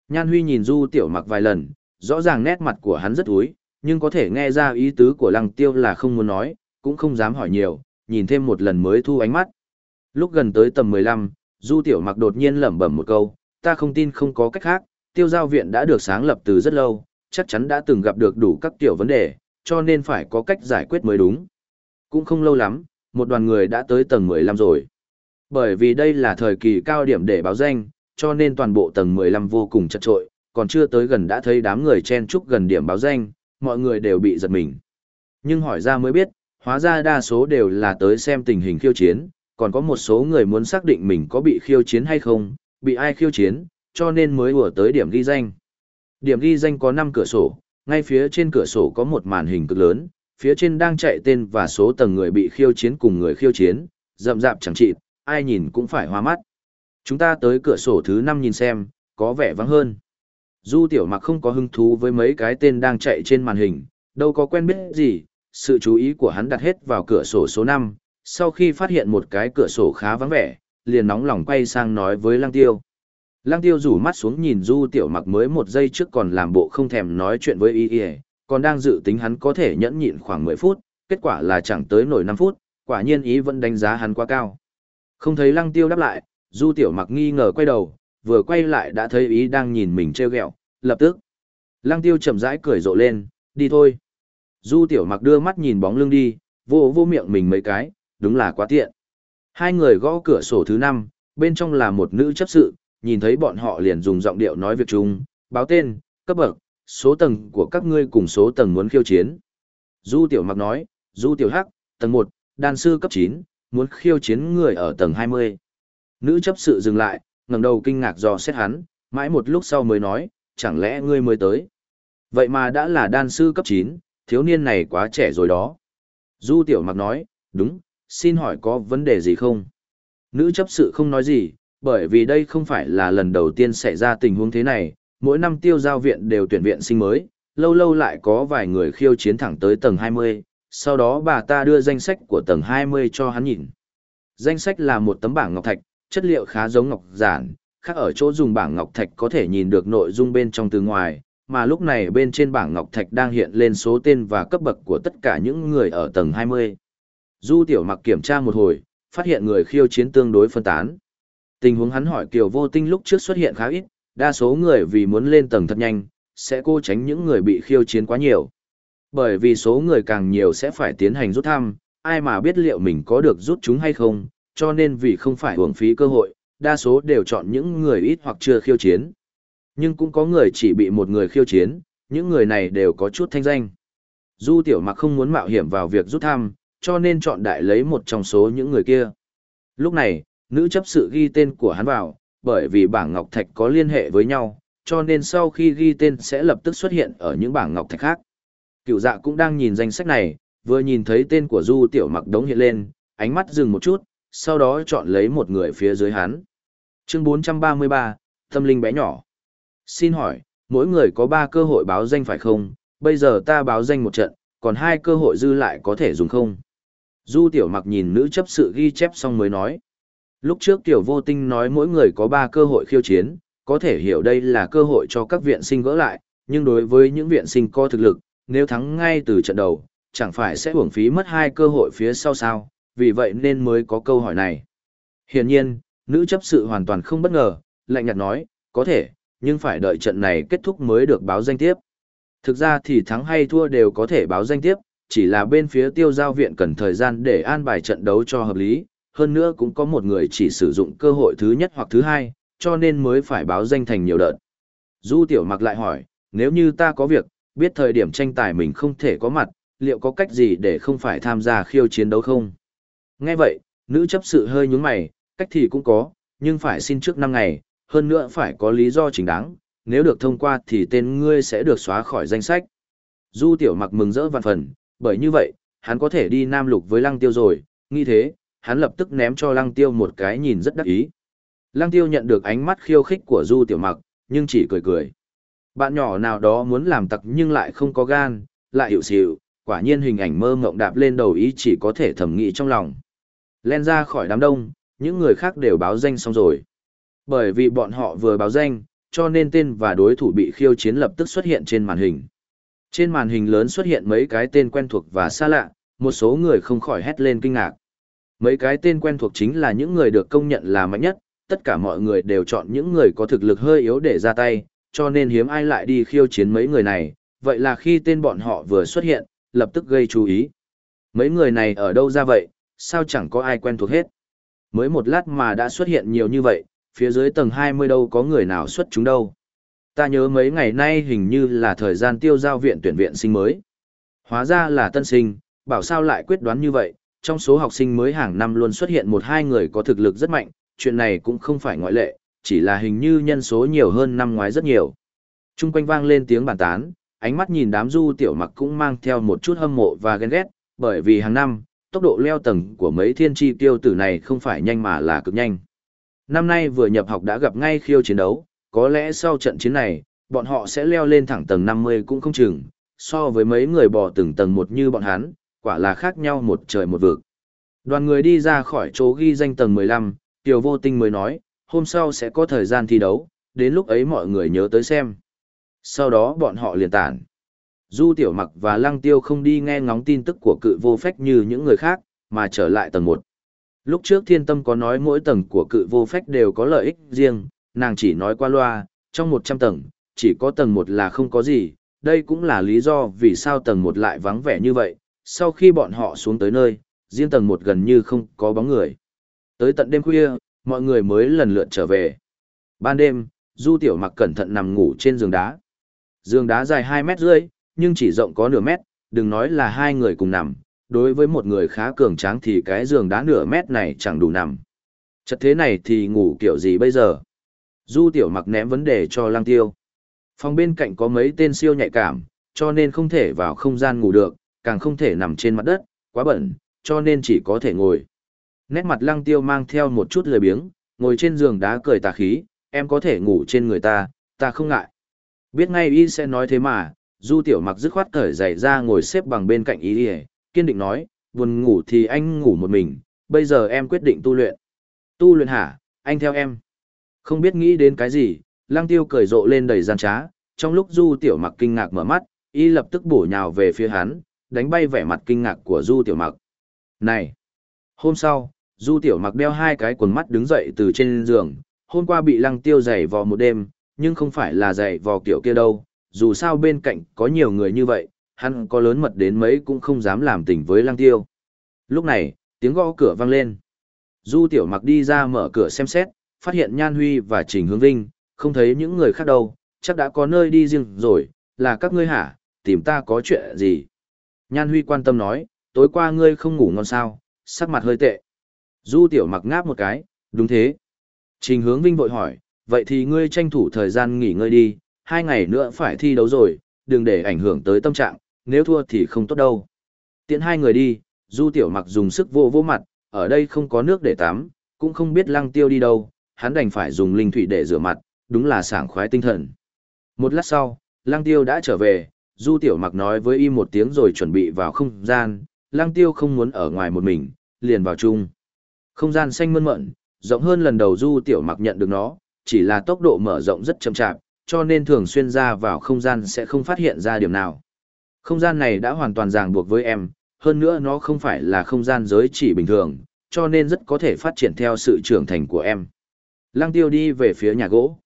Nhan Huy nhìn Du tiểu mặc vài lần, rõ ràng nét mặt của hắn rất úi, nhưng có thể nghe ra ý tứ của lăng tiêu là không muốn nói, cũng không dám hỏi nhiều, nhìn thêm một lần mới thu ánh mắt. Lúc gần tới tầm 15, Du Tiểu Mặc đột nhiên lẩm bẩm một câu, ta không tin không có cách khác, tiêu giao viện đã được sáng lập từ rất lâu, chắc chắn đã từng gặp được đủ các tiểu vấn đề, cho nên phải có cách giải quyết mới đúng. Cũng không lâu lắm, một đoàn người đã tới tầng 15 rồi. Bởi vì đây là thời kỳ cao điểm để báo danh, cho nên toàn bộ tầng 15 vô cùng chật trội, còn chưa tới gần đã thấy đám người chen chúc gần điểm báo danh, mọi người đều bị giật mình. Nhưng hỏi ra mới biết, hóa ra đa số đều là tới xem tình hình khiêu chiến, còn có một số người muốn xác định mình có bị khiêu chiến hay không, bị ai khiêu chiến, cho nên mới vừa tới điểm ghi danh. Điểm ghi danh có 5 cửa sổ, ngay phía trên cửa sổ có một màn hình cực lớn, phía trên đang chạy tên và số tầng người bị khiêu chiến cùng người khiêu chiến, rậm rạp chẳng chịt, ai nhìn cũng phải hoa mắt. Chúng ta tới cửa sổ thứ 5 nhìn xem, có vẻ vắng hơn. Du tiểu mặc không có hứng thú với mấy cái tên đang chạy trên màn hình, đâu có quen biết gì, sự chú ý của hắn đặt hết vào cửa sổ số 5, sau khi phát hiện một cái cửa sổ khá vắng vẻ, liền nóng lòng quay sang nói với Lăng Tiêu. Lăng Tiêu rủ mắt xuống nhìn Du Tiểu Mặc mới một giây trước còn làm bộ không thèm nói chuyện với y y, còn đang dự tính hắn có thể nhẫn nhịn khoảng 10 phút, kết quả là chẳng tới nổi 5 phút, quả nhiên ý vẫn đánh giá hắn quá cao. Không thấy Lăng Tiêu đáp lại, Du Tiểu Mặc nghi ngờ quay đầu, vừa quay lại đã thấy ý đang nhìn mình treo ghẹo, lập tức. Lăng tiêu chậm rãi cười rộ lên, đi thôi. Du tiểu mặc đưa mắt nhìn bóng lưng đi, vô vô miệng mình mấy cái, đúng là quá tiện. Hai người gõ cửa sổ thứ năm, bên trong là một nữ chấp sự, nhìn thấy bọn họ liền dùng giọng điệu nói việc chung, báo tên, cấp bậc, số tầng của các ngươi cùng số tầng muốn khiêu chiến. Du tiểu mặc nói, du tiểu hắc, tầng 1, đan sư cấp 9, muốn khiêu chiến người ở tầng 20. Nữ chấp sự dừng lại, ngẩng đầu kinh ngạc do xét hắn, mãi một lúc sau mới nói, chẳng lẽ ngươi mới tới. Vậy mà đã là đan sư cấp 9, thiếu niên này quá trẻ rồi đó. Du tiểu mặc nói, đúng, xin hỏi có vấn đề gì không? Nữ chấp sự không nói gì, bởi vì đây không phải là lần đầu tiên xảy ra tình huống thế này, mỗi năm tiêu giao viện đều tuyển viện sinh mới, lâu lâu lại có vài người khiêu chiến thẳng tới tầng 20, sau đó bà ta đưa danh sách của tầng 20 cho hắn nhìn. Danh sách là một tấm bảng ngọc thạch, chất liệu khá giống ngọc giản, khác ở chỗ dùng bảng ngọc thạch có thể nhìn được nội dung bên trong từ ngoài, mà lúc này bên trên bảng ngọc thạch đang hiện lên số tên và cấp bậc của tất cả những người ở tầng 20. Du tiểu mặc kiểm tra một hồi, phát hiện người khiêu chiến tương đối phân tán. Tình huống hắn hỏi Kiều Vô Tinh lúc trước xuất hiện khá ít, đa số người vì muốn lên tầng thật nhanh, sẽ cố tránh những người bị khiêu chiến quá nhiều. Bởi vì số người càng nhiều sẽ phải tiến hành rút thăm, ai mà biết liệu mình có được rút chúng hay không, cho nên vì không phải hưởng phí cơ hội, đa số đều chọn những người ít hoặc chưa khiêu chiến. Nhưng cũng có người chỉ bị một người khiêu chiến, những người này đều có chút thanh danh. Du tiểu mặc không muốn mạo hiểm vào việc rút thăm, cho nên chọn đại lấy một trong số những người kia. Lúc này, nữ chấp sự ghi tên của hắn vào, bởi vì bảng ngọc thạch có liên hệ với nhau, cho nên sau khi ghi tên sẽ lập tức xuất hiện ở những bảng ngọc thạch khác. Cựu dạ cũng đang nhìn danh sách này, vừa nhìn thấy tên của Du Tiểu Mặc đống hiện lên, ánh mắt dừng một chút, sau đó chọn lấy một người phía dưới hắn. Chương 433, Tâm linh bé nhỏ. Xin hỏi, mỗi người có 3 cơ hội báo danh phải không? Bây giờ ta báo danh một trận, còn hai cơ hội dư lại có thể dùng không? Du Tiểu Mặc nhìn nữ chấp sự ghi chép xong mới nói. Lúc trước Tiểu Vô Tinh nói mỗi người có 3 cơ hội khiêu chiến, có thể hiểu đây là cơ hội cho các viện sinh gỡ lại, nhưng đối với những viện sinh có thực lực, nếu thắng ngay từ trận đầu, chẳng phải sẽ uổng phí mất hai cơ hội phía sau sao, vì vậy nên mới có câu hỏi này. Hiển nhiên, nữ chấp sự hoàn toàn không bất ngờ, lạnh nhạt nói, có thể, nhưng phải đợi trận này kết thúc mới được báo danh tiếp. Thực ra thì thắng hay thua đều có thể báo danh tiếp, chỉ là bên phía tiêu giao viện cần thời gian để an bài trận đấu cho hợp lý, hơn nữa cũng có một người chỉ sử dụng cơ hội thứ nhất hoặc thứ hai, cho nên mới phải báo danh thành nhiều đợt. Du tiểu mặc lại hỏi, nếu như ta có việc, biết thời điểm tranh tài mình không thể có mặt, liệu có cách gì để không phải tham gia khiêu chiến đấu không? Nghe vậy, nữ chấp sự hơi nhướng mày, cách thì cũng có, nhưng phải xin trước 5 ngày, hơn nữa phải có lý do chính đáng, nếu được thông qua thì tên ngươi sẽ được xóa khỏi danh sách. Du tiểu mặc mừng rỡ vạn phần, bởi như vậy, hắn có thể đi nam lục với lăng tiêu rồi, nghĩ thế, hắn lập tức ném cho lăng tiêu một cái nhìn rất đắc ý. Lăng tiêu nhận được ánh mắt khiêu khích của du tiểu mặc, nhưng chỉ cười cười. Bạn nhỏ nào đó muốn làm tặc nhưng lại không có gan, lại hiểu xỉu, quả nhiên hình ảnh mơ ngộng đạp lên đầu ý chỉ có thể thẩm nghĩ trong lòng. Len ra khỏi đám đông, những người khác đều báo danh xong rồi. Bởi vì bọn họ vừa báo danh, cho nên tên và đối thủ bị khiêu chiến lập tức xuất hiện trên màn hình. Trên màn hình lớn xuất hiện mấy cái tên quen thuộc và xa lạ, một số người không khỏi hét lên kinh ngạc. Mấy cái tên quen thuộc chính là những người được công nhận là mạnh nhất, tất cả mọi người đều chọn những người có thực lực hơi yếu để ra tay, cho nên hiếm ai lại đi khiêu chiến mấy người này, vậy là khi tên bọn họ vừa xuất hiện, lập tức gây chú ý. Mấy người này ở đâu ra vậy, sao chẳng có ai quen thuộc hết. Mới một lát mà đã xuất hiện nhiều như vậy, phía dưới tầng 20 đâu có người nào xuất chúng đâu. Ta nhớ mấy ngày nay hình như là thời gian tiêu giao viện tuyển viện sinh mới. Hóa ra là tân sinh, bảo sao lại quyết đoán như vậy, trong số học sinh mới hàng năm luôn xuất hiện một hai người có thực lực rất mạnh, chuyện này cũng không phải ngoại lệ, chỉ là hình như nhân số nhiều hơn năm ngoái rất nhiều. Trung quanh vang lên tiếng bàn tán, ánh mắt nhìn đám du tiểu mặc cũng mang theo một chút hâm mộ và ghen ghét, bởi vì hàng năm, tốc độ leo tầng của mấy thiên tri tiêu tử này không phải nhanh mà là cực nhanh. Năm nay vừa nhập học đã gặp ngay khiêu chiến đấu, có lẽ sau trận chiến này, bọn họ sẽ leo lên thẳng tầng 50 cũng không chừng, so với mấy người bò từng tầng một như bọn hắn, quả là khác nhau một trời một vực. Đoàn người đi ra khỏi chỗ ghi danh tầng 15, Tiểu Vô Tinh mới nói, hôm sau sẽ có thời gian thi đấu, đến lúc ấy mọi người nhớ tới xem. Sau đó bọn họ liền tản. Du Tiểu Mặc và Lăng Tiêu không đi nghe ngóng tin tức của cự vô phách như những người khác, mà trở lại tầng 1. Lúc trước thiên tâm có nói mỗi tầng của cự vô phách đều có lợi ích riêng, nàng chỉ nói qua loa, trong 100 tầng, chỉ có tầng một là không có gì, đây cũng là lý do vì sao tầng một lại vắng vẻ như vậy, sau khi bọn họ xuống tới nơi, riêng tầng một gần như không có bóng người. Tới tận đêm khuya, mọi người mới lần lượt trở về. Ban đêm, Du Tiểu Mặc cẩn thận nằm ngủ trên giường đá. Giường đá dài 2 mét rưỡi, nhưng chỉ rộng có nửa mét, đừng nói là hai người cùng nằm, đối với một người khá cường tráng thì cái giường đá nửa mét này chẳng đủ nằm. Chất thế này thì ngủ kiểu gì bây giờ? Du Tiểu Mặc ném vấn đề cho Lăng Tiêu. Phòng bên cạnh có mấy tên siêu nhạy cảm, cho nên không thể vào không gian ngủ được, càng không thể nằm trên mặt đất, quá bẩn, cho nên chỉ có thể ngồi. Nét mặt Lăng Tiêu mang theo một chút lười biếng, ngồi trên giường đá cười tà khí, em có thể ngủ trên người ta, ta không ngại. Biết ngay y sẽ nói thế mà, Du Tiểu Mặc dứt khoát cởi giày ra ngồi xếp bằng bên cạnh y kiên định nói, buồn ngủ thì anh ngủ một mình, bây giờ em quyết định tu luyện. Tu luyện hả, anh theo em. Không biết nghĩ đến cái gì, Lăng Tiêu cười rộ lên đầy gian trá, trong lúc Du Tiểu Mặc kinh ngạc mở mắt, y lập tức bổ nhào về phía hắn, đánh bay vẻ mặt kinh ngạc của Du Tiểu Mặc. Này! Hôm sau, Du Tiểu Mặc đeo hai cái quần mắt đứng dậy từ trên giường, hôm qua bị Lăng Tiêu giày vò một đêm, nhưng không phải là giày vò kiểu kia đâu, dù sao bên cạnh có nhiều người như vậy, hắn có lớn mật đến mấy cũng không dám làm tình với Lăng Tiêu. Lúc này, tiếng gõ cửa vang lên. Du Tiểu Mặc đi ra mở cửa xem xét, phát hiện Nhan Huy và Trình Hướng Vinh, không thấy những người khác đâu, chắc đã có nơi đi riêng rồi, là các ngươi hả, tìm ta có chuyện gì? Nhan Huy quan tâm nói, tối qua ngươi không ngủ ngon sao, sắc mặt hơi tệ. Du Tiểu Mặc ngáp một cái, đúng thế. Trình Hướng Vinh vội hỏi, vậy thì ngươi tranh thủ thời gian nghỉ ngơi đi, hai ngày nữa phải thi đấu rồi, đừng để ảnh hưởng tới tâm trạng, nếu thua thì không tốt đâu. Tiễn hai người đi, Du Tiểu Mặc dùng sức vô vô mặt, ở đây không có nước để tắm, cũng không biết lăng tiêu đi đâu, hắn đành phải dùng linh thủy để rửa mặt, đúng là sảng khoái tinh thần. Một lát sau, lăng tiêu đã trở về, Du Tiểu Mặc nói với y một tiếng rồi chuẩn bị vào không gian, lăng tiêu không muốn ở ngoài một mình, liền vào chung. Không gian xanh mơn mận, rộng hơn lần đầu Du Tiểu Mặc nhận được nó, chỉ là tốc độ mở rộng rất chậm chạp, cho nên thường xuyên ra vào không gian sẽ không phát hiện ra điểm nào. Không gian này đã hoàn toàn ràng buộc với em, hơn nữa nó không phải là không gian giới chỉ bình thường, cho nên rất có thể phát triển theo sự trưởng thành của em. Lăng tiêu đi về phía nhà gỗ.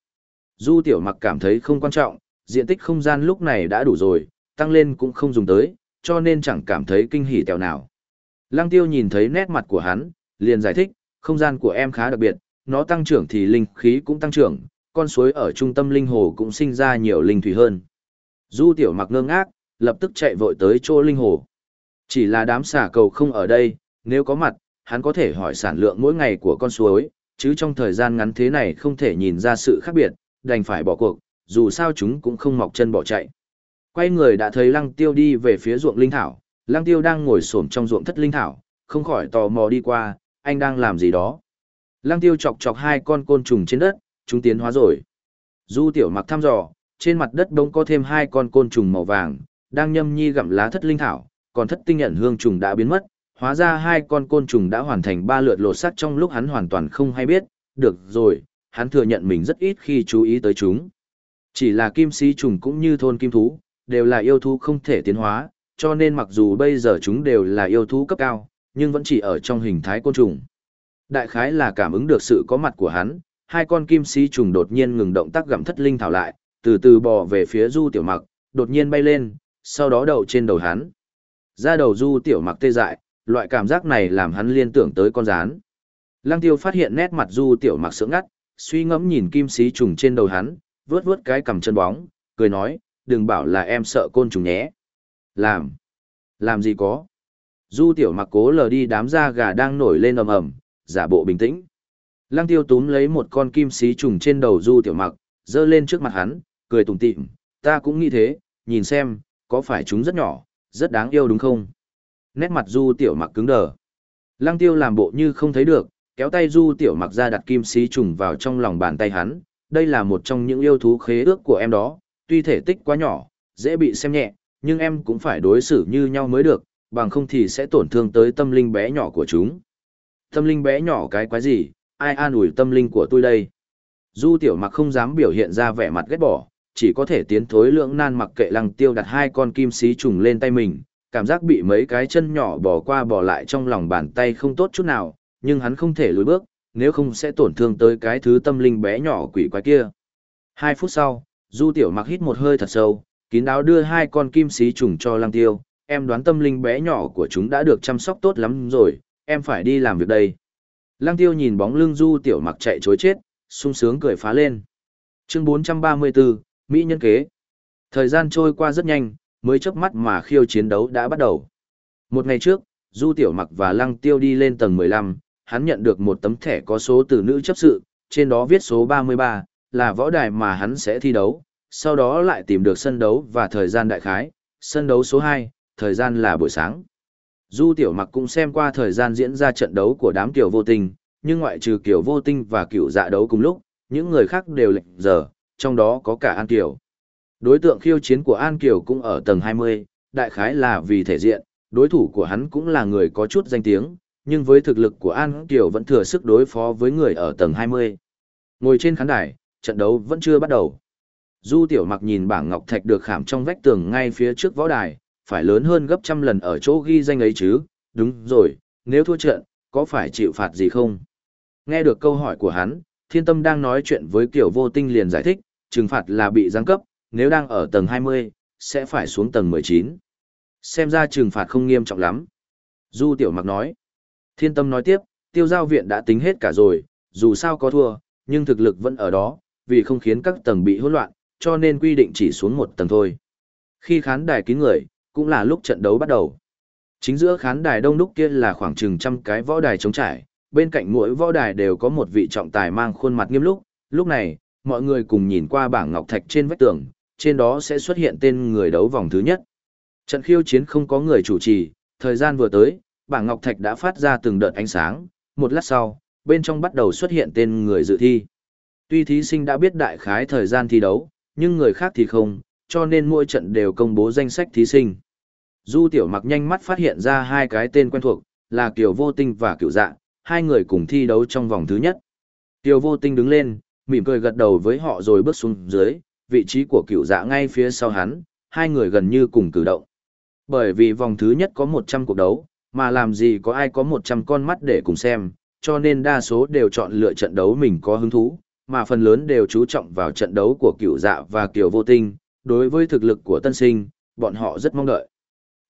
Du tiểu mặc cảm thấy không quan trọng, diện tích không gian lúc này đã đủ rồi, tăng lên cũng không dùng tới, cho nên chẳng cảm thấy kinh hỉ tèo nào. Lăng tiêu nhìn thấy nét mặt của hắn, liền giải thích, không gian của em khá đặc biệt, nó tăng trưởng thì linh khí cũng tăng trưởng, con suối ở trung tâm linh hồ cũng sinh ra nhiều linh thủy hơn. Du tiểu mặc ngơ ngác, lập tức chạy vội tới chỗ linh hồ. Chỉ là đám xà cầu không ở đây, nếu có mặt, hắn có thể hỏi sản lượng mỗi ngày của con suối, chứ trong thời gian ngắn thế này không thể nhìn ra sự khác biệt, đành phải bỏ cuộc, dù sao chúng cũng không mọc chân bỏ chạy. Quay người đã thấy lăng tiêu đi về phía ruộng linh thảo, lăng tiêu đang ngồi xổm trong ruộng thất linh thảo, không khỏi tò mò đi qua, anh đang làm gì đó. Lăng tiêu chọc chọc hai con côn trùng trên đất, chúng tiến hóa rồi. Du tiểu mặc thăm dò, trên mặt đất bỗng có thêm hai con côn trùng màu vàng, đang nhâm nhi gặm lá thất linh thảo, còn thất tinh nhận hương trùng đã biến mất, hóa ra hai con côn trùng đã hoàn thành ba lượt lột xác trong lúc hắn hoàn toàn không hay biết, được rồi, hắn thừa nhận mình rất ít khi chú ý tới chúng. Chỉ là kim sĩ trùng cũng như thôn kim thú, đều là yêu thú không thể tiến hóa, cho nên mặc dù bây giờ chúng đều là yêu thú cấp cao, nhưng vẫn chỉ ở trong hình thái côn trùng. Đại khái là cảm ứng được sự có mặt của hắn, hai con kim sĩ trùng đột nhiên ngừng động tác gặm thất linh thảo lại, từ từ bò về phía du tiểu mặc, đột nhiên bay lên, sau đó đậu trên đầu hắn. Ra đầu du tiểu mặc tê dại, loại cảm giác này làm hắn liên tưởng tới con rán. Lăng tiêu phát hiện nét mặt du tiểu mặc sững ngắt, suy ngẫm nhìn kim sĩ trùng trên đầu hắn, vướt vướt cái cầm chân bóng, cười nói, đừng bảo là em sợ côn trùng nhé. Làm? Làm gì có? Du tiểu mặc cố lờ đi đám da gà đang nổi lên ầm ầm, giả bộ bình tĩnh. Lăng tiêu túm lấy một con kim xí trùng trên đầu du tiểu mặc, dơ lên trước mặt hắn, cười tủm tỉm, ta cũng nghĩ thế, nhìn xem, có phải chúng rất nhỏ, rất đáng yêu đúng không? Nét mặt du tiểu mặc cứng đờ. Lăng tiêu làm bộ như không thấy được, kéo tay du tiểu mặc ra đặt kim xí trùng vào trong lòng bàn tay hắn. Đây là một trong những yêu thú khế ước của em đó, tuy thể tích quá nhỏ, dễ bị xem nhẹ, nhưng em cũng phải đối xử như nhau mới được, bằng không thì sẽ tổn thương tới tâm linh bé nhỏ của chúng. Tâm linh bé nhỏ cái quái gì, ai an ủi tâm linh của tôi đây? Du tiểu mặc không dám biểu hiện ra vẻ mặt ghét bỏ, chỉ có thể tiến thối lưỡng nan mặc kệ lăng tiêu đặt hai con kim xí trùng lên tay mình, cảm giác bị mấy cái chân nhỏ bỏ qua bỏ lại trong lòng bàn tay không tốt chút nào, nhưng hắn không thể lùi bước, nếu không sẽ tổn thương tới cái thứ tâm linh bé nhỏ quỷ quái kia. Hai phút sau, Du Tiểu Mặc hít một hơi thật sâu, kín đáo đưa hai con kim xí trùng cho Lăng Tiêu, em đoán tâm linh bé nhỏ của chúng đã được chăm sóc tốt lắm rồi, em phải đi làm việc đây. Lăng Tiêu nhìn bóng lưng Du Tiểu Mặc chạy chối chết, sung sướng cười phá lên. Chương 434, Mỹ nhân kế. Thời gian trôi qua rất nhanh, mới chớp mắt mà khiêu chiến đấu đã bắt đầu. Một ngày trước, Du Tiểu Mặc và Lăng Tiêu đi lên tầng 15, hắn nhận được một tấm thẻ có số từ nữ chấp sự, trên đó viết số 33, là võ đài mà hắn sẽ thi đấu, sau đó lại tìm được sân đấu và thời gian đại khái, sân đấu số 2, thời gian là buổi sáng. Du Tiểu Mặc cũng xem qua thời gian diễn ra trận đấu của đám tiểu vô tình, nhưng ngoại trừ Kiều vô tinh và cựu dạ đấu cùng lúc, những người khác đều lệnh giờ, trong đó có cả An Kiều. Đối tượng khiêu chiến của An Kiều cũng ở tầng 20, đại khái là vì thể diện, đối thủ của hắn cũng là người có chút danh tiếng, nhưng với thực lực của An Kiều vẫn thừa sức đối phó với người ở tầng 20. Ngồi trên khán đài, trận đấu vẫn chưa bắt đầu. Du Tiểu Mặc nhìn bảng ngọc thạch được khảm trong vách tường ngay phía trước võ đài, phải lớn hơn gấp trăm lần ở chỗ ghi danh ấy chứ, đúng rồi, nếu thua trận, có phải chịu phạt gì không? Nghe được câu hỏi của hắn, thiên tâm đang nói chuyện với kiểu vô tinh liền giải thích, trừng phạt là bị giáng cấp, nếu đang ở tầng 20, sẽ phải xuống tầng 19. Xem ra trừng phạt không nghiêm trọng lắm. Du Tiểu Mặc nói. Thiên tâm nói tiếp, tiêu giao viện đã tính hết cả rồi, dù sao có thua, nhưng thực lực vẫn ở đó, vì không khiến các tầng bị hỗn loạn, cho nên quy định chỉ xuống một tầng thôi. Khi khán đài kín người, cũng là lúc trận đấu bắt đầu. Chính giữa khán đài đông đúc kia là khoảng chừng trăm cái võ đài trống trải, bên cạnh mỗi võ đài đều có một vị trọng tài mang khuôn mặt nghiêm lúc, lúc này, mọi người cùng nhìn qua bảng ngọc thạch trên vách tường, trên đó sẽ xuất hiện tên người đấu vòng thứ nhất. Trận khiêu chiến không có người chủ trì, thời gian vừa tới, bảng ngọc thạch đã phát ra từng đợt ánh sáng, một lát sau, bên trong bắt đầu xuất hiện tên người dự thi. Tuy thí sinh đã biết đại khái thời gian thi đấu, nhưng người khác thì không, cho nên mỗi trận đều công bố danh sách thí sinh. Du Tiểu Mặc nhanh mắt phát hiện ra hai cái tên quen thuộc, là Kiều Vô Tinh và Cửu Dạ, hai người cùng thi đấu trong vòng thứ nhất. Kiều Vô Tinh đứng lên, mỉm cười gật đầu với họ rồi bước xuống dưới, vị trí của Cửu Dạ ngay phía sau hắn, hai người gần như cùng cử động. Bởi vì vòng thứ nhất có 100 cuộc đấu, mà làm gì có ai có 100 con mắt để cùng xem, cho nên đa số đều chọn lựa trận đấu mình có hứng thú, mà phần lớn đều chú trọng vào trận đấu của Cửu Dạ và Kiều Vô Tinh. Đối với thực lực của tân sinh, bọn họ rất mong đợi.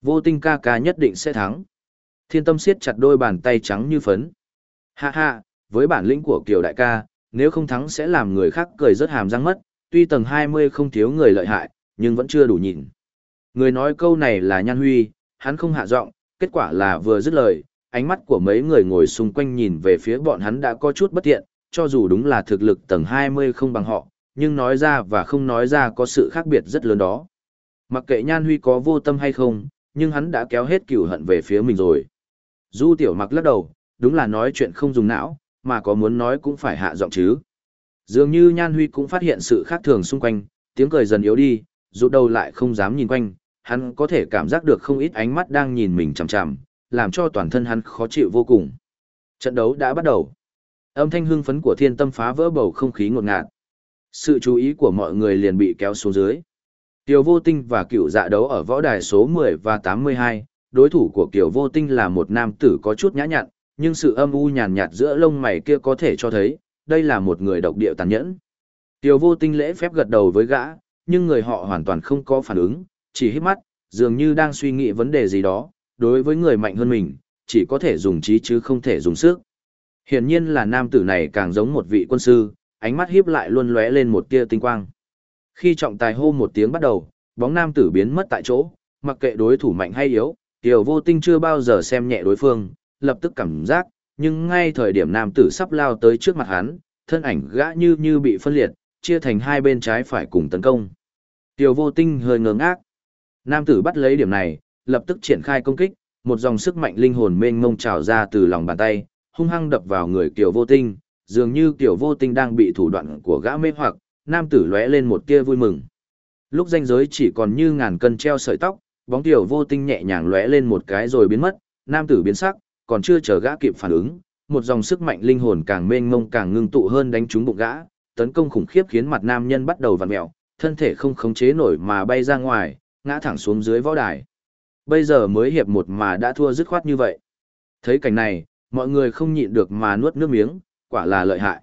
Vô tinh ca ca nhất định sẽ thắng. Thiên tâm siết chặt đôi bàn tay trắng như phấn. Ha ha, với bản lĩnh của Kiều đại ca, nếu không thắng sẽ làm người khác cười rất hàm răng mất, tuy tầng 20 không thiếu người lợi hại, nhưng vẫn chưa đủ nhìn. Người nói câu này là Nhan Huy, hắn không hạ giọng, kết quả là vừa dứt lời, ánh mắt của mấy người ngồi xung quanh nhìn về phía bọn hắn đã có chút bất tiện, cho dù đúng là thực lực tầng 20 không bằng họ, nhưng nói ra và không nói ra có sự khác biệt rất lớn đó. Mặc kệ Nhan Huy có vô tâm hay không, nhưng hắn đã kéo hết cửu hận về phía mình rồi. Du tiểu mặc lắc đầu, đúng là nói chuyện không dùng não, mà có muốn nói cũng phải hạ giọng chứ. Dường như Nhan Huy cũng phát hiện sự khác thường xung quanh, tiếng cười dần yếu đi, rụt đầu lại không dám nhìn quanh, hắn có thể cảm giác được không ít ánh mắt đang nhìn mình chằm chằm, làm cho toàn thân hắn khó chịu vô cùng. Trận đấu đã bắt đầu. Âm thanh hưng phấn của thiên tâm phá vỡ bầu không khí ngột ngạt. Sự chú ý của mọi người liền bị kéo xuống dưới. Kiều Vô Tinh và cựu dạ đấu ở võ đài số 10 và 82, đối thủ của Kiều Vô Tinh là một nam tử có chút nhã nhặn, nhưng sự âm u nhàn nhạt giữa lông mày kia có thể cho thấy, đây là một người độc địa tàn nhẫn. Kiều Vô Tinh lễ phép gật đầu với gã, nhưng người họ hoàn toàn không có phản ứng, chỉ hít mắt, dường như đang suy nghĩ vấn đề gì đó, đối với người mạnh hơn mình, chỉ có thể dùng trí chứ không thể dùng sức. Hiển nhiên là nam tử này càng giống một vị quân sư, ánh mắt híp lại luôn lóe lên một tia tinh quang. Khi trọng tài hô một tiếng bắt đầu, bóng nam tử biến mất tại chỗ, mặc kệ đối thủ mạnh hay yếu, Tiểu Vô Tinh chưa bao giờ xem nhẹ đối phương, lập tức cảm giác, nhưng ngay thời điểm nam tử sắp lao tới trước mặt hắn, thân ảnh gã như như bị phân liệt, chia thành hai bên trái phải cùng tấn công. Tiểu Vô Tinh hơi ngớ ngác. Nam tử bắt lấy điểm này, lập tức triển khai công kích, một dòng sức mạnh linh hồn mênh mông trào ra từ lòng bàn tay, hung hăng đập vào người Tiểu Vô Tinh, dường như Tiểu Vô Tinh đang bị thủ đoạn của gã mê hoặc, nam tử lóe lên một tia vui mừng. Lúc danh giới chỉ còn như ngàn cân treo sợi tóc, bóng tiểu vô tinh nhẹ nhàng lóe lên một cái rồi biến mất, nam tử biến sắc, còn chưa chờ gã kịp phản ứng, một dòng sức mạnh linh hồn càng mênh mông càng ngưng tụ hơn đánh trúng bụng gã, tấn công khủng khiếp khiến mặt nam nhân bắt đầu vặn mèo, thân thể không khống chế nổi mà bay ra ngoài, ngã thẳng xuống dưới võ đài. Bây giờ mới hiệp một mà đã thua dứt khoát như vậy. Thấy cảnh này, mọi người không nhịn được mà nuốt nước miếng, quả là lợi hại.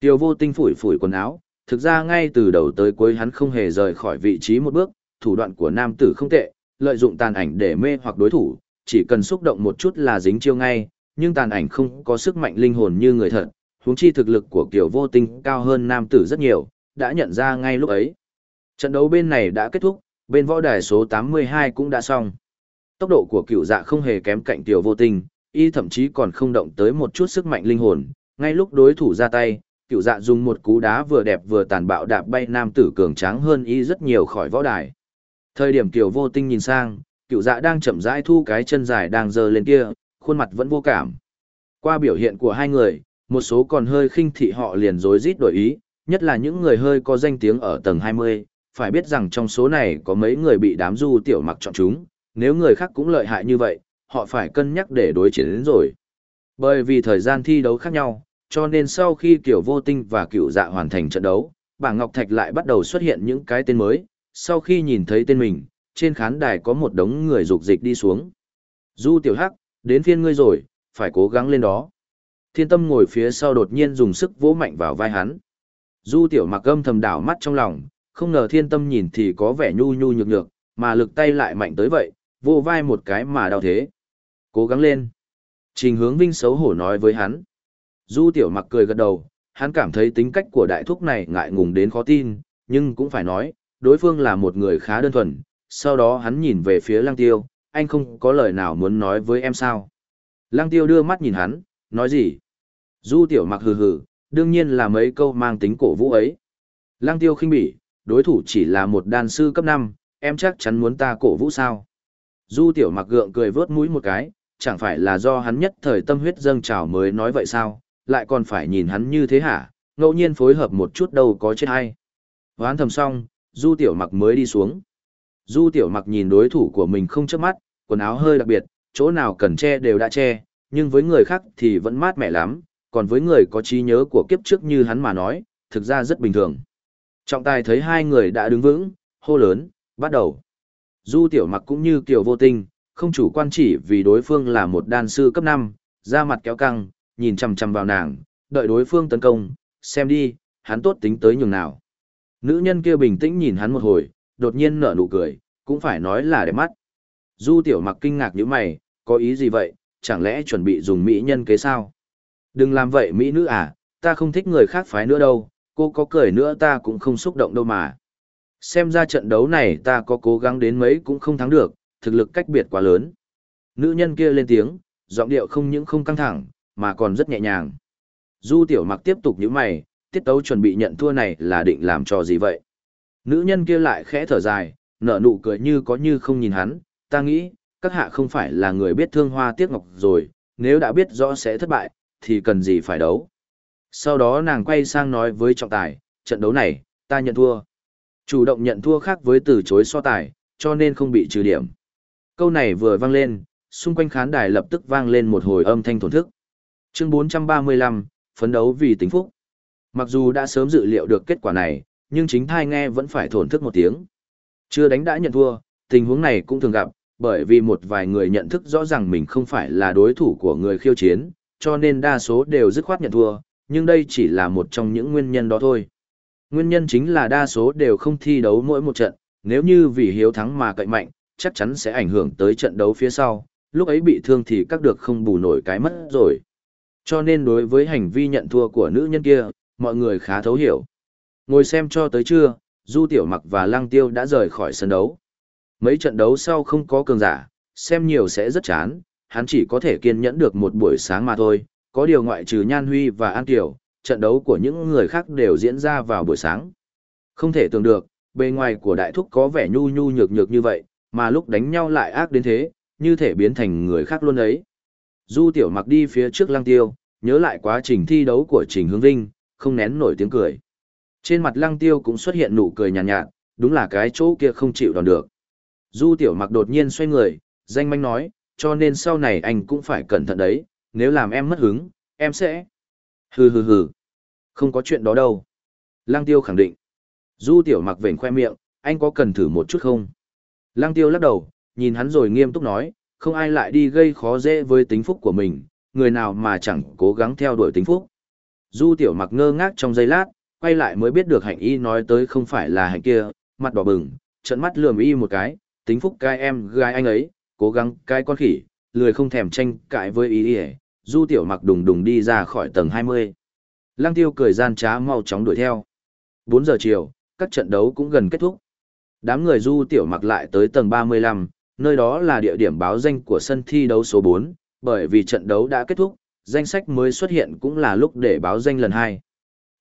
Tiêu vô tinh phủi phủi quần áo, thực ra ngay từ đầu tới cuối hắn không hề rời khỏi vị trí một bước, thủ đoạn của nam tử không tệ, lợi dụng tàn ảnh để mê hoặc đối thủ, chỉ cần xúc động một chút là dính chiêu ngay, nhưng tàn ảnh không có sức mạnh linh hồn như người thật, huống chi thực lực của kiểu vô tinh cao hơn nam tử rất nhiều, đã nhận ra ngay lúc ấy. Trận đấu bên này đã kết thúc, bên võ đài số 82 cũng đã xong. Tốc độ của cựu dạ không hề kém cạnh tiểu vô tinh, y thậm chí còn không động tới một chút sức mạnh linh hồn, ngay lúc đối thủ ra tay, cựu dạ dùng một cú đá vừa đẹp vừa tàn bạo đạp bay nam tử cường tráng hơn y rất nhiều khỏi võ đài. Thời điểm tiểu vô tinh nhìn sang, cựu dạ đang chậm rãi thu cái chân dài đang giơ lên kia, khuôn mặt vẫn vô cảm. Qua biểu hiện của hai người, một số còn hơi khinh thị họ liền rối rít đổi ý, nhất là những người hơi có danh tiếng ở tầng 20, phải biết rằng trong số này có mấy người bị đám du tiểu mặc chọn chúng, nếu người khác cũng lợi hại như vậy, họ phải cân nhắc để đối chiến đến rồi. Bởi vì thời gian thi đấu khác nhau, cho nên sau khi kiểu vô tinh và cựu dạ hoàn thành trận đấu, bảng Ngọc Thạch lại bắt đầu xuất hiện những cái tên mới, sau khi nhìn thấy tên mình, trên khán đài có một đống người dục dịch đi xuống. Du tiểu hắc, đến phiên ngươi rồi, phải cố gắng lên đó. Thiên tâm ngồi phía sau đột nhiên dùng sức vỗ mạnh vào vai hắn. Du tiểu mặc âm thầm đảo mắt trong lòng, không ngờ thiên tâm nhìn thì có vẻ nhu nhu nhược nhược, mà lực tay lại mạnh tới vậy, vô vai một cái mà đau thế. Cố gắng lên. Trình hướng vinh xấu hổ nói với hắn. Du tiểu mặc cười gật đầu, hắn cảm thấy tính cách của đại thúc này ngại ngùng đến khó tin, nhưng cũng phải nói, đối phương là một người khá đơn thuần. Sau đó hắn nhìn về phía lăng tiêu, anh không có lời nào muốn nói với em sao. Lăng tiêu đưa mắt nhìn hắn, nói gì? Du tiểu mặc hừ hừ, đương nhiên là mấy câu mang tính cổ vũ ấy. Lăng tiêu khinh bỉ, đối thủ chỉ là một đàn sư cấp 5, em chắc chắn muốn ta cổ vũ sao. Du tiểu mặc gượng cười vớt mũi một cái, chẳng phải là do hắn nhất thời tâm huyết dâng trào mới nói vậy sao, lại còn phải nhìn hắn như thế hả, ngẫu nhiên phối hợp một chút đâu có chết hay. Hoán thầm xong, du tiểu mặc mới đi xuống. Du tiểu mặc nhìn đối thủ của mình không chớp mắt, quần áo hơi đặc biệt, chỗ nào cần che đều đã che, nhưng với người khác thì vẫn mát mẻ lắm, còn với người có trí nhớ của kiếp trước như hắn mà nói, thực ra rất bình thường. Trọng tài thấy hai người đã đứng vững, hô lớn, bắt đầu. Du tiểu mặc cũng như kiểu vô tình, không chủ quan chỉ vì đối phương là một đan sư cấp 5, da mặt kéo căng, nhìn chằm chằm vào nàng, đợi đối phương tấn công, xem đi, hắn tốt tính tới nhường nào. Nữ nhân kia bình tĩnh nhìn hắn một hồi, đột nhiên nở nụ cười, cũng phải nói là đẹp mắt. Du tiểu mặc kinh ngạc như mày, có ý gì vậy, chẳng lẽ chuẩn bị dùng mỹ nhân kế sao? Đừng làm vậy mỹ nữ à, ta không thích người khác phái nữa đâu, cô có cười nữa ta cũng không xúc động đâu mà. Xem ra trận đấu này ta có cố gắng đến mấy cũng không thắng được, thực lực cách biệt quá lớn. Nữ nhân kia lên tiếng, giọng điệu không những không căng thẳng, mà còn rất nhẹ nhàng. Du tiểu mặc tiếp tục nhíu mày, tiết tấu chuẩn bị nhận thua này là định làm cho gì vậy? Nữ nhân kia lại khẽ thở dài, nở nụ cười như có như không nhìn hắn, ta nghĩ, các hạ không phải là người biết thương hoa tiếc ngọc rồi, nếu đã biết rõ sẽ thất bại, thì cần gì phải đấu. Sau đó nàng quay sang nói với trọng tài, trận đấu này, ta nhận thua. Chủ động nhận thua khác với từ chối so tài, cho nên không bị trừ điểm. Câu này vừa vang lên, xung quanh khán đài lập tức vang lên một hồi âm thanh thổn thức. Chương 435, phấn đấu vì tính phúc. Mặc dù đã sớm dự liệu được kết quả này, nhưng chính thai nghe vẫn phải thổn thức một tiếng. Chưa đánh đã nhận thua, tình huống này cũng thường gặp, bởi vì một vài người nhận thức rõ ràng mình không phải là đối thủ của người khiêu chiến, cho nên đa số đều dứt khoát nhận thua, nhưng đây chỉ là một trong những nguyên nhân đó thôi. Nguyên nhân chính là đa số đều không thi đấu mỗi một trận, nếu như vì hiếu thắng mà cậy mạnh, chắc chắn sẽ ảnh hưởng tới trận đấu phía sau, lúc ấy bị thương thì các được không bù nổi cái mất rồi. Cho nên đối với hành vi nhận thua của nữ nhân kia, mọi người khá thấu hiểu. Ngồi xem cho tới trưa, Du Tiểu Mặc và Lăng Tiêu đã rời khỏi sân đấu. Mấy trận đấu sau không có cường giả, xem nhiều sẽ rất chán, hắn chỉ có thể kiên nhẫn được một buổi sáng mà thôi, có điều ngoại trừ Nhan Huy và An Kiều, trận đấu của những người khác đều diễn ra vào buổi sáng. Không thể tưởng được, bề ngoài của đại thúc có vẻ nhu nhu nhược nhược như vậy, mà lúc đánh nhau lại ác đến thế, như thể biến thành người khác luôn ấy. Du tiểu mặc đi phía trước lăng tiêu, nhớ lại quá trình thi đấu của Trình Hướng Vinh, không nén nổi tiếng cười. Trên mặt lăng tiêu cũng xuất hiện nụ cười nhàn nhạt, nhạt, đúng là cái chỗ kia không chịu đòn được. Du tiểu mặc đột nhiên xoay người, danh manh nói, cho nên sau này anh cũng phải cẩn thận đấy, nếu làm em mất hứng, em sẽ... Hừ hừ hừ, không có chuyện đó đâu. Lăng tiêu khẳng định. Du tiểu mặc vểnh khoe miệng, anh có cần thử một chút không? Lăng tiêu lắc đầu, nhìn hắn rồi nghiêm túc nói, không ai lại đi gây khó dễ với tính phúc của mình, người nào mà chẳng cố gắng theo đuổi tính phúc. Du tiểu mặc ngơ ngác trong giây lát, quay lại mới biết được hạnh y nói tới không phải là hạnh kia, mặt đỏ bừng, trận mắt lườm y một cái, tính phúc cái em gái anh ấy, cố gắng cái con khỉ, lười không thèm tranh cãi với y y, du tiểu mặc đùng đùng đi ra khỏi tầng 20. Lăng tiêu cười gian trá mau chóng đuổi theo. 4 giờ chiều, các trận đấu cũng gần kết thúc. Đám người du tiểu mặc lại tới tầng 35, nơi đó là địa điểm báo danh của sân thi đấu số 4, bởi vì trận đấu đã kết thúc, danh sách mới xuất hiện cũng là lúc để báo danh lần 2.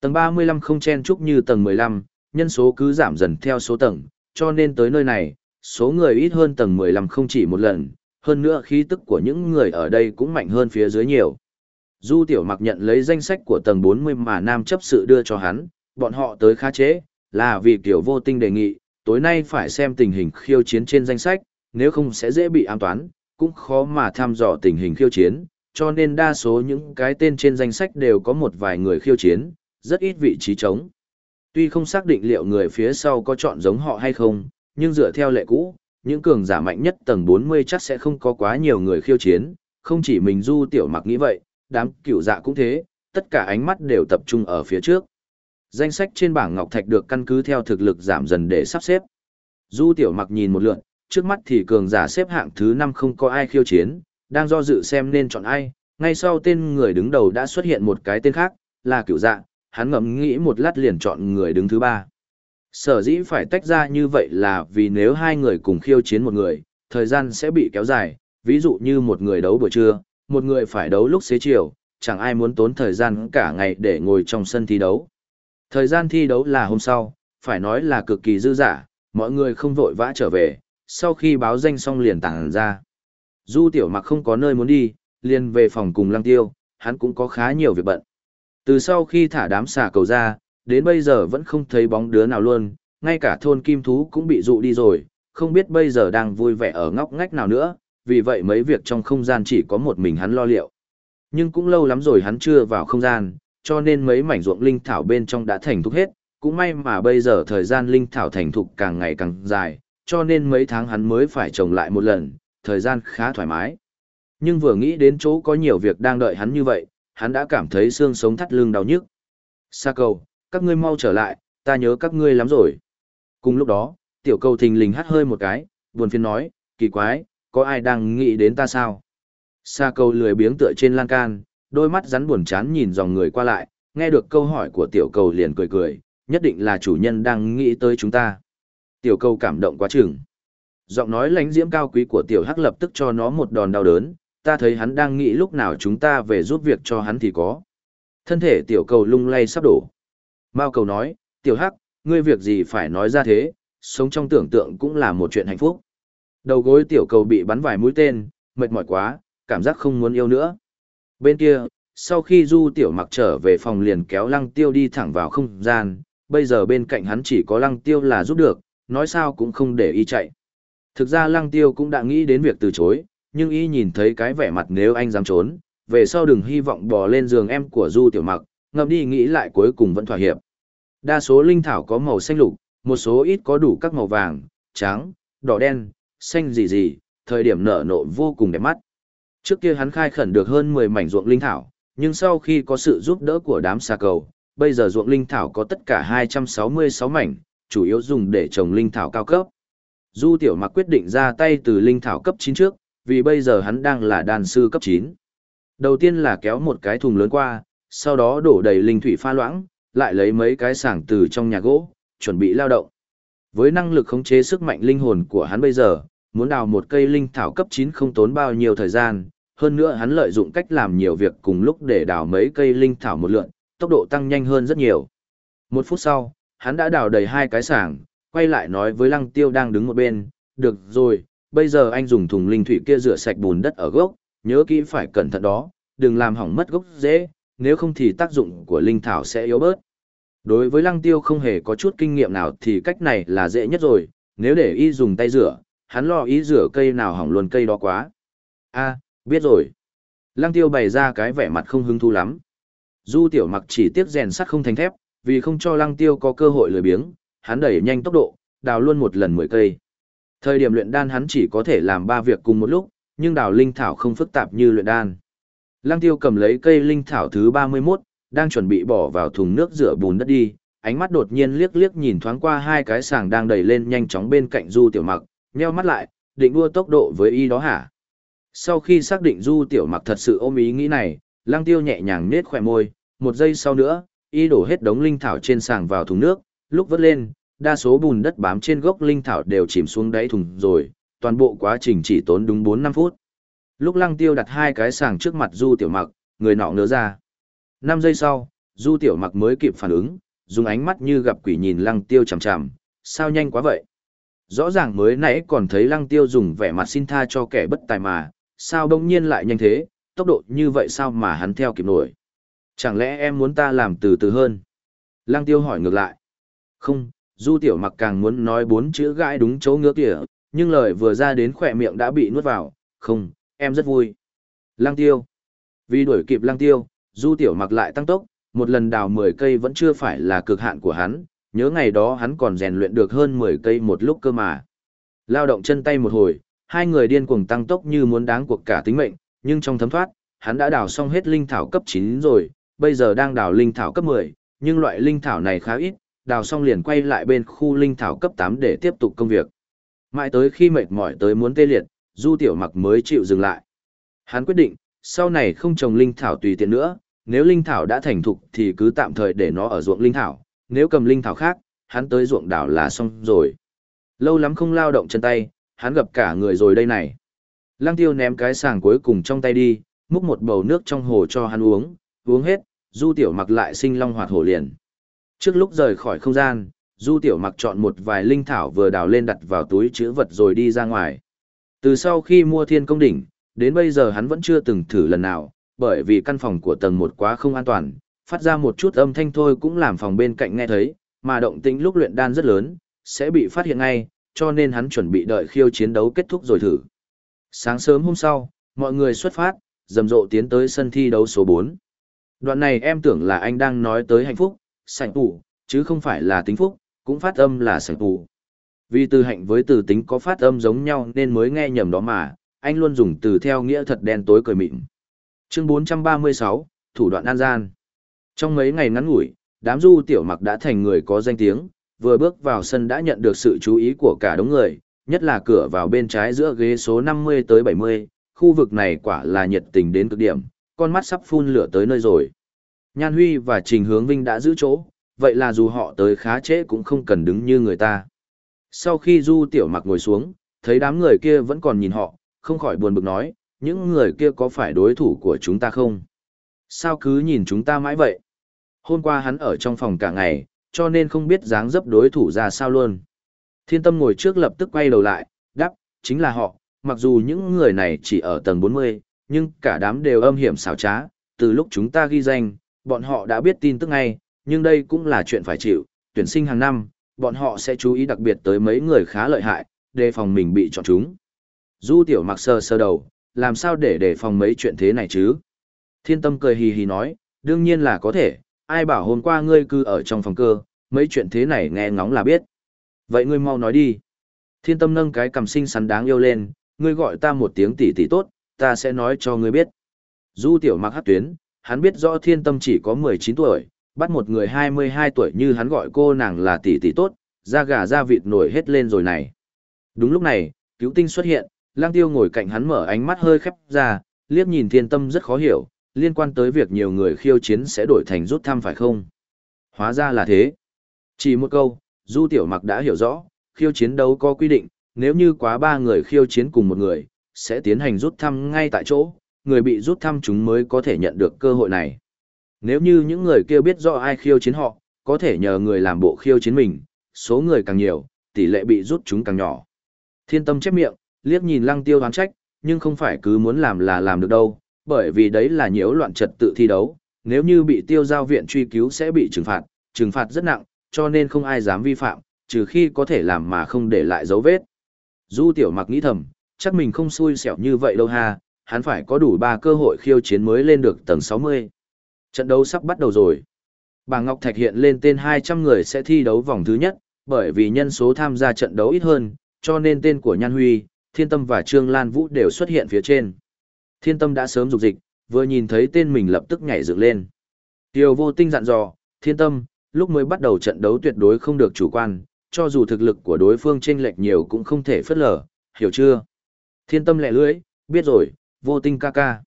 Tầng 35 không chen chúc như tầng 15, nhân số cứ giảm dần theo số tầng, cho nên tới nơi này, số người ít hơn tầng 15 không chỉ một lần, hơn nữa khí tức của những người ở đây cũng mạnh hơn phía dưới nhiều. Du Tiểu Mặc nhận lấy danh sách của tầng 40 mà Nam chấp sự đưa cho hắn, bọn họ tới khá chế, là vì Tiểu Vô Tinh đề nghị, tối nay phải xem tình hình khiêu chiến trên danh sách, nếu không sẽ dễ bị ám toán, cũng khó mà tham dò tình hình khiêu chiến, cho nên đa số những cái tên trên danh sách đều có một vài người khiêu chiến, rất ít vị trí trống. Tuy không xác định liệu người phía sau có chọn giống họ hay không, nhưng dựa theo lệ cũ, những cường giả mạnh nhất tầng 40 chắc sẽ không có quá nhiều người khiêu chiến, không chỉ mình Du Tiểu Mặc nghĩ vậy, đám cửu dạ cũng thế, tất cả ánh mắt đều tập trung ở phía trước. Danh sách trên bảng ngọc thạch được căn cứ theo thực lực giảm dần để sắp xếp. Du Tiểu Mặc nhìn một lượt, trước mắt thì cường giả xếp hạng thứ 5 không có ai khiêu chiến, đang do dự xem nên chọn ai, ngay sau tên người đứng đầu đã xuất hiện một cái tên khác, là cựu dạ, hắn ngẫm nghĩ một lát liền chọn người đứng thứ ba. Sở dĩ phải tách ra như vậy là vì nếu hai người cùng khiêu chiến một người, thời gian sẽ bị kéo dài, ví dụ như một người đấu buổi trưa, một người phải đấu lúc xế chiều, chẳng ai muốn tốn thời gian cả ngày để ngồi trong sân thi đấu. Thời gian thi đấu là hôm sau, phải nói là cực kỳ dư dả, mọi người không vội vã trở về, sau khi báo danh xong liền tản ra. Du tiểu mặc không có nơi muốn đi, liền về phòng cùng lăng tiêu, hắn cũng có khá nhiều việc bận. Từ sau khi thả đám xà cầu ra, đến bây giờ vẫn không thấy bóng đứa nào luôn, ngay cả thôn kim thú cũng bị dụ đi rồi, không biết bây giờ đang vui vẻ ở ngóc ngách nào nữa, vì vậy mấy việc trong không gian chỉ có một mình hắn lo liệu. Nhưng cũng lâu lắm rồi hắn chưa vào không gian, cho nên mấy mảnh ruộng linh thảo bên trong đã thành thục hết, cũng may mà bây giờ thời gian linh thảo thành thục càng ngày càng dài, cho nên mấy tháng hắn mới phải trồng lại một lần, thời gian khá thoải mái. Nhưng vừa nghĩ đến chỗ có nhiều việc đang đợi hắn như vậy, hắn đã cảm thấy xương sống thắt lưng đau nhức. Sa cầu, các ngươi mau trở lại, ta nhớ các ngươi lắm rồi. Cùng lúc đó, tiểu cầu thình lình hắt hơi một cái, buồn phiền nói, kỳ quái, có ai đang nghĩ đến ta sao? Sa cầu lười biếng tựa trên lan can, đôi mắt rắn buồn chán nhìn dòng người qua lại, nghe được câu hỏi của tiểu cầu liền cười cười, nhất định là chủ nhân đang nghĩ tới chúng ta. Tiểu cầu cảm động quá chừng. Giọng nói lánh diễm cao quý của tiểu hắc lập tức cho nó một đòn đau đớn, ta thấy hắn đang nghĩ lúc nào chúng ta về giúp việc cho hắn thì có. Thân thể tiểu cầu lung lay sắp đổ. Mao cầu nói, tiểu hắc, ngươi việc gì phải nói ra thế, sống trong tưởng tượng cũng là một chuyện hạnh phúc. Đầu gối tiểu cầu bị bắn vài mũi tên, mệt mỏi quá, cảm giác không muốn yêu nữa. Bên kia, sau khi du tiểu mặc trở về phòng liền kéo lăng tiêu đi thẳng vào không gian, bây giờ bên cạnh hắn chỉ có lăng tiêu là giúp được, nói sao cũng không để y chạy. Thực ra lăng tiêu cũng đã nghĩ đến việc từ chối, nhưng y nhìn thấy cái vẻ mặt nếu anh dám trốn, về sau đừng hy vọng bò lên giường em của du tiểu mặc, ngậm đi nghĩ lại cuối cùng vẫn thỏa hiệp. Đa số linh thảo có màu xanh lục, một số ít có đủ các màu vàng, trắng, đỏ đen, xanh gì gì, thời điểm nở nộ vô cùng đẹp mắt. Trước kia hắn khai khẩn được hơn 10 mảnh ruộng linh thảo, nhưng sau khi có sự giúp đỡ của đám xà cầu, bây giờ ruộng linh thảo có tất cả 266 mảnh, chủ yếu dùng để trồng linh thảo cao cấp. Du Tiểu Mặc quyết định ra tay từ linh thảo cấp 9 trước, vì bây giờ hắn đang là đàn sư cấp 9. Đầu tiên là kéo một cái thùng lớn qua, sau đó đổ đầy linh thủy pha loãng, lại lấy mấy cái sảng từ trong nhà gỗ, chuẩn bị lao động. Với năng lực khống chế sức mạnh linh hồn của hắn bây giờ, muốn đào một cây linh thảo cấp 9 không tốn bao nhiêu thời gian, hơn nữa hắn lợi dụng cách làm nhiều việc cùng lúc để đào mấy cây linh thảo một lượn, tốc độ tăng nhanh hơn rất nhiều. Một phút sau, hắn đã đào đầy hai cái sảng, quay lại nói với lăng tiêu đang đứng một bên, được rồi, bây giờ anh dùng thùng linh thủy kia rửa sạch bùn đất ở gốc, nhớ kỹ phải cẩn thận đó, đừng làm hỏng mất gốc dễ, nếu không thì tác dụng của linh thảo sẽ yếu bớt. Đối với lăng tiêu không hề có chút kinh nghiệm nào thì cách này là dễ nhất rồi, nếu để y dùng tay rửa, hắn lo ý rửa cây nào hỏng luôn cây đó quá. a biết rồi. Lăng tiêu bày ra cái vẻ mặt không hứng thú lắm. Du tiểu mặc chỉ tiếc rèn sắt không thành thép, vì không cho lăng tiêu có cơ hội lười biếng, hắn đẩy nhanh tốc độ, đào luôn một lần 10 cây. Thời điểm luyện đan hắn chỉ có thể làm 3 việc cùng một lúc, nhưng đào linh thảo không phức tạp như luyện đan. Lăng tiêu cầm lấy cây linh thảo thứ 31, đang chuẩn bị bỏ vào thùng nước rửa bùn đất đi, ánh mắt đột nhiên liếc liếc nhìn thoáng qua hai cái sàng đang đẩy lên nhanh chóng bên cạnh Du Tiểu Mặc, nheo mắt lại, định đua tốc độ với y đó hả? Sau khi xác định Du Tiểu Mặc thật sự ôm ý nghĩ này, Lăng Tiêu nhẹ nhàng nết khỏe môi, một giây sau nữa, y đổ hết đống linh thảo trên sàng vào thùng nước, lúc vớt lên, đa số bùn đất bám trên gốc linh thảo đều chìm xuống đáy thùng rồi, toàn bộ quá trình chỉ tốn đúng 4-5 phút. Lúc Lăng Tiêu đặt hai cái sàng trước mặt Du Tiểu Mặc, người nọ ngớ ra. 5 giây sau, Du Tiểu Mặc mới kịp phản ứng, dùng ánh mắt như gặp quỷ nhìn Lăng Tiêu chằm chằm, sao nhanh quá vậy? Rõ ràng mới nãy còn thấy Lăng Tiêu dùng vẻ mặt xin tha cho kẻ bất tài mà, sao đông nhiên lại nhanh thế, tốc độ như vậy sao mà hắn theo kịp nổi? Chẳng lẽ em muốn ta làm từ từ hơn? Lăng Tiêu hỏi ngược lại. Không, Du Tiểu Mặc càng muốn nói bốn chữ gãi đúng chỗ ngứa kìa, nhưng lời vừa ra đến khỏe miệng đã bị nuốt vào. Không, em rất vui. Lăng Tiêu. Vì đuổi kịp Lăng Tiêu, Du Tiểu Mặc lại tăng tốc, một lần đào 10 cây vẫn chưa phải là cực hạn của hắn, nhớ ngày đó hắn còn rèn luyện được hơn 10 cây một lúc cơ mà. Lao động chân tay một hồi, hai người điên cuồng tăng tốc như muốn đáng cuộc cả tính mệnh, nhưng trong thấm thoát, hắn đã đào xong hết linh thảo cấp 9 rồi, bây giờ đang đào linh thảo cấp 10, nhưng loại linh thảo này khá ít, đào xong liền quay lại bên khu linh thảo cấp 8 để tiếp tục công việc. Mãi tới khi mệt mỏi tới muốn tê liệt, Du Tiểu Mặc mới chịu dừng lại. Hắn quyết định, sau này không trồng linh thảo tùy tiện nữa, nếu linh thảo đã thành thục thì cứ tạm thời để nó ở ruộng linh thảo, nếu cầm linh thảo khác, hắn tới ruộng đảo là xong rồi. Lâu lắm không lao động chân tay, hắn gặp cả người rồi đây này. Lăng tiêu ném cái sàng cuối cùng trong tay đi, múc một bầu nước trong hồ cho hắn uống, uống hết, du tiểu mặc lại sinh long hoạt hổ liền. Trước lúc rời khỏi không gian, du tiểu mặc chọn một vài linh thảo vừa đào lên đặt vào túi chữ vật rồi đi ra ngoài. Từ sau khi mua thiên công đỉnh, đến bây giờ hắn vẫn chưa từng thử lần nào, bởi vì căn phòng của tầng một quá không an toàn, phát ra một chút âm thanh thôi cũng làm phòng bên cạnh nghe thấy, mà động tĩnh lúc luyện đan rất lớn, sẽ bị phát hiện ngay, cho nên hắn chuẩn bị đợi khiêu chiến đấu kết thúc rồi thử. Sáng sớm hôm sau, mọi người xuất phát, rầm rộ tiến tới sân thi đấu số 4. Đoạn này em tưởng là anh đang nói tới hạnh phúc, sảnh tủ, chứ không phải là tính phúc, cũng phát âm là sảnh tủ. Vì từ hạnh với từ tính có phát âm giống nhau nên mới nghe nhầm đó mà, anh luôn dùng từ theo nghĩa thật đen tối cười mịn. Chương 436, Thủ đoạn an gian. Trong mấy ngày ngắn ngủi, đám du tiểu mặc đã thành người có danh tiếng, vừa bước vào sân đã nhận được sự chú ý của cả đống người, nhất là cửa vào bên trái giữa ghế số 50 tới 70, khu vực này quả là nhiệt tình đến cực điểm, con mắt sắp phun lửa tới nơi rồi. Nhan Huy và Trình Hướng Vinh đã giữ chỗ, vậy là dù họ tới khá trễ cũng không cần đứng như người ta. Sau khi Du Tiểu Mặc ngồi xuống, thấy đám người kia vẫn còn nhìn họ, không khỏi buồn bực nói, những người kia có phải đối thủ của chúng ta không? Sao cứ nhìn chúng ta mãi vậy? Hôm qua hắn ở trong phòng cả ngày, cho nên không biết dáng dấp đối thủ ra sao luôn. Thiên tâm ngồi trước lập tức quay đầu lại, đáp, chính là họ, mặc dù những người này chỉ ở tầng 40, nhưng cả đám đều âm hiểm xảo trá, từ lúc chúng ta ghi danh, bọn họ đã biết tin tức ngay, nhưng đây cũng là chuyện phải chịu, tuyển sinh hàng năm, bọn họ sẽ chú ý đặc biệt tới mấy người khá lợi hại, đề phòng mình bị chọn chúng. Du tiểu mặc sơ sơ đầu, làm sao để đề phòng mấy chuyện thế này chứ? Thiên tâm cười hì hì nói, đương nhiên là có thể, ai bảo hôm qua ngươi cư ở trong phòng cơ, mấy chuyện thế này nghe ngóng là biết. Vậy ngươi mau nói đi. Thiên tâm nâng cái cầm xinh xắn đáng yêu lên, ngươi gọi ta một tiếng tỷ tỷ tốt, ta sẽ nói cho ngươi biết. Du tiểu mặc hát tuyến, hắn biết rõ thiên tâm chỉ có 19 tuổi, bắt một người 22 tuổi như hắn gọi cô nàng là tỷ tỷ tốt, da gà da vịt nổi hết lên rồi này. Đúng lúc này, cứu tinh xuất hiện, lang tiêu ngồi cạnh hắn mở ánh mắt hơi khép ra, liếc nhìn thiên tâm rất khó hiểu, liên quan tới việc nhiều người khiêu chiến sẽ đổi thành rút thăm phải không? Hóa ra là thế. Chỉ một câu, Du Tiểu Mặc đã hiểu rõ, khiêu chiến đấu có quy định, nếu như quá ba người khiêu chiến cùng một người, sẽ tiến hành rút thăm ngay tại chỗ, người bị rút thăm chúng mới có thể nhận được cơ hội này. Nếu như những người kia biết rõ ai khiêu chiến họ, có thể nhờ người làm bộ khiêu chiến mình, số người càng nhiều, tỷ lệ bị rút chúng càng nhỏ. Thiên tâm chép miệng, liếc nhìn lăng tiêu đoán trách, nhưng không phải cứ muốn làm là làm được đâu, bởi vì đấy là nhiễu loạn trật tự thi đấu, nếu như bị tiêu giao viện truy cứu sẽ bị trừng phạt, trừng phạt rất nặng, cho nên không ai dám vi phạm, trừ khi có thể làm mà không để lại dấu vết. Du tiểu mặc nghĩ thầm, chắc mình không xui xẻo như vậy đâu ha, hắn phải có đủ 3 cơ hội khiêu chiến mới lên được tầng 60. Trận đấu sắp bắt đầu rồi. Bà Ngọc Thạch hiện lên tên 200 người sẽ thi đấu vòng thứ nhất, bởi vì nhân số tham gia trận đấu ít hơn, cho nên tên của Nhan Huy, Thiên Tâm và Trương Lan Vũ đều xuất hiện phía trên. Thiên Tâm đã sớm dục dịch, vừa nhìn thấy tên mình lập tức nhảy dựng lên. Tiêu vô tinh dặn dò, Thiên Tâm, lúc mới bắt đầu trận đấu tuyệt đối không được chủ quan, cho dù thực lực của đối phương chênh lệch nhiều cũng không thể phất lờ, hiểu chưa? Thiên tâm lẹ lưỡi, biết rồi, vô tinh ca ca.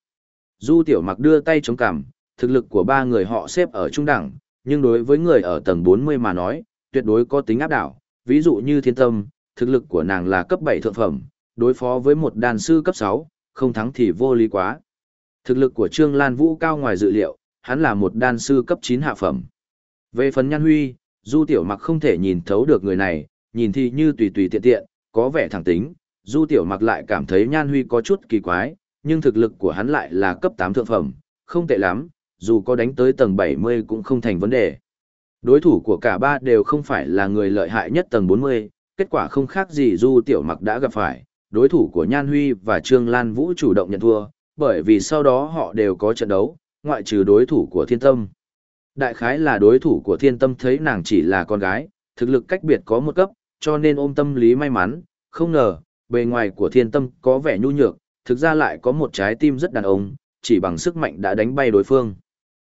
Du tiểu mặc đưa tay chống cằm, thực lực của ba người họ xếp ở trung đẳng, nhưng đối với người ở tầng 40 mà nói, tuyệt đối có tính áp đảo. Ví dụ như thiên tâm, thực lực của nàng là cấp 7 thượng phẩm, đối phó với một đàn sư cấp 6, không thắng thì vô lý quá. Thực lực của Trương Lan Vũ cao ngoài dự liệu, hắn là một đan sư cấp 9 hạ phẩm. Về phần Nhan Huy, Du Tiểu Mặc không thể nhìn thấu được người này, nhìn thì như tùy tùy tiện tiện, có vẻ thẳng tính, Du Tiểu Mặc lại cảm thấy Nhan Huy có chút kỳ quái, nhưng thực lực của hắn lại là cấp 8 thượng phẩm, không tệ lắm, dù có đánh tới tầng 70 cũng không thành vấn đề. Đối thủ của cả ba đều không phải là người lợi hại nhất tầng 40, kết quả không khác gì Du Tiểu Mặc đã gặp phải, đối thủ của Nhan Huy và Trương Lan Vũ chủ động nhận thua, bởi vì sau đó họ đều có trận đấu, ngoại trừ đối thủ của Thiên Tâm. Đại khái là đối thủ của Thiên Tâm thấy nàng chỉ là con gái, thực lực cách biệt có một cấp, cho nên ôm tâm lý may mắn, không ngờ, bề ngoài của Thiên Tâm có vẻ nhu nhược, thực ra lại có một trái tim rất đàn ông, chỉ bằng sức mạnh đã đánh bay đối phương.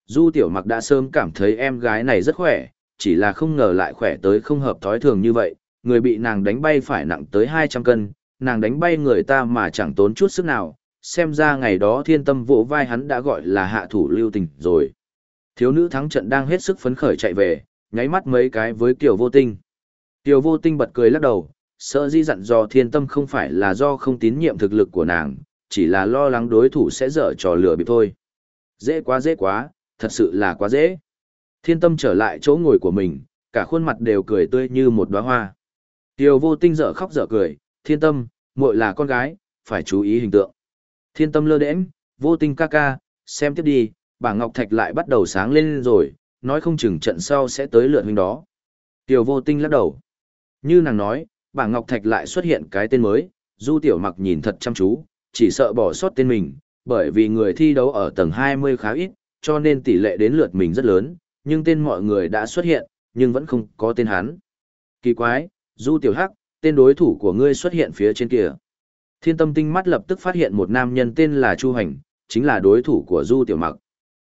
Du Tiểu Mặc đã sớm cảm thấy em gái này rất khỏe, chỉ là không ngờ lại khỏe tới không hợp thói thường như vậy, người bị nàng đánh bay phải nặng tới 200 cân, nàng đánh bay người ta mà chẳng tốn chút sức nào, xem ra ngày đó thiên tâm vỗ vai hắn đã gọi là hạ thủ lưu tình rồi. Thiếu nữ thắng trận đang hết sức phấn khởi chạy về, nháy mắt mấy cái với Kiều Vô Tinh. Kiều Vô Tinh bật cười lắc đầu, sợ di dặn do thiên tâm không phải là do không tín nhiệm thực lực của nàng, chỉ là lo lắng đối thủ sẽ dở trò lừa bịp thôi. Dễ quá dễ quá, thật sự là quá dễ. Thiên tâm trở lại chỗ ngồi của mình, cả khuôn mặt đều cười tươi như một đóa hoa. Tiêu Vô Tinh dở khóc dở cười, thiên tâm, muội là con gái, phải chú ý hình tượng. Thiên tâm lơ đễm, vô tinh ca ca, xem tiếp đi, bảng ngọc thạch lại bắt đầu sáng lên rồi, nói không chừng trận sau sẽ tới lượt huynh đó. Tiêu vô tinh lắc đầu. Như nàng nói, bảng ngọc thạch lại xuất hiện cái tên mới, du tiểu mặc nhìn thật chăm chú, chỉ sợ bỏ sót tên mình, bởi vì người thi đấu ở tầng 20 khá ít, cho nên tỷ lệ đến lượt mình rất lớn, nhưng tên mọi người đã xuất hiện, nhưng vẫn không có tên hắn. Kỳ quái, du tiểu hắc, tên đối thủ của ngươi xuất hiện phía trên kia. Thiên tâm tinh mắt lập tức phát hiện một nam nhân tên là Chu Hành, chính là đối thủ của Du Tiểu Mặc.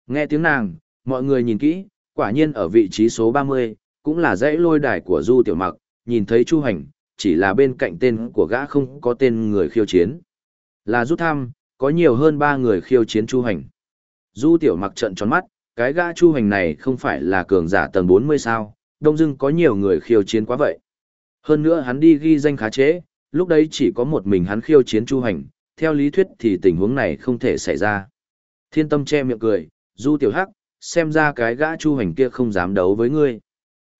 Nghe tiếng nàng, mọi người nhìn kỹ, quả nhiên ở vị trí số 30, cũng là dãy lôi đài của Du Tiểu Mặc, nhìn thấy Chu Hành, chỉ là bên cạnh tên của gã không có tên người khiêu chiến. Là rút thăm, có nhiều hơn 3 người khiêu chiến Chu Hành. Du Tiểu Mặc trận tròn mắt, cái gã Chu Hành này không phải là cường giả tầng 40 sao, đông dưng có nhiều người khiêu chiến quá vậy. Hơn nữa hắn đi ghi danh khá chế, lúc đấy chỉ có một mình hắn khiêu chiến chu hành, theo lý thuyết thì tình huống này không thể xảy ra. Thiên tâm che miệng cười, du tiểu hắc, xem ra cái gã chu hành kia không dám đấu với ngươi.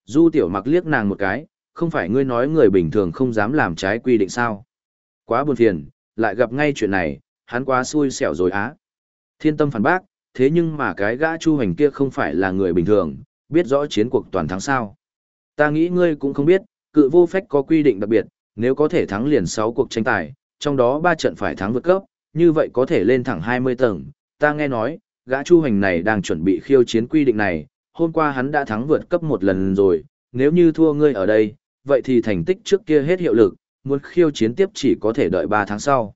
Du tiểu mặc liếc nàng một cái, không phải ngươi nói người bình thường không dám làm trái quy định sao. Quá buồn phiền, lại gặp ngay chuyện này, hắn quá xui xẻo rồi á. Thiên tâm phản bác, thế nhưng mà cái gã chu hành kia không phải là người bình thường, biết rõ chiến cuộc toàn thắng sao. Ta nghĩ ngươi cũng không biết, cự vô phách có quy định đặc biệt, nếu có thể thắng liền 6 cuộc tranh tài, trong đó 3 trận phải thắng vượt cấp, như vậy có thể lên thẳng 20 tầng. Ta nghe nói, gã Chu Hành này đang chuẩn bị khiêu chiến quy định này, hôm qua hắn đã thắng vượt cấp một lần rồi, nếu như thua ngươi ở đây, vậy thì thành tích trước kia hết hiệu lực, muốn khiêu chiến tiếp chỉ có thể đợi 3 tháng sau.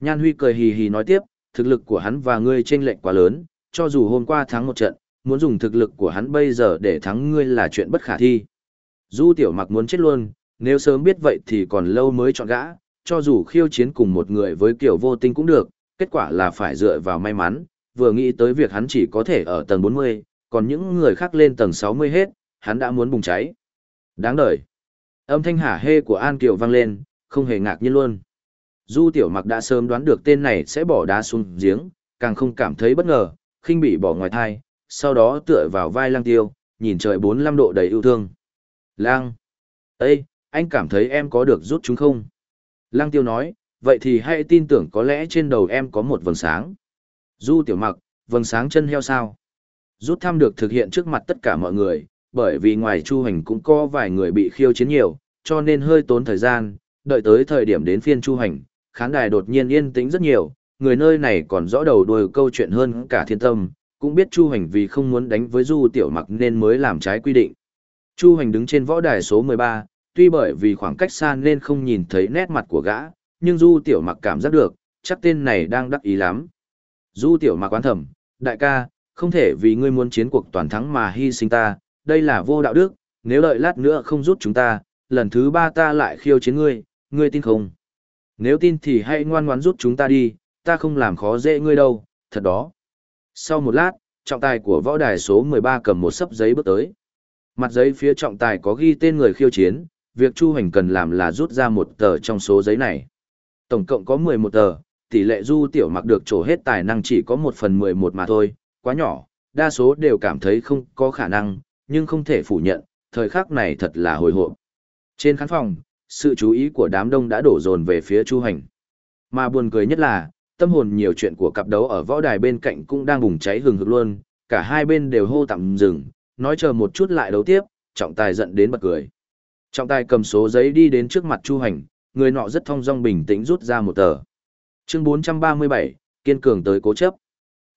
Nhan Huy cười hì hì nói tiếp, thực lực của hắn và ngươi chênh lệch quá lớn, cho dù hôm qua thắng một trận, muốn dùng thực lực của hắn bây giờ để thắng ngươi là chuyện bất khả thi. Du Tiểu Mặc muốn chết luôn, nếu sớm biết vậy thì còn lâu mới chọn gã, cho dù khiêu chiến cùng một người với kiểu vô tinh cũng được, kết quả là phải dựa vào may mắn, vừa nghĩ tới việc hắn chỉ có thể ở tầng 40, còn những người khác lên tầng 60 hết, hắn đã muốn bùng cháy. Đáng đời. Âm thanh hả hê của An Kiều vang lên, không hề ngạc nhiên luôn. Du Tiểu Mặc đã sớm đoán được tên này sẽ bỏ đá xuống giếng, càng không cảm thấy bất ngờ, khinh bị bỏ ngoài thai, sau đó tựa vào vai Lang Tiêu, nhìn trời 45 độ đầy yêu thương. Lang! Ê, anh cảm thấy em có được rút chúng không? Lang tiêu nói, vậy thì hãy tin tưởng có lẽ trên đầu em có một vầng sáng. Du tiểu mặc, vầng sáng chân heo sao? Rút thăm được thực hiện trước mặt tất cả mọi người, bởi vì ngoài chu hành cũng có vài người bị khiêu chiến nhiều, cho nên hơi tốn thời gian, đợi tới thời điểm đến phiên chu hành, khán đài đột nhiên yên tĩnh rất nhiều, người nơi này còn rõ đầu đuôi câu chuyện hơn cả thiên tâm, cũng biết chu hành vì không muốn đánh với du tiểu mặc nên mới làm trái quy định. Chu hành đứng trên võ đài số 13, tuy bởi vì khoảng cách xa nên không nhìn thấy nét mặt của gã, nhưng Du Tiểu Mặc cảm giác được, chắc tên này đang đắc ý lắm. Du Tiểu Mặc quán thầm, đại ca, không thể vì ngươi muốn chiến cuộc toàn thắng mà hy sinh ta, đây là vô đạo đức, nếu đợi lát nữa không rút chúng ta, lần thứ ba ta lại khiêu chiến ngươi, ngươi tin không? Nếu tin thì hãy ngoan ngoãn rút chúng ta đi, ta không làm khó dễ ngươi đâu, thật đó. Sau một lát, trọng tài của võ đài số 13 cầm một sấp giấy bước tới. Mặt giấy phía trọng tài có ghi tên người khiêu chiến, việc Chu Hành cần làm là rút ra một tờ trong số giấy này. Tổng cộng có 11 tờ, tỷ lệ du tiểu mặc được trổ hết tài năng chỉ có 1 phần 11 mà thôi, quá nhỏ, đa số đều cảm thấy không có khả năng, nhưng không thể phủ nhận, thời khắc này thật là hồi hộp. Trên khán phòng, sự chú ý của đám đông đã đổ dồn về phía Chu Hành. Mà buồn cười nhất là, tâm hồn nhiều chuyện của cặp đấu ở võ đài bên cạnh cũng đang bùng cháy hừng hực luôn, cả hai bên đều hô tạm dừng, nói chờ một chút lại đấu tiếp, trọng tài giận đến bật cười. Trọng tài cầm số giấy đi đến trước mặt Chu Hành, người nọ rất thong dong bình tĩnh rút ra một tờ. Chương 437, kiên cường tới cố chấp.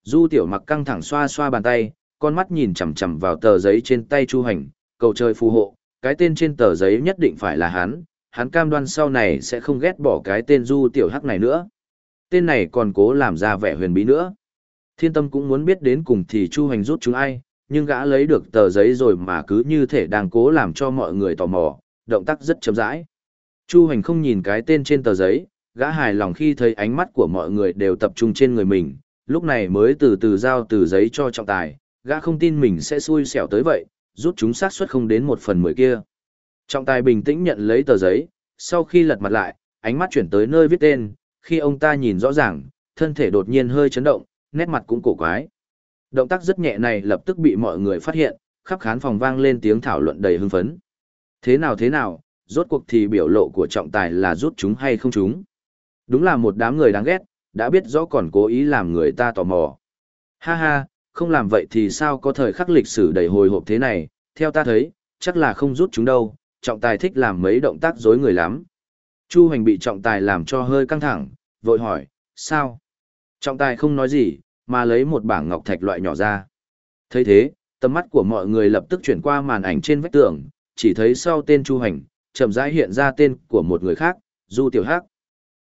Du tiểu mặc căng thẳng xoa xoa bàn tay, con mắt nhìn chằm chằm vào tờ giấy trên tay Chu Hành, cầu trời phù hộ, cái tên trên tờ giấy nhất định phải là hắn, hắn cam đoan sau này sẽ không ghét bỏ cái tên Du tiểu hắc này nữa. Tên này còn cố làm ra vẻ huyền bí nữa. Thiên tâm cũng muốn biết đến cùng thì Chu Hành rút chúng ai, nhưng gã lấy được tờ giấy rồi mà cứ như thể đang cố làm cho mọi người tò mò, động tác rất chậm rãi. Chu Hành không nhìn cái tên trên tờ giấy, gã hài lòng khi thấy ánh mắt của mọi người đều tập trung trên người mình, lúc này mới từ từ giao tờ giấy cho trọng tài, gã không tin mình sẽ xui xẻo tới vậy, rút chúng xác suất không đến một phần mười kia. Trọng tài bình tĩnh nhận lấy tờ giấy, sau khi lật mặt lại, ánh mắt chuyển tới nơi viết tên, khi ông ta nhìn rõ ràng, thân thể đột nhiên hơi chấn động, nét mặt cũng cổ quái. Động tác rất nhẹ này lập tức bị mọi người phát hiện, khắp khán phòng vang lên tiếng thảo luận đầy hưng phấn. Thế nào thế nào, rốt cuộc thì biểu lộ của trọng tài là rút chúng hay không chúng. Đúng là một đám người đáng ghét, đã biết rõ còn cố ý làm người ta tò mò. Ha ha, không làm vậy thì sao có thời khắc lịch sử đầy hồi hộp thế này, theo ta thấy, chắc là không rút chúng đâu, trọng tài thích làm mấy động tác dối người lắm. Chu Hành bị trọng tài làm cho hơi căng thẳng, vội hỏi, sao? Trọng tài không nói gì, mà lấy một bảng ngọc thạch loại nhỏ ra. thấy thế, tầm mắt của mọi người lập tức chuyển qua màn ảnh trên vách tường, chỉ thấy sau tên Chu Hành, chậm rãi hiện ra tên của một người khác, Du Tiểu Hắc.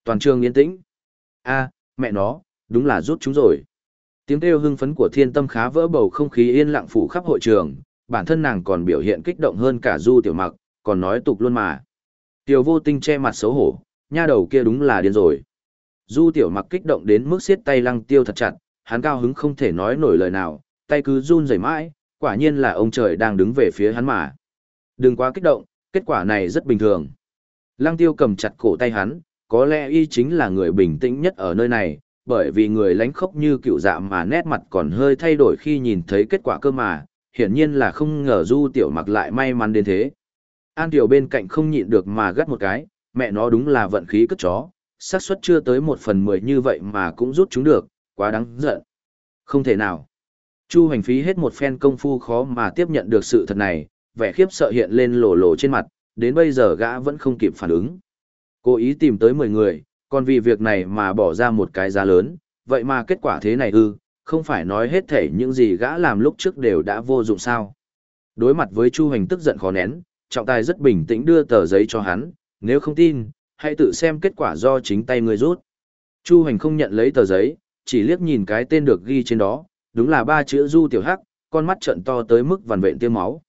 Toàn trường yên tĩnh. A, mẹ nó, đúng là rút chúng rồi. Tiếng kêu hưng phấn của thiên tâm khá vỡ bầu không khí yên lặng phủ khắp hội trường, bản thân nàng còn biểu hiện kích động hơn cả Du Tiểu Mặc, còn nói tục luôn mà. Tiểu vô tinh che mặt xấu hổ, nha đầu kia đúng là điên rồi. Du Tiểu Mặc kích động đến mức siết tay lăng tiêu thật chặt, hắn cao hứng không thể nói nổi lời nào, tay cứ run rẩy mãi, quả nhiên là ông trời đang đứng về phía hắn mà. Đừng quá kích động, kết quả này rất bình thường. Lăng tiêu cầm chặt cổ tay hắn, có lẽ y chính là người bình tĩnh nhất ở nơi này, bởi vì người lánh khóc như cựu dạ mà nét mặt còn hơi thay đổi khi nhìn thấy kết quả cơ mà, hiển nhiên là không ngờ du tiểu mặc lại may mắn đến thế. An tiểu bên cạnh không nhịn được mà gắt một cái, mẹ nó đúng là vận khí cất chó, xác suất chưa tới một phần mười như vậy mà cũng rút chúng được, quá đáng giận. Không thể nào. Chu hành phí hết một phen công phu khó mà tiếp nhận được sự thật này, vẻ khiếp sợ hiện lên lổ lổ trên mặt, đến bây giờ gã vẫn không kịp phản ứng. Cố ý tìm tới 10 người, còn vì việc này mà bỏ ra một cái giá lớn, vậy mà kết quả thế này ư, không phải nói hết thể những gì gã làm lúc trước đều đã vô dụng sao. Đối mặt với Chu Hành tức giận khó nén, trọng tài rất bình tĩnh đưa tờ giấy cho hắn, nếu không tin, hãy tự xem kết quả do chính tay người rút. Chu Hành không nhận lấy tờ giấy, chỉ liếc nhìn cái tên được ghi trên đó, đúng là ba chữ Du Tiểu Hắc, con mắt trận to tới mức vằn vện tiêm máu.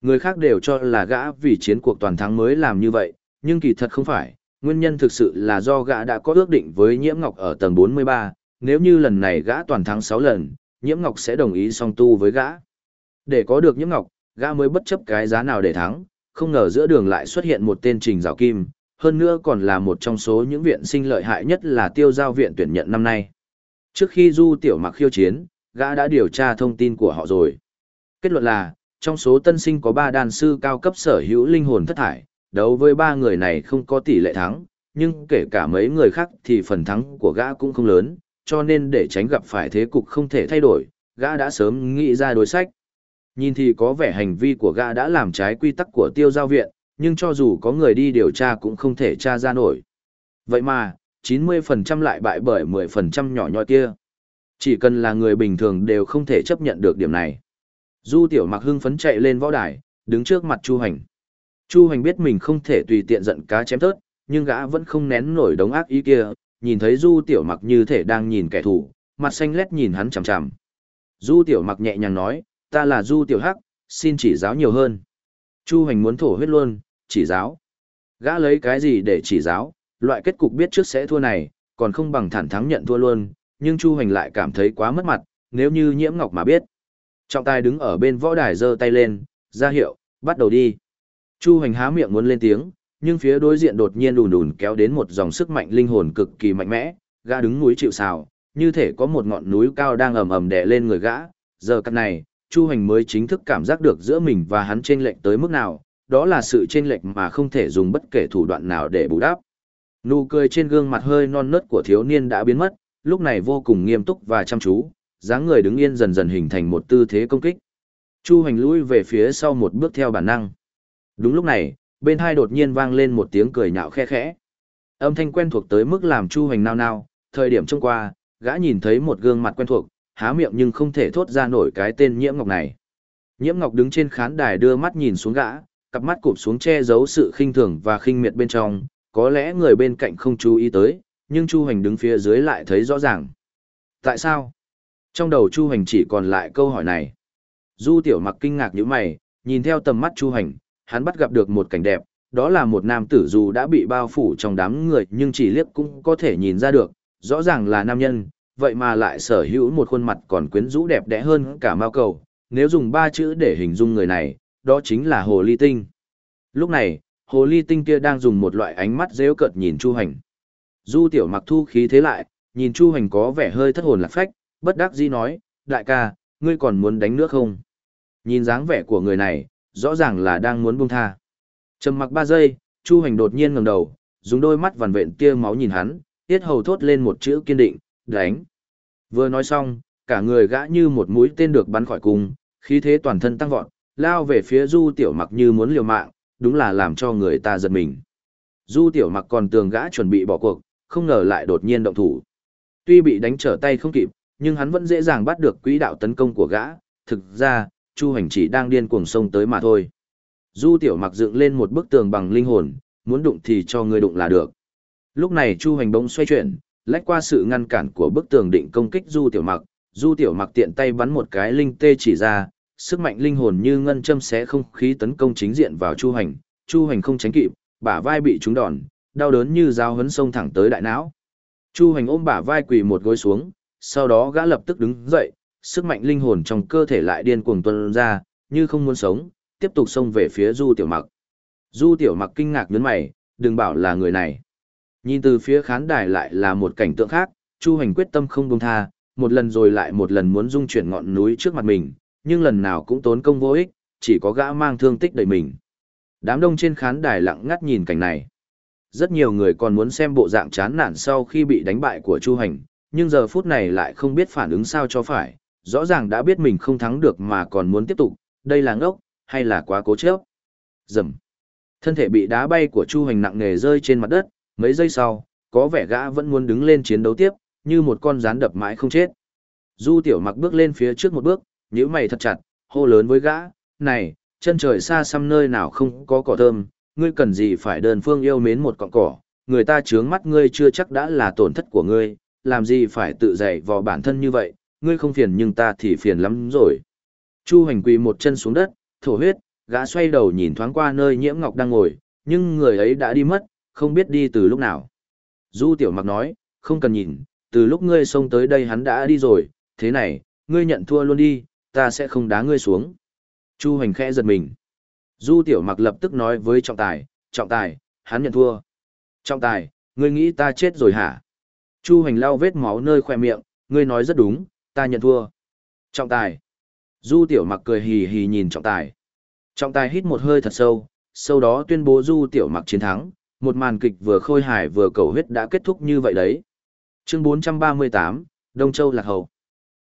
Người khác đều cho là gã vì chiến cuộc toàn thắng mới làm như vậy, nhưng kỳ thật không phải, nguyên nhân thực sự là do gã đã có ước định với Nhiễm Ngọc ở tầng 43, nếu như lần này gã toàn thắng 6 lần, Nhiễm Ngọc sẽ đồng ý song tu với gã. Để có được Nhiễm Ngọc, gã mới bất chấp cái giá nào để thắng, không ngờ giữa đường lại xuất hiện một tên Trình Giảo Kim, hơn nữa còn là một trong số những viện sinh lợi hại nhất là tiêu giao viện tuyển nhận năm nay. Trước khi Du Tiểu Mặc khiêu chiến, gã đã điều tra thông tin của họ rồi. Kết luận là, trong số tân sinh có 3 đàn sư cao cấp sở hữu linh hồn thất thải, đấu với ba người này không có tỷ lệ thắng, nhưng kể cả mấy người khác thì phần thắng của gã cũng không lớn, cho nên để tránh gặp phải thế cục không thể thay đổi, gã đã sớm nghĩ ra đối sách. Nhìn thì có vẻ hành vi của gã đã làm trái quy tắc của tiêu giao viện, nhưng cho dù có người đi điều tra cũng không thể tra ra nổi. Vậy mà, 90% lại bại bởi 10% nhỏ nhoi kia. Chỉ cần là người bình thường đều không thể chấp nhận được điểm này. Du tiểu mặc hưng phấn chạy lên võ đài, đứng trước mặt Chu Hành. Chu Hành biết mình không thể tùy tiện giận cá chém thớt, nhưng gã vẫn không nén nổi đống ác ý kia, nhìn thấy Du tiểu mặc như thể đang nhìn kẻ thù, mặt xanh lét nhìn hắn chằm chằm. Du tiểu mặc nhẹ nhàng nói, ta là Du tiểu hắc, xin chỉ giáo nhiều hơn. Chu Hoành muốn thổ huyết luôn, chỉ giáo. Gã lấy cái gì để chỉ giáo, loại kết cục biết trước sẽ thua này, còn không bằng thẳng thắng nhận thua luôn, nhưng Chu Hoành lại cảm thấy quá mất mặt, nếu như nhiễm ngọc mà biết. Trọng tài đứng ở bên võ đài giơ tay lên, ra hiệu, bắt đầu đi. Chu Hoành há miệng muốn lên tiếng, nhưng phía đối diện đột nhiên đùn đùn kéo đến một dòng sức mạnh linh hồn cực kỳ mạnh mẽ, gã đứng núi chịu sào, như thể có một ngọn núi cao đang ầm ầm đè lên người gã. Giờ cắt này, Chu Hoành mới chính thức cảm giác được giữa mình và hắn chênh lệch tới mức nào, đó là sự chênh lệch mà không thể dùng bất kể thủ đoạn nào để bù đắp. Nụ cười trên gương mặt hơi non nớt của thiếu niên đã biến mất, lúc này vô cùng nghiêm túc và chăm chú, dáng người đứng yên dần dần hình thành một tư thế công kích. Chu Hoành lui về phía sau một bước theo bản năng. Đúng lúc này, bên hai đột nhiên vang lên một tiếng cười nhạo khe khẽ. Âm thanh quen thuộc tới mức làm Chu Hoành nao nao, thời điểm trông qua, gã nhìn thấy một gương mặt quen thuộc, há miệng nhưng không thể thốt ra nổi cái tên Nhiễm Ngọc này. Nhiễm Ngọc đứng trên khán đài đưa mắt nhìn xuống gã, cặp mắt cụp xuống che giấu sự khinh thường và khinh miệt bên trong, có lẽ người bên cạnh không chú ý tới, nhưng Chu Hoành đứng phía dưới lại thấy rõ ràng. Tại sao? Trong đầu Chu Hoành chỉ còn lại câu hỏi này. Du Tiểu Mặc kinh ngạc như mày, nhìn theo tầm mắt Chu Hoành, hắn bắt gặp được một cảnh đẹp, đó là một nam tử dù đã bị bao phủ trong đám người nhưng chỉ liếc cũng có thể nhìn ra được, rõ ràng là nam nhân, vậy mà lại sở hữu một khuôn mặt còn quyến rũ đẹp đẽ hơn cả mao cầu, nếu dùng ba chữ để hình dung người này, đó chính là hồ ly tinh. Lúc này, hồ ly tinh kia đang dùng một loại ánh mắt rêu cợt nhìn Chu Hành. Du tiểu mặc thu khí thế lại, nhìn Chu Hành có vẻ hơi thất hồn lạc phách, bất đắc dĩ nói, đại ca, ngươi còn muốn đánh nước không? Nhìn dáng vẻ của người này, rõ ràng là đang muốn buông tha. Trầm mặc ba giây, Chu Hành đột nhiên ngẩng đầu, dùng đôi mắt vằn vện tia máu nhìn hắn, tiết hầu thốt lên một chữ kiên định, đánh. Vừa nói xong, cả người gã như một mũi tên được bắn khỏi cung, khí thế toàn thân tăng vọt, lao về phía Du Tiểu Mặc như muốn liều mạng, đúng là làm cho người ta giật mình. Du Tiểu Mặc còn tường gã chuẩn bị bỏ cuộc, không ngờ lại đột nhiên động thủ. Tuy bị đánh trở tay không kịp, nhưng hắn vẫn dễ dàng bắt được quỹ đạo tấn công của gã, thực ra, Chu Hành chỉ đang điên cuồng sông tới mà thôi. Du Tiểu Mặc dựng lên một bức tường bằng linh hồn, muốn đụng thì cho người đụng là được. Lúc này Chu Hành bỗng xoay chuyển, lách qua sự ngăn cản của bức tường định công kích Du Tiểu Mặc, Du Tiểu Mặc tiện tay bắn một cái linh tê chỉ ra, sức mạnh linh hồn như ngân châm xé không khí tấn công chính diện vào Chu Hành, Chu Hành không tránh kịp, bả vai bị trúng đòn, đau đớn như dao hấn sông thẳng tới đại não. Chu Hành ôm bả vai quỳ một gối xuống, sau đó gã lập tức đứng dậy, sức mạnh linh hồn trong cơ thể lại điên cuồng tuôn ra, như không muốn sống, tiếp tục xông về phía Du Tiểu Mặc. Du Tiểu Mặc kinh ngạc nhướng mày, đừng bảo là người này. Nhìn từ phía khán đài lại là một cảnh tượng khác, Chu Hành quyết tâm không buông tha, một lần rồi lại một lần muốn dung chuyển ngọn núi trước mặt mình, nhưng lần nào cũng tốn công vô ích, chỉ có gã mang thương tích đầy mình. Đám đông trên khán đài lặng ngắt nhìn cảnh này. Rất nhiều người còn muốn xem bộ dạng chán nản sau khi bị đánh bại của Chu Hành, nhưng giờ phút này lại không biết phản ứng sao cho phải, rõ ràng đã biết mình không thắng được mà còn muốn tiếp tục, đây là ngốc, hay là quá cố chấp. Dầm. Thân thể bị đá bay của Chu Hành nặng nề rơi trên mặt đất, mấy giây sau, có vẻ gã vẫn muốn đứng lên chiến đấu tiếp, như một con rắn đập mãi không chết. Du tiểu mặc bước lên phía trước một bước, nhíu mày thật chặt, hô lớn với gã, này, chân trời xa xăm nơi nào không có cỏ thơm, ngươi cần gì phải đơn phương yêu mến một cọng cỏ, người ta chướng mắt ngươi chưa chắc đã là tổn thất của ngươi, làm gì phải tự dạy vò bản thân như vậy, ngươi không phiền nhưng ta thì phiền lắm rồi. Chu hành quỳ một chân xuống đất, thổ huyết, gã xoay đầu nhìn thoáng qua nơi nhiễm ngọc đang ngồi, nhưng người ấy đã đi mất, không biết đi từ lúc nào. Du tiểu mặc nói, không cần nhìn, từ lúc ngươi xông tới đây hắn đã đi rồi, thế này, ngươi nhận thua luôn đi, ta sẽ không đá ngươi xuống. Chu hành khẽ giật mình. Du tiểu mặc lập tức nói với trọng tài, trọng tài, hắn nhận thua. Trọng tài, ngươi nghĩ ta chết rồi hả? Chu hành lau vết máu nơi khoe miệng, ngươi nói rất đúng, ta nhận thua. Trọng tài. Du tiểu mặc cười hì hì nhìn trọng tài. Trọng tài hít một hơi thật sâu, sau đó tuyên bố du tiểu mặc chiến thắng, một màn kịch vừa khôi hài vừa cầu huyết đã kết thúc như vậy đấy. Chương 438, Đông Châu Lạc Hậu.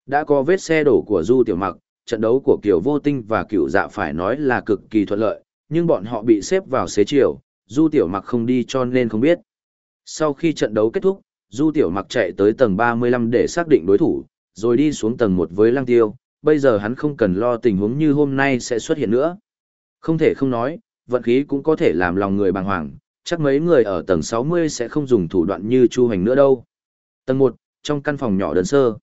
Đã có vết xe đổ của du tiểu mặc, trận đấu của kiểu Vô Tinh và kiểu Dạ phải nói là cực kỳ thuận lợi, nhưng bọn họ bị xếp vào xế chiều, du tiểu mặc không đi cho nên không biết. Sau khi trận đấu kết thúc, du tiểu mặc chạy tới tầng 35 để xác định đối thủ, rồi đi xuống tầng một với lăng tiêu, bây giờ hắn không cần lo tình huống như hôm nay sẽ xuất hiện nữa. Không thể không nói, vận khí cũng có thể làm lòng người bàng hoàng, chắc mấy người ở tầng 60 sẽ không dùng thủ đoạn như Chu Hành nữa đâu. Tầng 1, trong căn phòng nhỏ đơn sơ.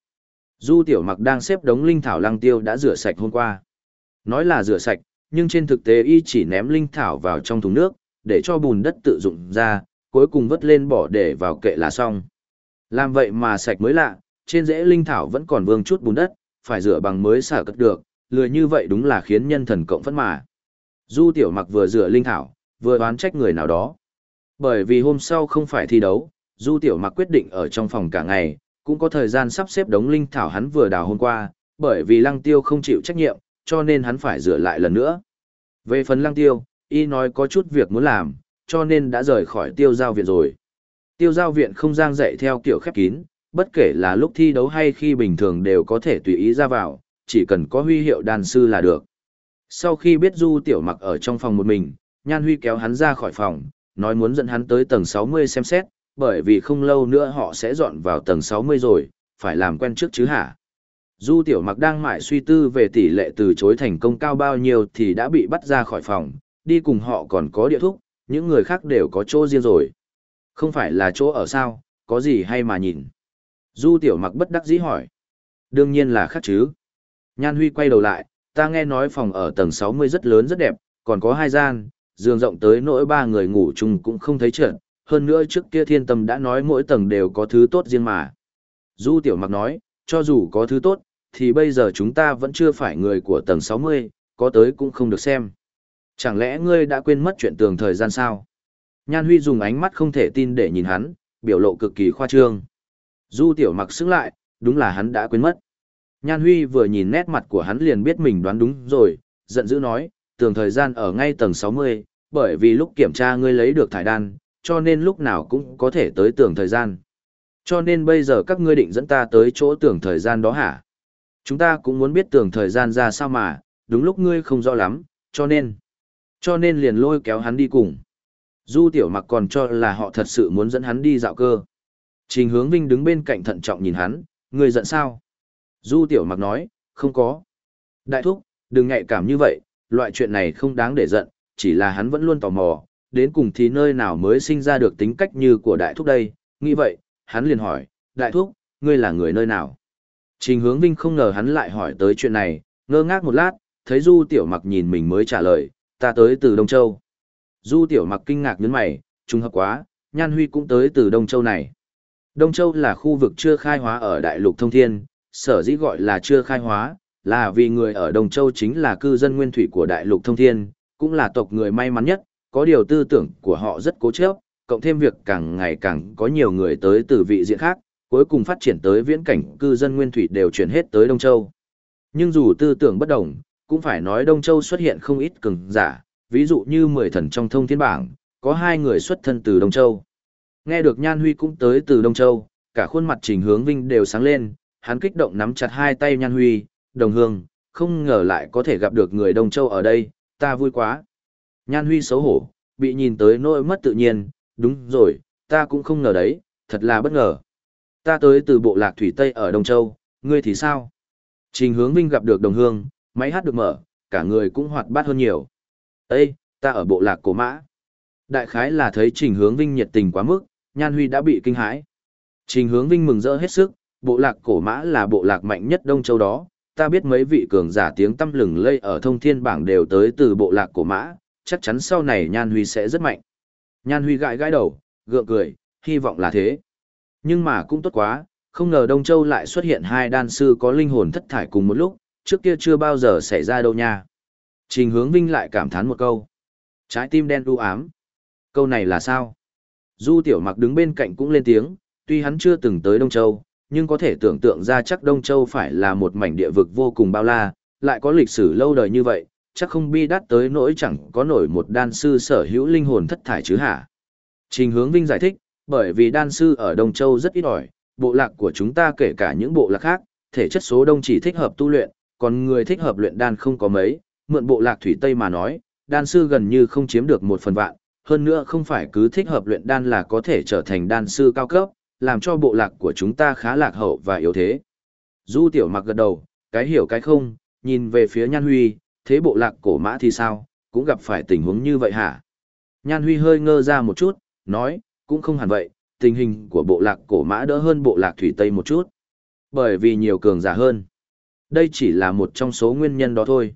Du Tiểu Mặc đang xếp đống linh thảo lăng tiêu đã rửa sạch hôm qua. Nói là rửa sạch, nhưng trên thực tế y chỉ ném linh thảo vào trong thùng nước, để cho bùn đất tự dụng ra, cuối cùng vứt lên bỏ để vào kệ là xong. Làm vậy mà sạch mới lạ, trên rễ linh thảo vẫn còn vương chút bùn đất, phải rửa bằng mới xả cất được, lười như vậy đúng là khiến nhân thần cộng phẫn mà. Du tiểu mặc vừa rửa linh thảo, vừa đoán trách người nào đó. Bởi vì hôm sau không phải thi đấu, Du tiểu mặc quyết định ở trong phòng cả ngày, cũng có thời gian sắp xếp đống linh thảo hắn vừa đào hôm qua, bởi vì lăng tiêu không chịu trách nhiệm, cho nên hắn phải rửa lại lần nữa. Về phần lăng tiêu, y nói có chút việc muốn làm, cho nên đã rời khỏi tiêu giao viện rồi. Tiêu giao viện không giang dạy theo kiểu khép kín, bất kể là lúc thi đấu hay khi bình thường đều có thể tùy ý ra vào, chỉ cần có huy hiệu đàn sư là được. Sau khi biết Du Tiểu Mặc ở trong phòng một mình, Nhan Huy kéo hắn ra khỏi phòng, nói muốn dẫn hắn tới tầng 60 xem xét, bởi vì không lâu nữa họ sẽ dọn vào tầng 60 rồi, phải làm quen trước chứ hả? Du Tiểu Mặc đang mãi suy tư về tỷ lệ từ chối thành công cao bao nhiêu thì đã bị bắt ra khỏi phòng, đi cùng họ còn có địa thúc, những người khác đều có chỗ riêng rồi. Không phải là chỗ ở sao, có gì hay mà nhìn. Du Tiểu Mặc bất đắc dĩ hỏi. Đương nhiên là khác chứ. Nhan Huy quay đầu lại, ta nghe nói phòng ở tầng 60 rất lớn rất đẹp, còn có hai gian, giường rộng tới nỗi ba người ngủ chung cũng không thấy trợn. Hơn nữa trước kia thiên tâm đã nói mỗi tầng đều có thứ tốt riêng mà. Du Tiểu Mặc nói, cho dù có thứ tốt, thì bây giờ chúng ta vẫn chưa phải người của tầng 60, có tới cũng không được xem. Chẳng lẽ ngươi đã quên mất chuyện tường thời gian sao? Nhan Huy dùng ánh mắt không thể tin để nhìn hắn, biểu lộ cực kỳ khoa trương. Du Tiểu Mặc sững lại, đúng là hắn đã quên mất. Nhan Huy vừa nhìn nét mặt của hắn liền biết mình đoán đúng rồi, giận dữ nói, tường thời gian ở ngay tầng 60, bởi vì lúc kiểm tra ngươi lấy được thải đan, cho nên lúc nào cũng có thể tới tường thời gian. Cho nên bây giờ các ngươi định dẫn ta tới chỗ tường thời gian đó hả? Chúng ta cũng muốn biết tường thời gian ra sao mà, đúng lúc ngươi không rõ lắm, cho nên... Cho nên liền lôi kéo hắn đi cùng. Du tiểu mặc còn cho là họ thật sự muốn dẫn hắn đi dạo cơ. Trình hướng vinh đứng bên cạnh thận trọng nhìn hắn, người giận sao? Du tiểu mặc nói, không có. Đại thúc, đừng nhạy cảm như vậy, loại chuyện này không đáng để giận, chỉ là hắn vẫn luôn tò mò, đến cùng thì nơi nào mới sinh ra được tính cách như của đại thúc đây, nghĩ vậy, hắn liền hỏi, đại thúc, ngươi là người nơi nào? Trình hướng vinh không ngờ hắn lại hỏi tới chuyện này, ngơ ngác một lát, thấy Du Tiểu Mặc nhìn mình mới trả lời, ta tới từ Đông Châu. Du Tiểu Mặc kinh ngạc nhấn mày, trùng hợp quá, Nhan Huy cũng tới từ Đông Châu này. Đông Châu là khu vực chưa khai hóa ở Đại lục Thông Thiên, sở dĩ gọi là chưa khai hóa, là vì người ở Đông Châu chính là cư dân nguyên thủy của Đại lục Thông Thiên, cũng là tộc người may mắn nhất, có điều tư tưởng của họ rất cố chấp, cộng thêm việc càng ngày càng có nhiều người tới từ vị diện khác, cuối cùng phát triển tới viễn cảnh cư dân nguyên thủy đều chuyển hết tới Đông Châu. Nhưng dù tư tưởng bất đồng, cũng phải nói Đông Châu xuất hiện không ít cường giả, ví dụ như mười thần trong thông thiên bảng, có hai người xuất thân từ Đông Châu. Nghe được Nhan Huy cũng tới từ Đông Châu, cả khuôn mặt Trình Hướng Vinh đều sáng lên, hắn kích động nắm chặt hai tay Nhan Huy, đồng hương, không ngờ lại có thể gặp được người Đông Châu ở đây, ta vui quá. Nhan Huy xấu hổ, bị nhìn tới nỗi mất tự nhiên, đúng rồi, ta cũng không ngờ đấy, thật là bất ngờ. Ta tới từ bộ lạc Thủy Tây ở Đông Châu, ngươi thì sao? Trình hướng Vinh gặp được đồng hương, máy hát được mở, cả người cũng hoạt bát hơn nhiều. Ê, ta ở bộ lạc cổ mã. Đại khái là thấy Trình hướng Vinh nhiệt tình quá mức, Nhan Huy đã bị kinh hãi. Trình hướng Vinh mừng rỡ hết sức, bộ lạc cổ mã là bộ lạc mạnh nhất Đông Châu đó. Ta biết mấy vị cường giả tiếng tâm lừng lây ở thông thiên bảng đều tới từ bộ lạc cổ mã, chắc chắn sau này Nhan Huy sẽ rất mạnh. Nhan Huy gãi gãi đầu, gượng cười, hy vọng là thế. Nhưng mà cũng tốt quá, không ngờ Đông Châu lại xuất hiện hai đan sư có linh hồn thất thải cùng một lúc, trước kia chưa bao giờ xảy ra đâu nha. Trình hướng vinh lại cảm thán một câu. Trái tim đen u ám. Câu này là sao? Du tiểu mặc đứng bên cạnh cũng lên tiếng, tuy hắn chưa từng tới Đông Châu, nhưng có thể tưởng tượng ra chắc Đông Châu phải là một mảnh địa vực vô cùng bao la, lại có lịch sử lâu đời như vậy, chắc không bi đắt tới nỗi chẳng có nổi một đan sư sở hữu linh hồn thất thải chứ hả? Trình hướng vinh giải thích, bởi vì đan sư ở Đông Châu rất ít ỏi, bộ lạc của chúng ta kể cả những bộ lạc khác, thể chất số đông chỉ thích hợp tu luyện, còn người thích hợp luyện đan không có mấy, mượn bộ lạc thủy Tây mà nói, đan sư gần như không chiếm được một phần vạn, hơn nữa không phải cứ thích hợp luyện đan là có thể trở thành đan sư cao cấp, làm cho bộ lạc của chúng ta khá lạc hậu và yếu thế. Du tiểu mặc gật đầu, cái hiểu cái không, nhìn về phía Nhan Huy, thế bộ lạc cổ mã thì sao, cũng gặp phải tình huống như vậy hả? Nhan Huy hơi ngơ ra một chút, nói, cũng không hẳn vậy, tình hình của bộ lạc cổ mã đỡ hơn bộ lạc thủy Tây một chút. Bởi vì nhiều cường giả hơn. Đây chỉ là một trong số nguyên nhân đó thôi.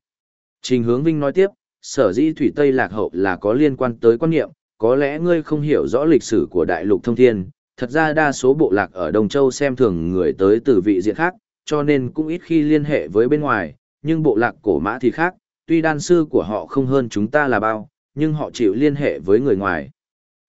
Trình hướng Vinh nói tiếp, sở dĩ thủy Tây lạc hậu là có liên quan tới quan niệm, có lẽ ngươi không hiểu rõ lịch sử của đại lục thông thiên, thật ra đa số bộ lạc ở Đông Châu xem thường người tới từ vị diện khác, cho nên cũng ít khi liên hệ với bên ngoài, nhưng bộ lạc cổ mã thì khác, tuy đan sư của họ không hơn chúng ta là bao, nhưng họ chịu liên hệ với người ngoài.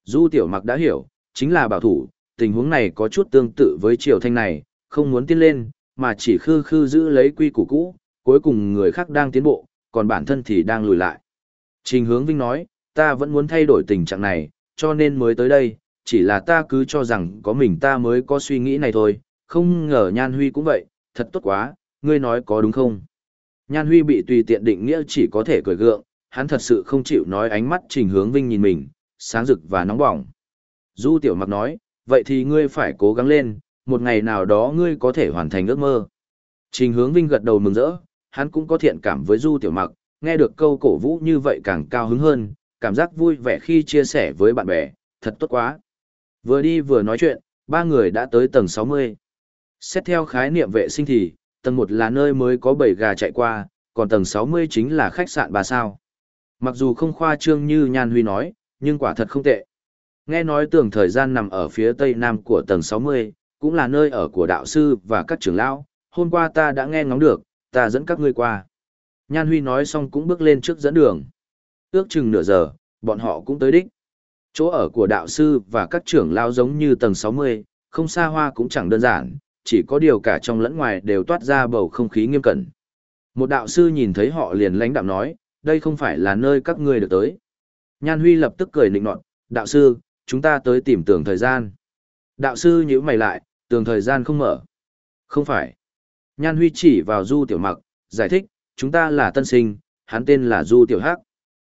Du Tiểu Mặc đã hiểu, chính là bảo thủ, tình huống này có chút tương tự với triều thanh này, không muốn tiến lên, mà chỉ khư khư giữ lấy quy củ cũ, cuối cùng người khác đang tiến bộ, còn bản thân thì đang lùi lại. Trình hướng Vinh nói, ta vẫn muốn thay đổi tình trạng này, cho nên mới tới đây, chỉ là ta cứ cho rằng có mình ta mới có suy nghĩ này thôi, không ngờ Nhan Huy cũng vậy, thật tốt quá, ngươi nói có đúng không? Nhan Huy bị tùy tiện định nghĩa chỉ có thể cười gượng, hắn thật sự không chịu nói ánh mắt trình hướng Vinh nhìn mình, sáng rực và nóng bỏng. Du Tiểu Mặc nói, vậy thì ngươi phải cố gắng lên, một ngày nào đó ngươi có thể hoàn thành ước mơ. Trình hướng Vinh gật đầu mừng rỡ, hắn cũng có thiện cảm với Du Tiểu Mặc, nghe được câu cổ vũ như vậy càng cao hứng hơn, cảm giác vui vẻ khi chia sẻ với bạn bè, thật tốt quá. Vừa đi vừa nói chuyện, ba người đã tới tầng 60. Xét theo khái niệm vệ sinh thì, tầng 1 là nơi mới có bầy gà chạy qua, còn tầng 60 chính là khách sạn bà sao. Mặc dù không khoa trương như Nhan Huy nói, nhưng quả thật không tệ. Nghe nói tưởng thời gian nằm ở phía tây nam của tầng 60, cũng là nơi ở của đạo sư và các trưởng lão, hôm qua ta đã nghe ngóng được, ta dẫn các ngươi qua. Nhan Huy nói xong cũng bước lên trước dẫn đường. Ước chừng nửa giờ, bọn họ cũng tới đích. Chỗ ở của đạo sư và các trưởng lao giống như tầng 60, không xa hoa cũng chẳng đơn giản, chỉ có điều cả trong lẫn ngoài đều toát ra bầu không khí nghiêm cẩn. Một đạo sư nhìn thấy họ liền lãnh đạm nói, đây không phải là nơi các ngươi được tới. Nhan Huy lập tức cười nịnh nọt, đạo sư, chúng ta tới tìm tường thời gian. Đạo sư nhíu mày lại, tường thời gian không mở. Không phải. Nhan Huy chỉ vào Du Tiểu Mặc, giải thích, chúng ta là tân sinh, hắn tên là Du Tiểu Hắc.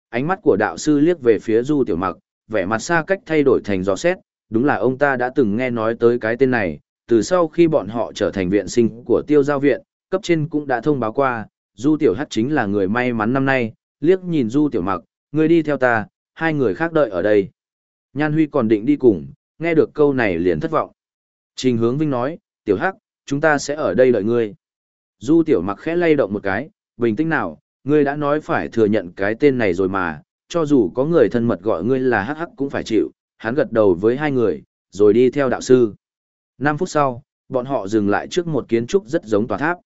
Ánh mắt của đạo sư liếc về phía Du Tiểu Mặc, vẻ mặt xa cách thay đổi thành gió xét, đúng là ông ta đã từng nghe nói tới cái tên này, từ sau khi bọn họ trở thành viện sinh của tiêu giao viện, cấp trên cũng đã thông báo qua, Du Tiểu Hắc chính là người may mắn năm nay, liếc nhìn Du Tiểu Mặc, người đi theo ta, hai người khác đợi ở đây. Nhan Huy còn định đi cùng, nghe được câu này liền thất vọng. Trình hướng Vinh nói, Tiểu Hắc, chúng ta sẽ ở đây đợi ngươi. Du Tiểu Mặc khẽ lay động một cái, bình tĩnh nào, ngươi đã nói phải thừa nhận cái tên này rồi mà, cho dù có người thân mật gọi ngươi là Hắc Hắc cũng phải chịu, hắn gật đầu với hai người, rồi đi theo đạo sư. 5 phút sau, bọn họ dừng lại trước một kiến trúc rất giống tòa tháp.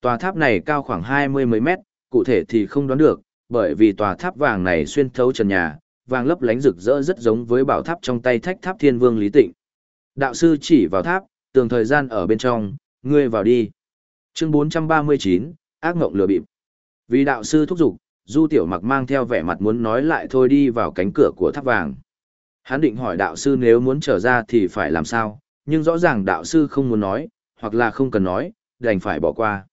Tòa tháp này cao khoảng 20 mấy mét, cụ thể thì không đoán được, bởi vì tòa tháp vàng này xuyên thấu trần nhà, vàng lấp lánh rực rỡ rất giống với bảo tháp trong tay thách tháp thiên vương Lý Tịnh. Đạo sư chỉ vào tháp, tường thời gian ở bên trong, ngươi vào đi. Chương 439, ác ngộng lừa bịp. Vì đạo sư thúc giục, Du Tiểu Mặc mang theo vẻ mặt muốn nói lại thôi đi vào cánh cửa của tháp vàng. Hắn định hỏi đạo sư nếu muốn trở ra thì phải làm sao, nhưng rõ ràng đạo sư không muốn nói, hoặc là không cần nói, đành phải bỏ qua.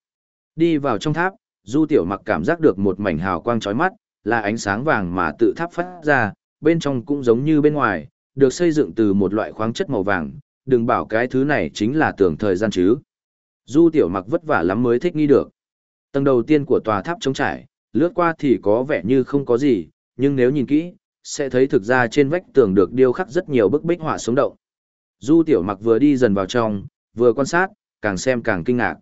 Đi vào trong tháp, Du Tiểu Mặc cảm giác được một mảnh hào quang chói mắt, là ánh sáng vàng mà tự tháp phát ra, bên trong cũng giống như bên ngoài, được xây dựng từ một loại khoáng chất màu vàng, đừng bảo cái thứ này chính là tưởng thời gian chứ. Du Tiểu Mặc vất vả lắm mới thích nghi được. Tầng đầu tiên của tòa tháp trống trải, lướt qua thì có vẻ như không có gì, nhưng nếu nhìn kỹ, sẽ thấy thực ra trên vách tường được điêu khắc rất nhiều bức bích họa sống động. Du Tiểu Mặc vừa đi dần vào trong, vừa quan sát, càng xem càng kinh ngạc.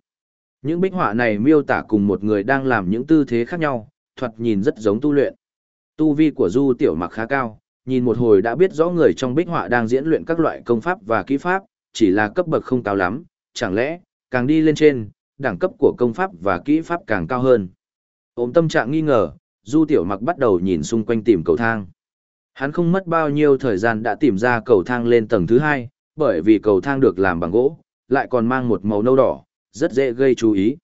Những bích họa này miêu tả cùng một người đang làm những tư thế khác nhau, thoạt nhìn rất giống tu luyện. Tu vi của Du Tiểu Mặc khá cao, nhìn một hồi đã biết rõ người trong bích họa đang diễn luyện các loại công pháp và kỹ pháp, chỉ là cấp bậc không cao lắm, chẳng lẽ, càng đi lên trên, đẳng cấp của công pháp và kỹ pháp càng cao hơn. Ôm tâm trạng nghi ngờ, Du Tiểu Mặc bắt đầu nhìn xung quanh tìm cầu thang. Hắn không mất bao nhiêu thời gian đã tìm ra cầu thang lên tầng thứ hai, bởi vì cầu thang được làm bằng gỗ, lại còn mang một màu nâu đỏ, rất dễ gây chú ý.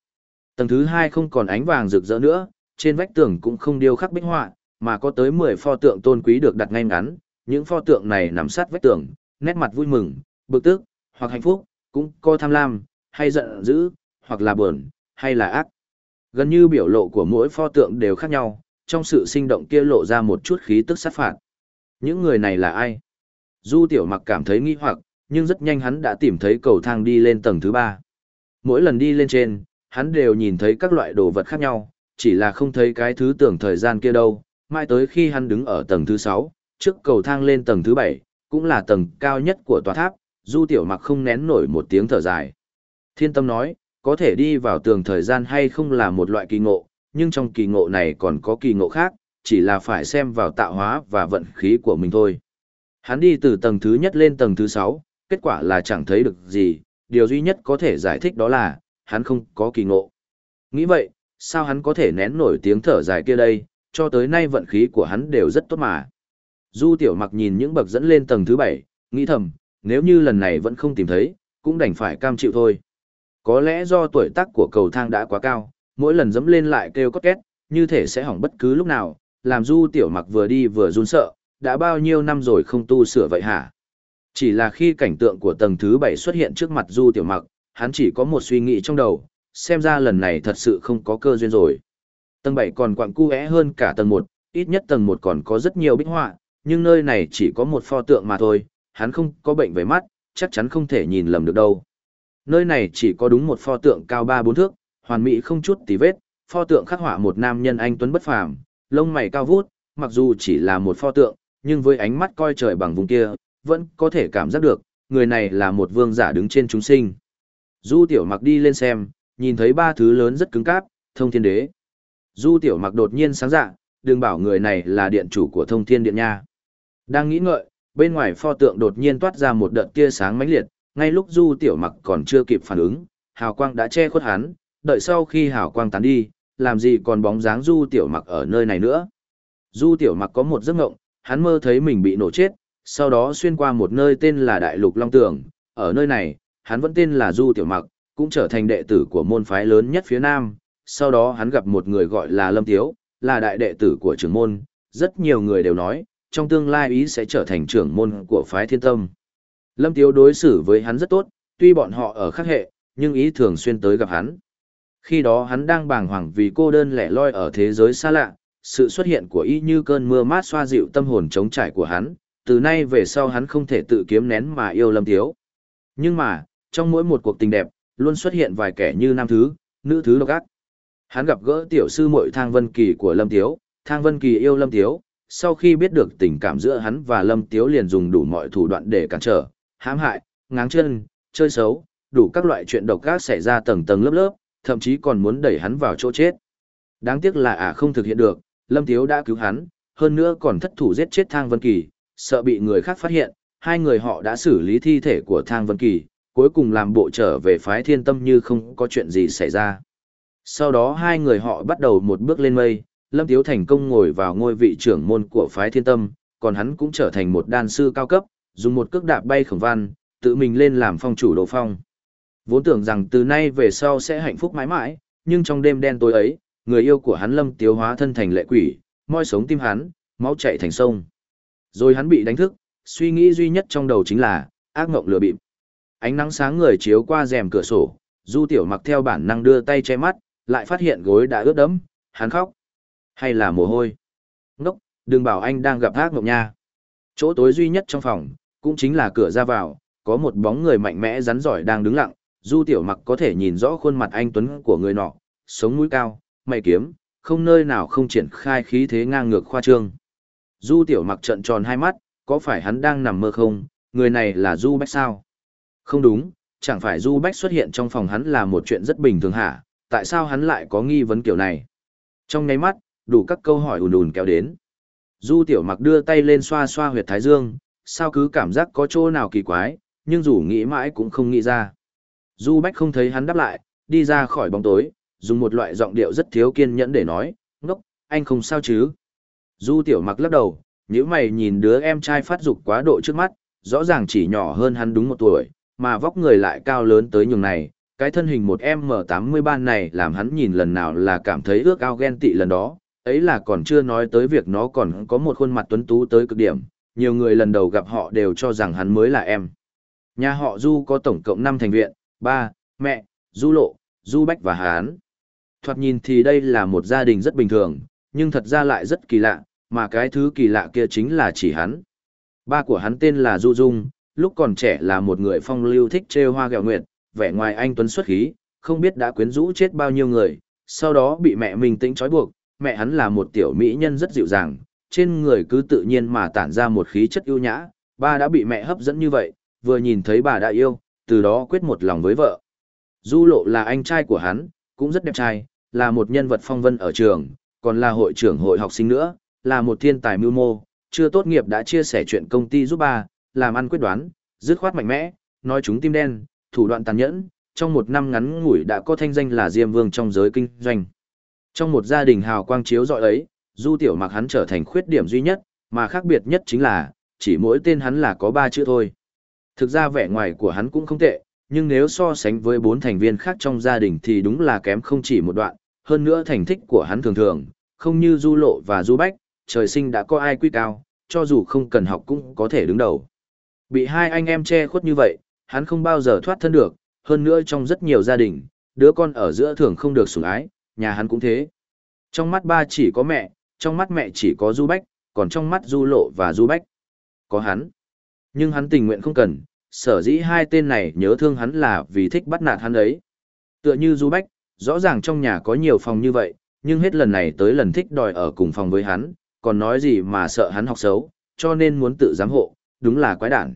Tầng thứ hai không còn ánh vàng rực rỡ nữa, trên vách tường cũng không điêu khắc bích họa, mà có tới 10 pho tượng tôn quý được đặt ngay ngắn, những pho tượng này nằm sát vách tường, nét mặt vui mừng, bực tức, hoặc hạnh phúc, cũng có tham lam, hay giận dữ, hoặc là buồn, hay là ác. Gần như biểu lộ của mỗi pho tượng đều khác nhau, trong sự sinh động kia lộ ra một chút khí tức sát phạt. Những người này là ai? Du tiểu mặc cảm thấy nghi hoặc, nhưng rất nhanh hắn đã tìm thấy cầu thang đi lên tầng thứ ba. Mỗi lần đi lên trên, hắn đều nhìn thấy các loại đồ vật khác nhau, chỉ là không thấy cái thứ tưởng thời gian kia đâu, mai tới khi hắn đứng ở tầng thứ sáu trước cầu thang lên tầng thứ bảy cũng là tầng cao nhất của tòa tháp, Du Tiểu Mặc không nén nổi một tiếng thở dài. Thiên Tâm nói, có thể đi vào tường thời gian hay không là một loại kỳ ngộ, nhưng trong kỳ ngộ này còn có kỳ ngộ khác, chỉ là phải xem vào tạo hóa và vận khí của mình thôi. Hắn đi từ tầng thứ nhất lên tầng thứ sáu, kết quả là chẳng thấy được gì, điều duy nhất có thể giải thích đó là, hắn không có kỳ ngộ. Nghĩ vậy, sao hắn có thể nén nổi tiếng thở dài kia đây, cho tới nay vận khí của hắn đều rất tốt mà. Du tiểu mặc nhìn những bậc dẫn lên tầng thứ bảy, nghĩ thầm, nếu như lần này vẫn không tìm thấy, cũng đành phải cam chịu thôi. Có lẽ do tuổi tác của cầu thang đã quá cao, mỗi lần dẫm lên lại kêu cót két, như thể sẽ hỏng bất cứ lúc nào, làm du tiểu mặc vừa đi vừa run sợ, đã bao nhiêu năm rồi không tu sửa vậy hả? Chỉ là khi cảnh tượng của tầng thứ bảy xuất hiện trước mặt du tiểu mặc, hắn chỉ có một suy nghĩ trong đầu, xem ra lần này thật sự không có cơ duyên rồi. Tầng bảy còn quặng cu é hơn cả tầng một, ít nhất tầng một còn có rất nhiều bích họa, nhưng nơi này chỉ có một pho tượng mà thôi, hắn không có bệnh về mắt, chắc chắn không thể nhìn lầm được đâu. Nơi này chỉ có đúng một pho tượng cao 3-4 thước, hoàn mỹ không chút tí vết, pho tượng khắc họa một nam nhân anh tuấn bất phàm, lông mày cao vút, mặc dù chỉ là một pho tượng, nhưng với ánh mắt coi trời bằng vùng kia, vẫn có thể cảm giác được, người này là một vương giả đứng trên chúng sinh. Du tiểu mặc đi lên xem, nhìn thấy ba thứ lớn rất cứng cáp, thông thiên đế. Du tiểu mặc đột nhiên sáng dạ, đừng bảo người này là điện chủ của thông thiên điện nha. Đang nghĩ ngợi, bên ngoài pho tượng đột nhiên toát ra một đợt tia sáng mãnh liệt, ngay lúc du tiểu mặc còn chưa kịp phản ứng, hào quang đã che khuất hắn, đợi sau khi hào quang tán đi, làm gì còn bóng dáng du tiểu mặc ở nơi này nữa. Du tiểu mặc có một giấc ngộng, hắn mơ thấy mình bị nổ chết, sau đó xuyên qua một nơi tên là Đại Lục Long Tường, ở nơi này, hắn vẫn tên là Du Tiểu Mặc, cũng trở thành đệ tử của môn phái lớn nhất phía Nam, sau đó hắn gặp một người gọi là Lâm Tiếu, là đại đệ tử của trưởng môn, rất nhiều người đều nói, trong tương lai ý sẽ trở thành trưởng môn của phái thiên tâm. Lâm Tiếu đối xử với hắn rất tốt, tuy bọn họ ở khác hệ, nhưng ý thường xuyên tới gặp hắn. Khi đó hắn đang bàng hoàng vì cô đơn lẻ loi ở thế giới xa lạ, sự xuất hiện của y như cơn mưa mát xoa dịu tâm hồn trống trải của hắn, từ nay về sau hắn không thể tự kiếm nén mà yêu Lâm Tiếu. Nhưng mà, trong mỗi một cuộc tình đẹp, luôn xuất hiện vài kẻ như nam thứ, nữ thứ độc ác. Hắn gặp gỡ tiểu sư muội Thang Vân Kỳ của Lâm Tiếu, Thang Vân Kỳ yêu Lâm Tiếu, sau khi biết được tình cảm giữa hắn và Lâm Tiếu liền dùng đủ mọi thủ đoạn để cản trở, hãm hại, ngáng chân, chơi xấu, đủ các loại chuyện độc ác xảy ra tầng tầng lớp lớp, thậm chí còn muốn đẩy hắn vào chỗ chết. Đáng tiếc là ả không thực hiện được, Lâm Tiếu đã cứu hắn, hơn nữa còn thất thủ giết chết Thang Vân Kỳ, sợ bị người khác phát hiện, hai người họ đã xử lý thi thể của Thang Vân Kỳ, cuối cùng làm bộ trở về phái thiên tâm như không có chuyện gì xảy ra. Sau đó hai người họ bắt đầu một bước lên mây, Lâm Tiếu thành công ngồi vào ngôi vị trưởng môn của phái thiên tâm, còn hắn cũng trở thành một đan sư cao cấp, dùng một cước đạp bay khổng văn, tự mình lên làm phong chủ đồ phong. Vốn tưởng rằng từ nay về sau sẽ hạnh phúc mãi mãi, nhưng trong đêm đen tối ấy, người yêu của hắn Lâm Tiếu hóa thân thành lệ quỷ, moi sống tim hắn, máu chạy thành sông. Rồi hắn bị đánh thức, suy nghĩ duy nhất trong đầu chính là, ác mộng lừa bịp. Ánh nắng sáng người chiếu qua rèm cửa sổ, Du Tiểu Mặc theo bản năng đưa tay che mắt, lại phát hiện gối đã ướt đẫm, hắn khóc. Hay là mồ hôi? Ngốc, đừng bảo anh đang gặp ác mộng nha. Chỗ tối duy nhất trong phòng, cũng chính là cửa ra vào, có một bóng người mạnh mẽ rắn giỏi đang đứng lặng, Du Tiểu Mặc có thể nhìn rõ khuôn mặt anh tuấn của người nọ, sống mũi cao, mày kiếm, không nơi nào không triển khai khí thế ngang ngược khoa trương. Du Tiểu Mặc trợn tròn hai mắt, có phải hắn đang nằm mơ không, người này là Du Bách sao? Không đúng, chẳng phải Du Bách xuất hiện trong phòng hắn là một chuyện rất bình thường hả, tại sao hắn lại có nghi vấn kiểu này? Trong nháy mắt, đủ các câu hỏi ùn ùn kéo đến. Du Tiểu Mặc đưa tay lên xoa xoa huyệt thái dương, sao cứ cảm giác có chỗ nào kỳ quái, nhưng dù nghĩ mãi cũng không nghĩ ra. Du Bách không thấy hắn đáp lại, đi ra khỏi bóng tối, dùng một loại giọng điệu rất thiếu kiên nhẫn để nói, ngốc, anh không sao chứ. Du Tiểu Mặc lắc đầu, nếu mày nhìn đứa em trai phát dục quá độ trước mắt, rõ ràng chỉ nhỏ hơn hắn đúng một tuổi, mà vóc người lại cao lớn tới nhường này, cái thân hình một M83 này làm hắn nhìn lần nào là cảm thấy ước ao ghen tị lần đó, ấy là còn chưa nói tới việc nó còn có một khuôn mặt tuấn tú tới cực điểm, nhiều người lần đầu gặp họ đều cho rằng hắn mới là em. Nhà họ Du có tổng cộng 5 thành viện, ba, mẹ, Du Lộ, Du Bách và Hán. Thoạt nhìn thì đây là một gia đình rất bình thường, nhưng thật ra lại rất kỳ lạ, mà cái thứ kỳ lạ kia chính là chỉ hắn. Ba của hắn tên là Du Dung, lúc còn trẻ là một người phong lưu thích trêu hoa gẹo nguyệt, vẻ ngoài anh tuấn xuất khí, không biết đã quyến rũ chết bao nhiêu người, sau đó bị mẹ mình tĩnh trói buộc, mẹ hắn là một tiểu mỹ nhân rất dịu dàng, trên người cứ tự nhiên mà tản ra một khí chất ưu nhã, ba đã bị mẹ hấp dẫn như vậy, vừa nhìn thấy bà đã yêu, từ đó quyết một lòng với vợ. Du lộ là anh trai của hắn, cũng rất đẹp trai, là một nhân vật phong vân ở trường, còn là hội trưởng hội học sinh nữa, là một thiên tài mưu mô, chưa tốt nghiệp đã chia sẻ chuyện công ty giúp ba, làm ăn quyết đoán, dứt khoát mạnh mẽ, nói chúng tim đen, thủ đoạn tàn nhẫn, trong một năm ngắn ngủi đã có thanh danh là Diêm Vương trong giới kinh doanh. Trong một gia đình hào quang chiếu rọi ấy, Du Tiểu Mặc hắn trở thành khuyết điểm duy nhất, mà khác biệt nhất chính là, chỉ mỗi tên hắn là có ba chữ thôi. Thực ra vẻ ngoài của hắn cũng không tệ, nhưng nếu so sánh với bốn thành viên khác trong gia đình thì đúng là kém không chỉ một đoạn, hơn nữa thành tích của hắn thường thường, không như Du Lộ và Du Bách, trời sinh đã có ai quy cao, cho dù không cần học cũng có thể đứng đầu. Bị hai anh em che khuất như vậy, hắn không bao giờ thoát thân được, hơn nữa trong rất nhiều gia đình, đứa con ở giữa thường không được sủng ái, nhà hắn cũng thế. Trong mắt ba chỉ có mẹ, trong mắt mẹ chỉ có Du Bách, còn trong mắt Du Lộ và Du Bách, có hắn. Nhưng hắn tình nguyện không cần, sở dĩ hai tên này nhớ thương hắn là vì thích bắt nạt hắn ấy. Tựa như Du Bách, rõ ràng trong nhà có nhiều phòng như vậy, nhưng hết lần này tới lần thích đòi ở cùng phòng với hắn, còn nói gì mà sợ hắn học xấu, cho nên muốn tự giám hộ, đúng là quái đản.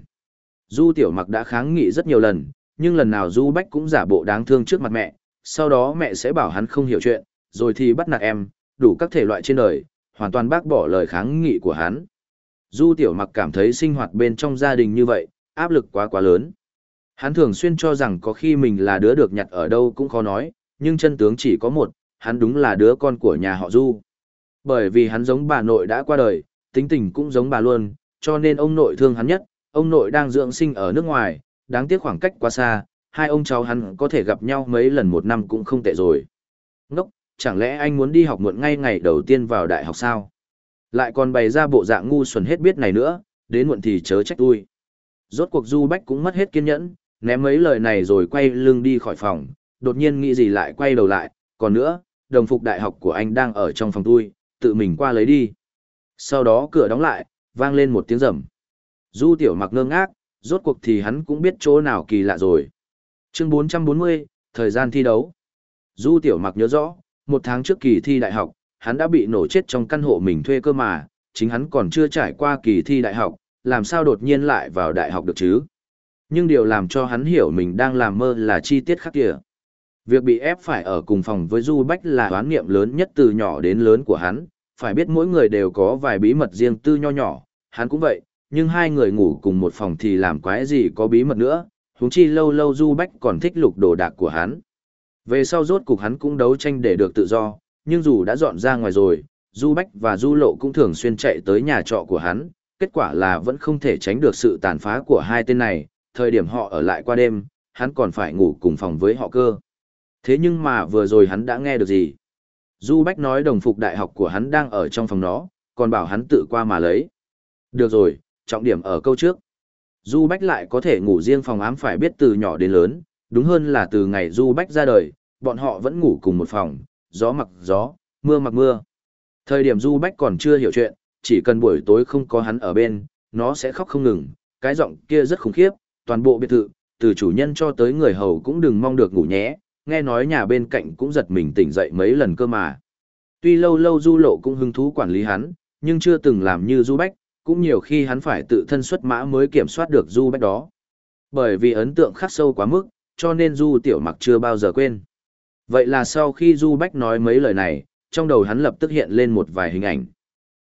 Du Tiểu Mặc đã kháng nghị rất nhiều lần, nhưng lần nào Du Bách cũng giả bộ đáng thương trước mặt mẹ, sau đó mẹ sẽ bảo hắn không hiểu chuyện, rồi thì bắt nạt em, đủ các thể loại trên đời, hoàn toàn bác bỏ lời kháng nghị của hắn. Du Tiểu Mặc cảm thấy sinh hoạt bên trong gia đình như vậy, áp lực quá quá lớn. Hắn thường xuyên cho rằng có khi mình là đứa được nhặt ở đâu cũng khó nói, nhưng chân tướng chỉ có một, hắn đúng là đứa con của nhà họ Du. Bởi vì hắn giống bà nội đã qua đời, tính tình cũng giống bà luôn, cho nên ông nội thương hắn nhất, ông nội đang dưỡng sinh ở nước ngoài, đáng tiếc khoảng cách quá xa, hai ông cháu hắn có thể gặp nhau mấy lần một năm cũng không tệ rồi. Ngốc, chẳng lẽ anh muốn đi học muộn ngay ngày đầu tiên vào đại học sao? Lại còn bày ra bộ dạng ngu xuẩn hết biết này nữa, đến muộn thì chớ trách tôi. Rốt cuộc Du Bách cũng mất hết kiên nhẫn, ném mấy lời này rồi quay lưng đi khỏi phòng, đột nhiên nghĩ gì lại quay đầu lại, còn nữa, đồng phục đại học của anh đang ở trong phòng tôi, tự mình qua lấy đi. Sau đó cửa đóng lại, vang lên một tiếng rầm. Du tiểu mặc ngơ ngác, rốt cuộc thì hắn cũng biết chỗ nào kỳ lạ rồi. Chương 440, thời gian thi đấu. Du tiểu mặc nhớ rõ, một tháng trước kỳ thi đại học, hắn đã bị nổ chết trong căn hộ mình thuê cơ mà, chính hắn còn chưa trải qua kỳ thi đại học, làm sao đột nhiên lại vào đại học được chứ? Nhưng điều làm cho hắn hiểu mình đang làm mơ là chi tiết khác kìa. Việc bị ép phải ở cùng phòng với Du Bách là oán niệm lớn nhất từ nhỏ đến lớn của hắn, phải biết mỗi người đều có vài bí mật riêng tư nho nhỏ, hắn cũng vậy, nhưng hai người ngủ cùng một phòng thì làm quái gì có bí mật nữa, huống chi lâu lâu Du Bách còn thích lục đồ đạc của hắn. Về sau rốt cục hắn cũng đấu tranh để được tự do, nhưng dù đã dọn ra ngoài rồi, Du Bách và Du Lộ cũng thường xuyên chạy tới nhà trọ của hắn, kết quả là vẫn không thể tránh được sự tàn phá của hai tên này, thời điểm họ ở lại qua đêm, hắn còn phải ngủ cùng phòng với họ cơ. Thế nhưng mà vừa rồi hắn đã nghe được gì? Du Bách nói đồng phục đại học của hắn đang ở trong phòng nó, còn bảo hắn tự qua mà lấy. Được rồi, trọng điểm ở câu trước. Du Bách lại có thể ngủ riêng phòng ám phải biết từ nhỏ đến lớn, đúng hơn là từ ngày Du Bách ra đời, bọn họ vẫn ngủ cùng một phòng, gió mặc gió, mưa mặc mưa. Thời điểm Du Bách còn chưa hiểu chuyện, chỉ cần buổi tối không có hắn ở bên, nó sẽ khóc không ngừng, cái giọng kia rất khủng khiếp, toàn bộ biệt thự, từ chủ nhân cho tới người hầu cũng đừng mong được ngủ nhé, nghe nói nhà bên cạnh cũng giật mình tỉnh dậy mấy lần cơ mà. Tuy lâu lâu Du Lộ cũng hứng thú quản lý hắn, nhưng chưa từng làm như Du Bách, cũng nhiều khi hắn phải tự thân xuất mã mới kiểm soát được Du Bách đó. Bởi vì ấn tượng khắc sâu quá mức, cho nên Du Tiểu Mặc chưa bao giờ quên. Vậy là sau khi Du Bách nói mấy lời này, trong đầu hắn lập tức hiện lên một vài hình ảnh.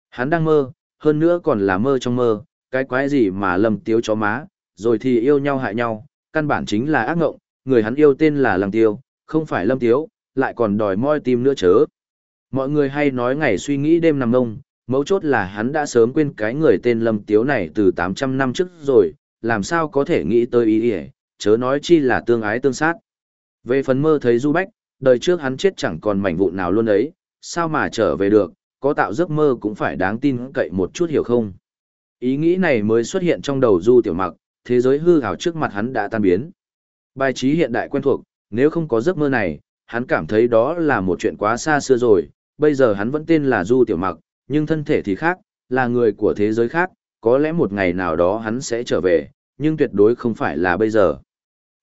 Hắn đang mơ, hơn nữa còn là mơ trong mơ, cái quái gì mà lầm tiếu chó má, rồi thì yêu nhau hại nhau, căn bản chính là ác ngộng, người hắn yêu tên là Lăng Tiêu, không phải Lâm Tiếu, lại còn đòi moi tim nữa chớ. Mọi người hay nói ngày suy nghĩ đêm nằm ngông, mấu chốt là hắn đã sớm quên cái người tên Lâm Tiếu này từ 800 năm trước rồi, làm sao có thể nghĩ tới ý ý, chớ nói chi là tương ái tương sát. Về phần mơ thấy Du Bách, đời trước hắn chết chẳng còn mảnh vụn nào luôn ấy, sao mà trở về được, có tạo giấc mơ cũng phải đáng tin cậy một chút hiểu không. Ý nghĩ này mới xuất hiện trong đầu Du Tiểu Mặc, thế giới hư ảo trước mặt hắn đã tan biến. Bài trí hiện đại quen thuộc, nếu không có giấc mơ này, hắn cảm thấy đó là một chuyện quá xa xưa rồi, bây giờ hắn vẫn tên là Du Tiểu Mặc, nhưng thân thể thì khác, là người của thế giới khác, có lẽ một ngày nào đó hắn sẽ trở về, nhưng tuyệt đối không phải là bây giờ.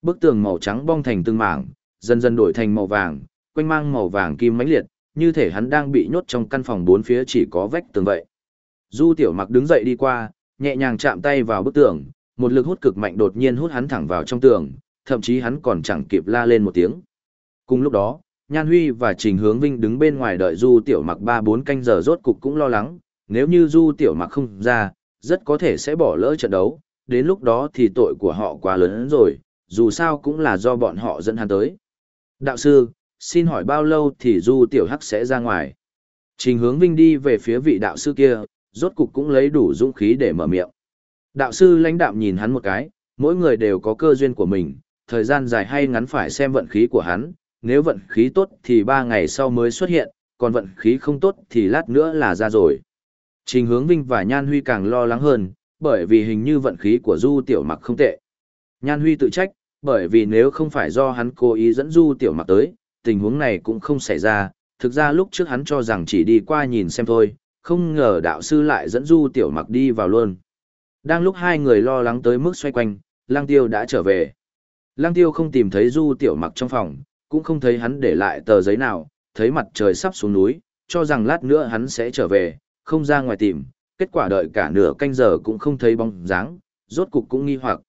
Bức tường màu trắng bong thành từng mảng, dần dần đổi thành màu vàng, quanh mang màu vàng kim mãnh liệt, như thể hắn đang bị nhốt trong căn phòng bốn phía chỉ có vách tường vậy. Du Tiểu Mặc đứng dậy đi qua, nhẹ nhàng chạm tay vào bức tường, một lực hút cực mạnh đột nhiên hút hắn thẳng vào trong tường, thậm chí hắn còn chẳng kịp la lên một tiếng. Cùng lúc đó, Nhan Huy và Trình Hướng Vinh đứng bên ngoài đợi Du Tiểu Mặc 3-4 canh giờ rốt cục cũng lo lắng, nếu như Du Tiểu Mặc không ra, rất có thể sẽ bỏ lỡ trận đấu, đến lúc đó thì tội của họ quá lớn rồi, dù sao cũng là do bọn họ dẫn hắn tới. Đạo sư, xin hỏi bao lâu thì Du Tiểu Hắc sẽ ra ngoài? Trình Hướng Vinh đi về phía vị đạo sư kia, rốt cục cũng lấy đủ dũng khí để mở miệng. Đạo sư lãnh đạm nhìn hắn một cái, mỗi người đều có cơ duyên của mình, thời gian dài hay ngắn phải xem vận khí của hắn, nếu vận khí tốt thì ba ngày sau mới xuất hiện, còn vận khí không tốt thì lát nữa là ra rồi. Trình hướng Vinh và Nhan Huy càng lo lắng hơn, bởi vì hình như vận khí của Du Tiểu Mặc không tệ. Nhan Huy tự trách, bởi vì nếu không phải do hắn cố ý dẫn Du Tiểu Mặc tới, tình huống này cũng không xảy ra, thực ra lúc trước hắn cho rằng chỉ đi qua nhìn xem thôi, không ngờ đạo sư lại dẫn Du Tiểu Mặc đi vào luôn. Đang lúc hai người lo lắng tới mức xoay quanh, Lang Tiêu đã trở về. Lang Tiêu không tìm thấy Du Tiểu Mặc trong phòng, cũng không thấy hắn để lại tờ giấy nào, thấy mặt trời sắp xuống núi, cho rằng lát nữa hắn sẽ trở về, không ra ngoài tìm, kết quả đợi cả nửa canh giờ cũng không thấy bóng dáng, rốt cục cũng nghi hoặc.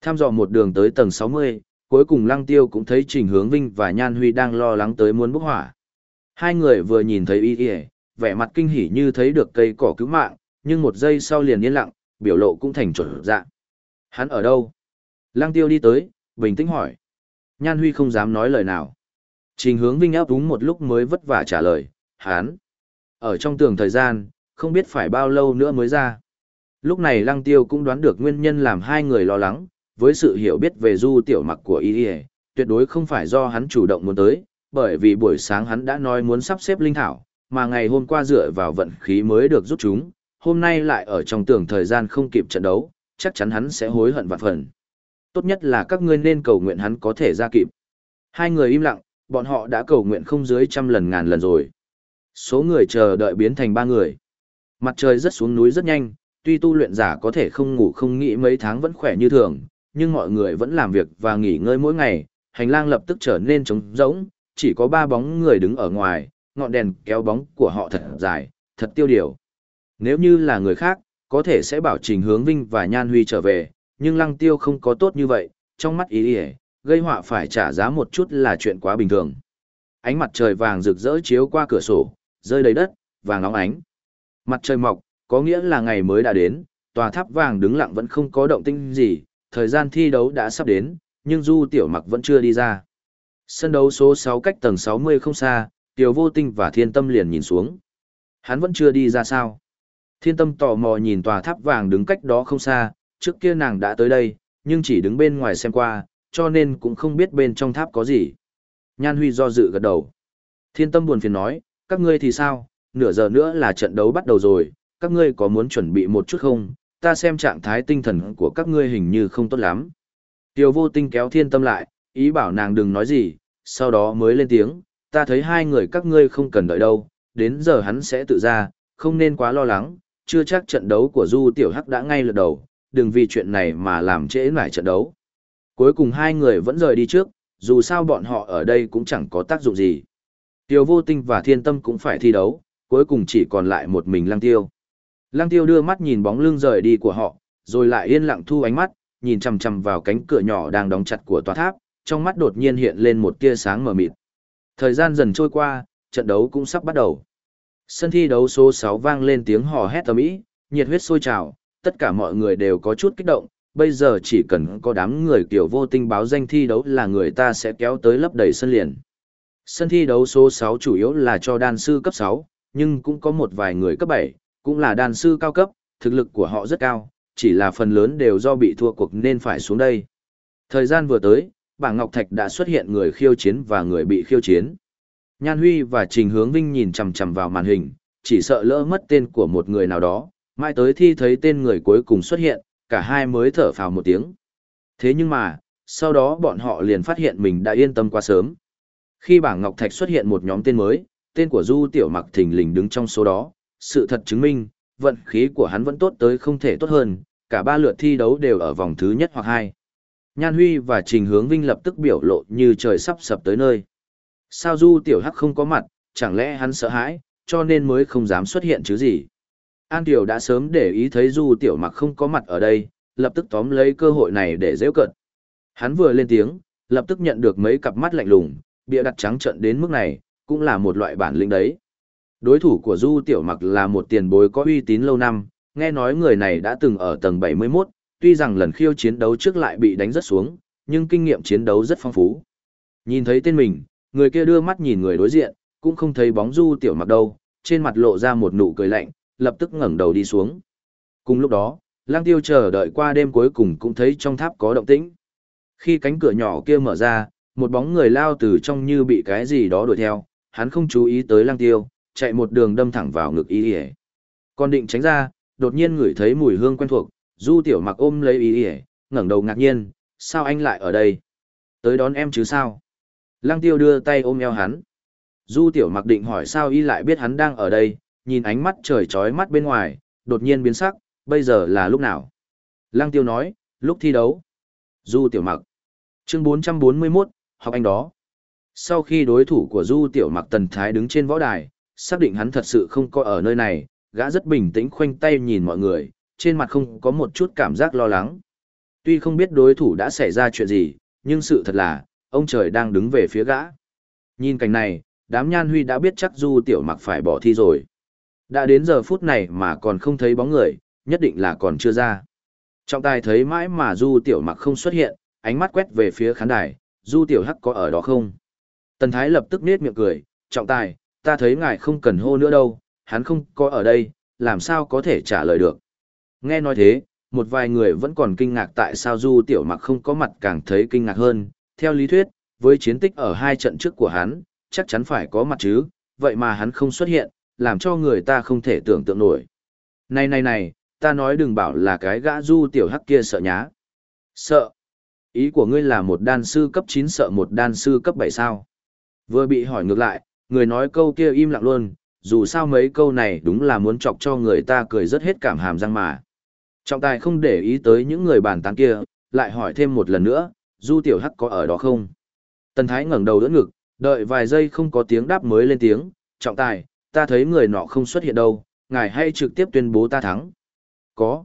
Tham dò một đường tới tầng 60, cuối cùng Lăng Tiêu cũng thấy Trình Hướng Vinh và Nhan Huy đang lo lắng tới muốn bốc hỏa. Hai người vừa nhìn thấy y y, vẻ mặt kinh hỉ như thấy được cây cỏ cứu mạng, nhưng một giây sau liền yên lặng, biểu lộ cũng thành chuẩn dạng. Hắn ở đâu? Lăng Tiêu đi tới, bình tĩnh hỏi. Nhan Huy không dám nói lời nào. Trình hướng Vinh áp đúng một lúc mới vất vả trả lời, hắn. Ở trong tường thời gian, không biết phải bao lâu nữa mới ra. Lúc này Lăng Tiêu cũng đoán được nguyên nhân làm hai người lo lắng, với sự hiểu biết về du tiểu mặc của y tuyệt đối không phải do hắn chủ động muốn tới, bởi vì buổi sáng hắn đã nói muốn sắp xếp linh thảo, mà ngày hôm qua dựa vào vận khí mới được rút chúng, hôm nay lại ở trong tường thời gian không kịp trận đấu, chắc chắn hắn sẽ hối hận vạn phần. Tốt nhất là các ngươi nên cầu nguyện hắn có thể ra kịp. Hai người im lặng, bọn họ đã cầu nguyện không dưới trăm lần ngàn lần rồi. Số người chờ đợi biến thành ba người. Mặt trời rất xuống núi rất nhanh, tuy tu luyện giả có thể không ngủ không nghĩ mấy tháng vẫn khỏe như thường, nhưng mọi người vẫn làm việc và nghỉ ngơi mỗi ngày, hành lang lập tức trở nên trống rỗng, chỉ có ba bóng người đứng ở ngoài, ngọn đèn kéo bóng của họ thật dài, thật tiêu điều. Nếu như là người khác, có thể sẽ bảo Trình Hướng Vinh và Nhan Huy trở về, nhưng Lăng Tiêu không có tốt như vậy, trong mắt ý ý, gây họa phải trả giá một chút là chuyện quá bình thường. Ánh mặt trời vàng rực rỡ chiếu qua cửa sổ, rơi đầy đất, vàng óng ánh. Mặt trời mọc, có nghĩa là ngày mới đã đến, tòa tháp vàng đứng lặng vẫn không có động tĩnh gì, thời gian thi đấu đã sắp đến, nhưng Du Tiểu Mặc vẫn chưa đi ra. Sân đấu số 6 cách tầng 60 không xa, Tiểu Vô Tinh và Thiên Tâm liền nhìn xuống. Hắn vẫn chưa đi ra sao? Thiên Tâm tò mò nhìn tòa tháp vàng đứng cách đó không xa, trước kia nàng đã tới đây, nhưng chỉ đứng bên ngoài xem qua, cho nên cũng không biết bên trong tháp có gì. Nhan Huy do dự gật đầu. Thiên Tâm buồn phiền nói, các ngươi thì sao, nửa giờ nữa là trận đấu bắt đầu rồi, các ngươi có muốn chuẩn bị một chút không, ta xem trạng thái tinh thần của các ngươi hình như không tốt lắm. Tiêu vô tinh kéo thiên tâm lại, ý bảo nàng đừng nói gì, sau đó mới lên tiếng, ta thấy hai người các ngươi không cần đợi đâu, đến giờ hắn sẽ tự ra, không nên quá lo lắng, chưa chắc trận đấu của Du Tiểu Hắc đã ngay lượt đầu, đừng vì chuyện này mà làm trễ lại trận đấu. Cuối cùng hai người vẫn rời đi trước, dù sao bọn họ ở đây cũng chẳng có tác dụng gì. Tiêu vô tinh và thiên tâm cũng phải thi đấu, cuối cùng chỉ còn lại một mình lăng tiêu. Lăng tiêu đưa mắt nhìn bóng lưng rời đi của họ, rồi lại yên lặng thu ánh mắt, nhìn chằm chằm vào cánh cửa nhỏ đang đóng chặt của tòa tháp, trong mắt đột nhiên hiện lên một tia sáng mờ mịt. Thời gian dần trôi qua, trận đấu cũng sắp bắt đầu. Sân thi đấu số 6 vang lên tiếng hò hét ầm ĩ, nhiệt huyết sôi trào, tất cả mọi người đều có chút kích động, bây giờ chỉ cần có đám người kiểu vô tinh báo danh thi đấu là người ta sẽ kéo tới lấp đầy sân liền. Sân thi đấu số 6 chủ yếu là cho đan sư cấp 6, nhưng cũng có một vài người cấp 7, cũng là đan sư cao cấp, thực lực của họ rất cao, chỉ là phần lớn đều do bị thua cuộc nên phải xuống đây. Thời gian vừa tới, bảng Ngọc Thạch đã xuất hiện người khiêu chiến và người bị khiêu chiến. Nhan Huy và Trình Hướng Vinh nhìn chằm chằm vào màn hình, chỉ sợ lỡ mất tên của một người nào đó, mai tới thi thấy tên người cuối cùng xuất hiện, cả hai mới thở phào một tiếng. Thế nhưng mà, sau đó bọn họ liền phát hiện mình đã yên tâm quá sớm. Khi bảng Ngọc Thạch xuất hiện một nhóm tên mới, tên của Du Tiểu Mặc thình lình đứng trong số đó, sự thật chứng minh, vận khí của hắn vẫn tốt tới không thể tốt hơn, cả ba lượt thi đấu đều ở vòng thứ nhất hoặc hai. Nhan Huy và Trình Hướng Vinh lập tức biểu lộ như trời sắp sập tới nơi. Sao Du Tiểu Hắc không có mặt, chẳng lẽ hắn sợ hãi, cho nên mới không dám xuất hiện chứ gì. An Tiểu đã sớm để ý thấy Du Tiểu Mặc không có mặt ở đây, lập tức tóm lấy cơ hội này để dễ cận. Hắn vừa lên tiếng, lập tức nhận được mấy cặp mắt lạnh lùng, bịa đặt trắng trận đến mức này, cũng là một loại bản lĩnh đấy. Đối thủ của Du Tiểu Mặc là một tiền bối có uy tín lâu năm, nghe nói người này đã từng ở tầng 71, tuy rằng lần khiêu chiến đấu trước lại bị đánh rất xuống, nhưng kinh nghiệm chiến đấu rất phong phú. Nhìn thấy tên mình, người kia đưa mắt nhìn người đối diện, cũng không thấy bóng Du Tiểu Mặc đâu, trên mặt lộ ra một nụ cười lạnh, lập tức ngẩng đầu đi xuống. Cùng lúc đó, Lang Tiêu chờ đợi qua đêm cuối cùng cũng thấy trong tháp có động tĩnh. Khi cánh cửa nhỏ kia mở ra, một bóng người lao từ trong như bị cái gì đó đuổi theo, hắn không chú ý tới Lang Tiêu, chạy một đường đâm thẳng vào ngực y ỉa còn định tránh ra đột nhiên ngửi thấy mùi hương quen thuộc du tiểu mặc ôm lấy y ỉa ngẩng đầu ngạc nhiên sao anh lại ở đây? Tới đón em chứ sao? Lăng tiêu đưa tay ôm eo hắn. Du tiểu mặc định hỏi sao y lại biết hắn đang ở đây nhìn ánh mắt trời trói mắt bên ngoài đột nhiên biến sắc bây giờ là lúc nào? Lăng tiêu nói lúc thi đấu. Du tiểu mặc. Chương 441, học anh đó. Sau khi đối thủ của du tiểu mặc tần thái đứng trên võ đài xác định hắn thật sự không có ở nơi này, gã rất bình tĩnh khoanh tay nhìn mọi người, trên mặt không có một chút cảm giác lo lắng. Tuy không biết đối thủ đã xảy ra chuyện gì, nhưng sự thật là, ông trời đang đứng về phía gã. Nhìn cảnh này, đám nhan huy đã biết chắc du tiểu mặc phải bỏ thi rồi. Đã đến giờ phút này mà còn không thấy bóng người, nhất định là còn chưa ra. Trọng tài thấy mãi mà du tiểu mặc không xuất hiện, ánh mắt quét về phía khán đài, du tiểu hắc có ở đó không? Tần Thái lập tức nết miệng cười, trọng tài, ta thấy ngài không cần hô nữa đâu, hắn không có ở đây, làm sao có thể trả lời được. Nghe nói thế, một vài người vẫn còn kinh ngạc tại sao Du Tiểu Mặc không có mặt càng thấy kinh ngạc hơn. Theo lý thuyết, với chiến tích ở hai trận trước của hắn, chắc chắn phải có mặt chứ, vậy mà hắn không xuất hiện, làm cho người ta không thể tưởng tượng nổi. Này này này, ta nói đừng bảo là cái gã Du Tiểu Hắc kia sợ nhá. Sợ? Ý của ngươi là một đan sư cấp 9 sợ một đan sư cấp 7 sao? Vừa bị hỏi ngược lại, người nói câu kia im lặng luôn, dù sao mấy câu này đúng là muốn chọc cho người ta cười rất hết cảm hàm răng mà. Trọng tài không để ý tới những người bàn tán kia, lại hỏi thêm một lần nữa, Du Tiểu Hắc có ở đó không? Tần Thái ngẩng đầu đỡ ngực, đợi vài giây không có tiếng đáp mới lên tiếng, trọng tài, ta thấy người nọ không xuất hiện đâu, ngài hay trực tiếp tuyên bố ta thắng. Có.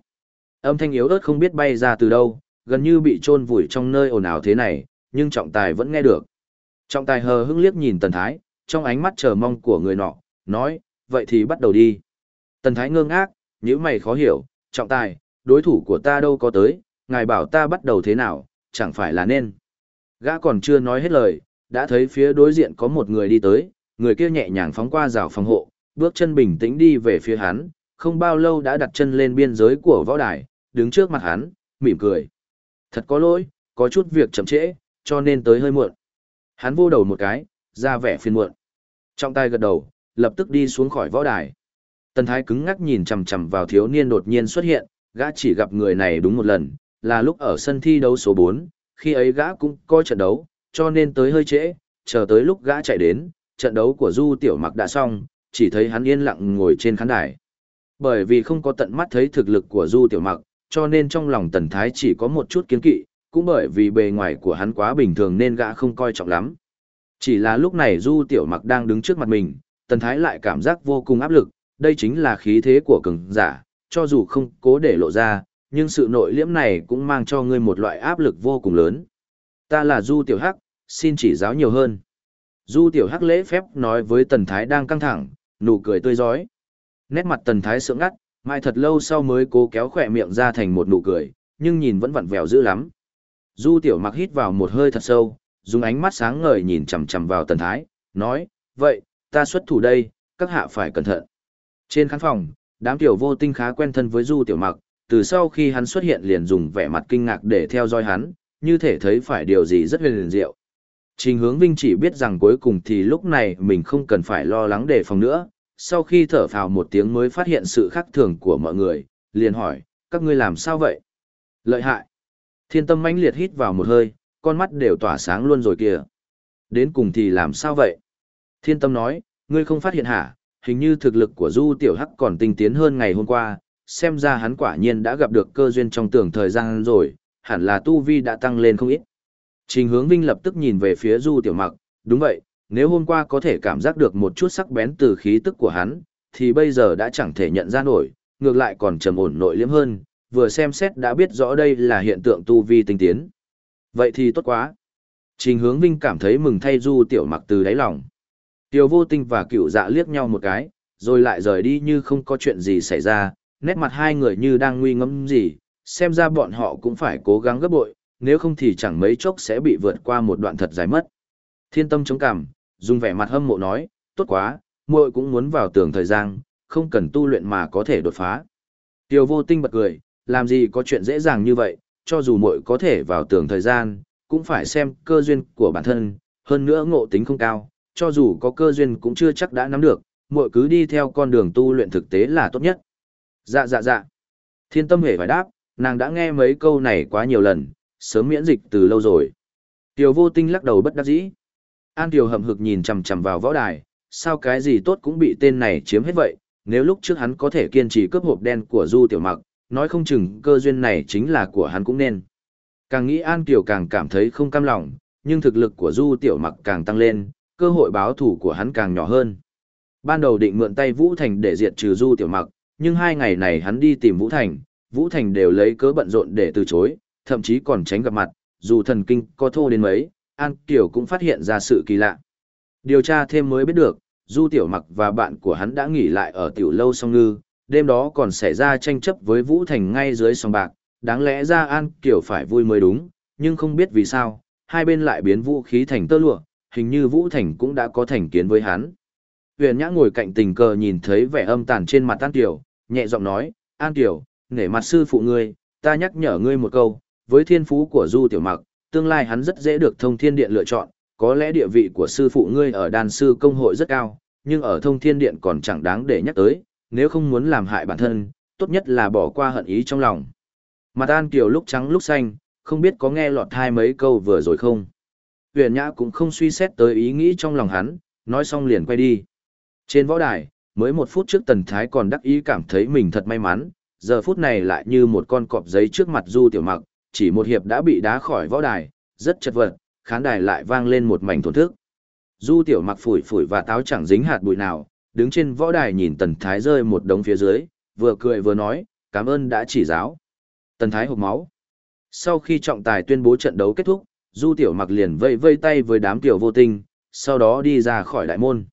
Âm thanh yếu ớt không biết bay ra từ đâu, gần như bị chôn vùi trong nơi ồn ào thế này, nhưng trọng tài vẫn nghe được. Trọng tài hờ hững liếc nhìn Tần Thái, trong ánh mắt chờ mong của người nọ, nói, vậy thì bắt đầu đi. Tần Thái ngơ ngác, nếu mày khó hiểu, trọng tài, đối thủ của ta đâu có tới, ngài bảo ta bắt đầu thế nào, chẳng phải là nên. Gã còn chưa nói hết lời, đã thấy phía đối diện có một người đi tới, người kia nhẹ nhàng phóng qua rào phòng hộ, bước chân bình tĩnh đi về phía hắn, không bao lâu đã đặt chân lên biên giới của võ đài, đứng trước mặt hắn, mỉm cười. Thật có lỗi, có chút việc chậm trễ, cho nên tới hơi muộn. Hắn vô đầu một cái, ra vẻ phiền muộn. Trọng tay gật đầu, lập tức đi xuống khỏi võ đài. Tần Thái cứng ngắc nhìn chằm chằm vào thiếu niên đột nhiên xuất hiện, gã chỉ gặp người này đúng một lần, là lúc ở sân thi đấu số 4, khi ấy gã cũng coi trận đấu, cho nên tới hơi trễ, chờ tới lúc gã chạy đến, trận đấu của Du Tiểu Mặc đã xong, chỉ thấy hắn yên lặng ngồi trên khán đài. Bởi vì không có tận mắt thấy thực lực của Du Tiểu Mặc, cho nên trong lòng Tần Thái chỉ có một chút kiến kỵ, cũng bởi vì bề ngoài của hắn quá bình thường nên gã không coi trọng lắm. Chỉ là lúc này Du Tiểu Mặc đang đứng trước mặt mình, Tần Thái lại cảm giác vô cùng áp lực, đây chính là khí thế của cường giả, cho dù không cố để lộ ra, nhưng sự nội liễm này cũng mang cho ngươi một loại áp lực vô cùng lớn. Ta là Du Tiểu Hắc, xin chỉ giáo nhiều hơn. Du Tiểu Hắc lễ phép nói với Tần Thái đang căng thẳng, nụ cười tươi rói. Nét mặt Tần Thái sượng ngắt, mai thật lâu sau mới cố kéo khỏe miệng ra thành một nụ cười, nhưng nhìn vẫn vặn vẹo dữ lắm. Du Tiểu Mặc hít vào một hơi thật sâu, dùng ánh mắt sáng ngời nhìn chằm chằm vào tần thái, nói, vậy, ta xuất thủ đây, các hạ phải cẩn thận. Trên khán phòng, đám tiểu vô tinh khá quen thân với Du Tiểu Mặc, từ sau khi hắn xuất hiện liền dùng vẻ mặt kinh ngạc để theo dõi hắn, như thể thấy phải điều gì rất huyền diệu. Trình hướng Vinh chỉ biết rằng cuối cùng thì lúc này mình không cần phải lo lắng đề phòng nữa, sau khi thở phào một tiếng mới phát hiện sự khác thường của mọi người, liền hỏi, các ngươi làm sao vậy? Lợi hại. Thiên tâm mãnh liệt hít vào một hơi, con mắt đều tỏa sáng luôn rồi kìa. Đến cùng thì làm sao vậy? Thiên tâm nói, ngươi không phát hiện hả, hình như thực lực của Du Tiểu Hắc còn tinh tiến hơn ngày hôm qua, xem ra hắn quả nhiên đã gặp được cơ duyên trong tưởng thời gian rồi, hẳn là Tu Vi đã tăng lên không ít. Trình hướng Vinh lập tức nhìn về phía Du Tiểu Mặc, đúng vậy, nếu hôm qua có thể cảm giác được một chút sắc bén từ khí tức của hắn, thì bây giờ đã chẳng thể nhận ra nổi, ngược lại còn trầm ổn nội liếm hơn, vừa xem xét đã biết rõ đây là hiện tượng Tu Vi tinh tiến. Vậy thì tốt quá. Trình hướng vinh cảm thấy mừng thay du tiểu mặc từ đáy lòng. Tiêu vô tinh và cựu dạ liếc nhau một cái, rồi lại rời đi như không có chuyện gì xảy ra, nét mặt hai người như đang nguy ngẫm gì, xem ra bọn họ cũng phải cố gắng gấp bội, nếu không thì chẳng mấy chốc sẽ bị vượt qua một đoạn thật dài mất. Thiên tâm chống cằm, dùng vẻ mặt hâm mộ nói, tốt quá, muội cũng muốn vào tường thời gian, không cần tu luyện mà có thể đột phá. Tiêu vô tinh bật cười, làm gì có chuyện dễ dàng như vậy, cho dù muội có thể vào tường thời gian, cũng phải xem cơ duyên của bản thân, hơn nữa ngộ tính không cao, cho dù có cơ duyên cũng chưa chắc đã nắm được, muội cứ đi theo con đường tu luyện thực tế là tốt nhất. Dạ dạ dạ. Thiên tâm hề phải đáp, nàng đã nghe mấy câu này quá nhiều lần, sớm miễn dịch từ lâu rồi. Tiểu vô tinh lắc đầu bất đắc dĩ. An Tiểu hậm hực nhìn chằm chằm vào võ đài, sao cái gì tốt cũng bị tên này chiếm hết vậy, nếu lúc trước hắn có thể kiên trì cướp hộp đen của Du Tiểu Mặc, nói không chừng cơ duyên này chính là của hắn cũng nên. Càng nghĩ An Kiều càng cảm thấy không cam lòng, nhưng thực lực của Du Tiểu Mặc càng tăng lên, cơ hội báo thủ của hắn càng nhỏ hơn. Ban đầu định mượn tay Vũ Thành để diệt trừ Du Tiểu Mặc, nhưng hai ngày này hắn đi tìm Vũ Thành, Vũ Thành đều lấy cớ bận rộn để từ chối, thậm chí còn tránh gặp mặt, dù thần kinh có thô đến mấy, An Kiều cũng phát hiện ra sự kỳ lạ. Điều tra thêm mới biết được, Du Tiểu Mặc và bạn của hắn đã nghỉ lại ở tiểu lâu song ngư, đêm đó còn xảy ra tranh chấp với Vũ Thành ngay dưới sòng bạc, đáng lẽ ra An Kiều phải vui mới đúng, nhưng không biết vì sao, hai bên lại biến vũ khí thành tơ lụa, hình như Vũ Thành cũng đã có thành kiến với hắn. Huyền Nhã ngồi cạnh tình cờ nhìn thấy vẻ âm tàn trên mặt An Kiều, nhẹ giọng nói, An Kiều, nể mặt sư phụ ngươi, ta nhắc nhở ngươi một câu, với thiên phú của Du Tiểu Mặc, tương lai hắn rất dễ được thông thiên điện lựa chọn, có lẽ địa vị của sư phụ ngươi ở đàn sư công hội rất cao, nhưng ở thông thiên điện còn chẳng đáng để nhắc tới, nếu không muốn làm hại bản thân, tốt nhất là bỏ qua hận ý trong lòng. Mặt An Kiều lúc trắng lúc xanh, không biết có nghe lọt hai mấy câu vừa rồi không. Huyền Nhã cũng không suy xét tới ý nghĩ trong lòng hắn, nói xong liền quay đi. Trên võ đài, mới một phút trước Tần Thái còn đắc ý cảm thấy mình thật may mắn, giờ phút này lại như một con cọp giấy trước mặt Du Tiểu Mặc, chỉ một hiệp đã bị đá khỏi võ đài, rất chật vật, khán đài lại vang lên một mảnh thổn thức. Du Tiểu Mặc phủi phủi và táo chẳng dính hạt bụi nào, đứng trên võ đài nhìn Tần Thái rơi một đống phía dưới, vừa cười vừa nói, cảm ơn đã chỉ giáo. Tần Thái hộc máu. Sau khi trọng tài tuyên bố trận đấu kết thúc, Du Tiểu Mặc liền vây vây tay với đám tiểu vô tinh, sau đó đi ra khỏi đại môn.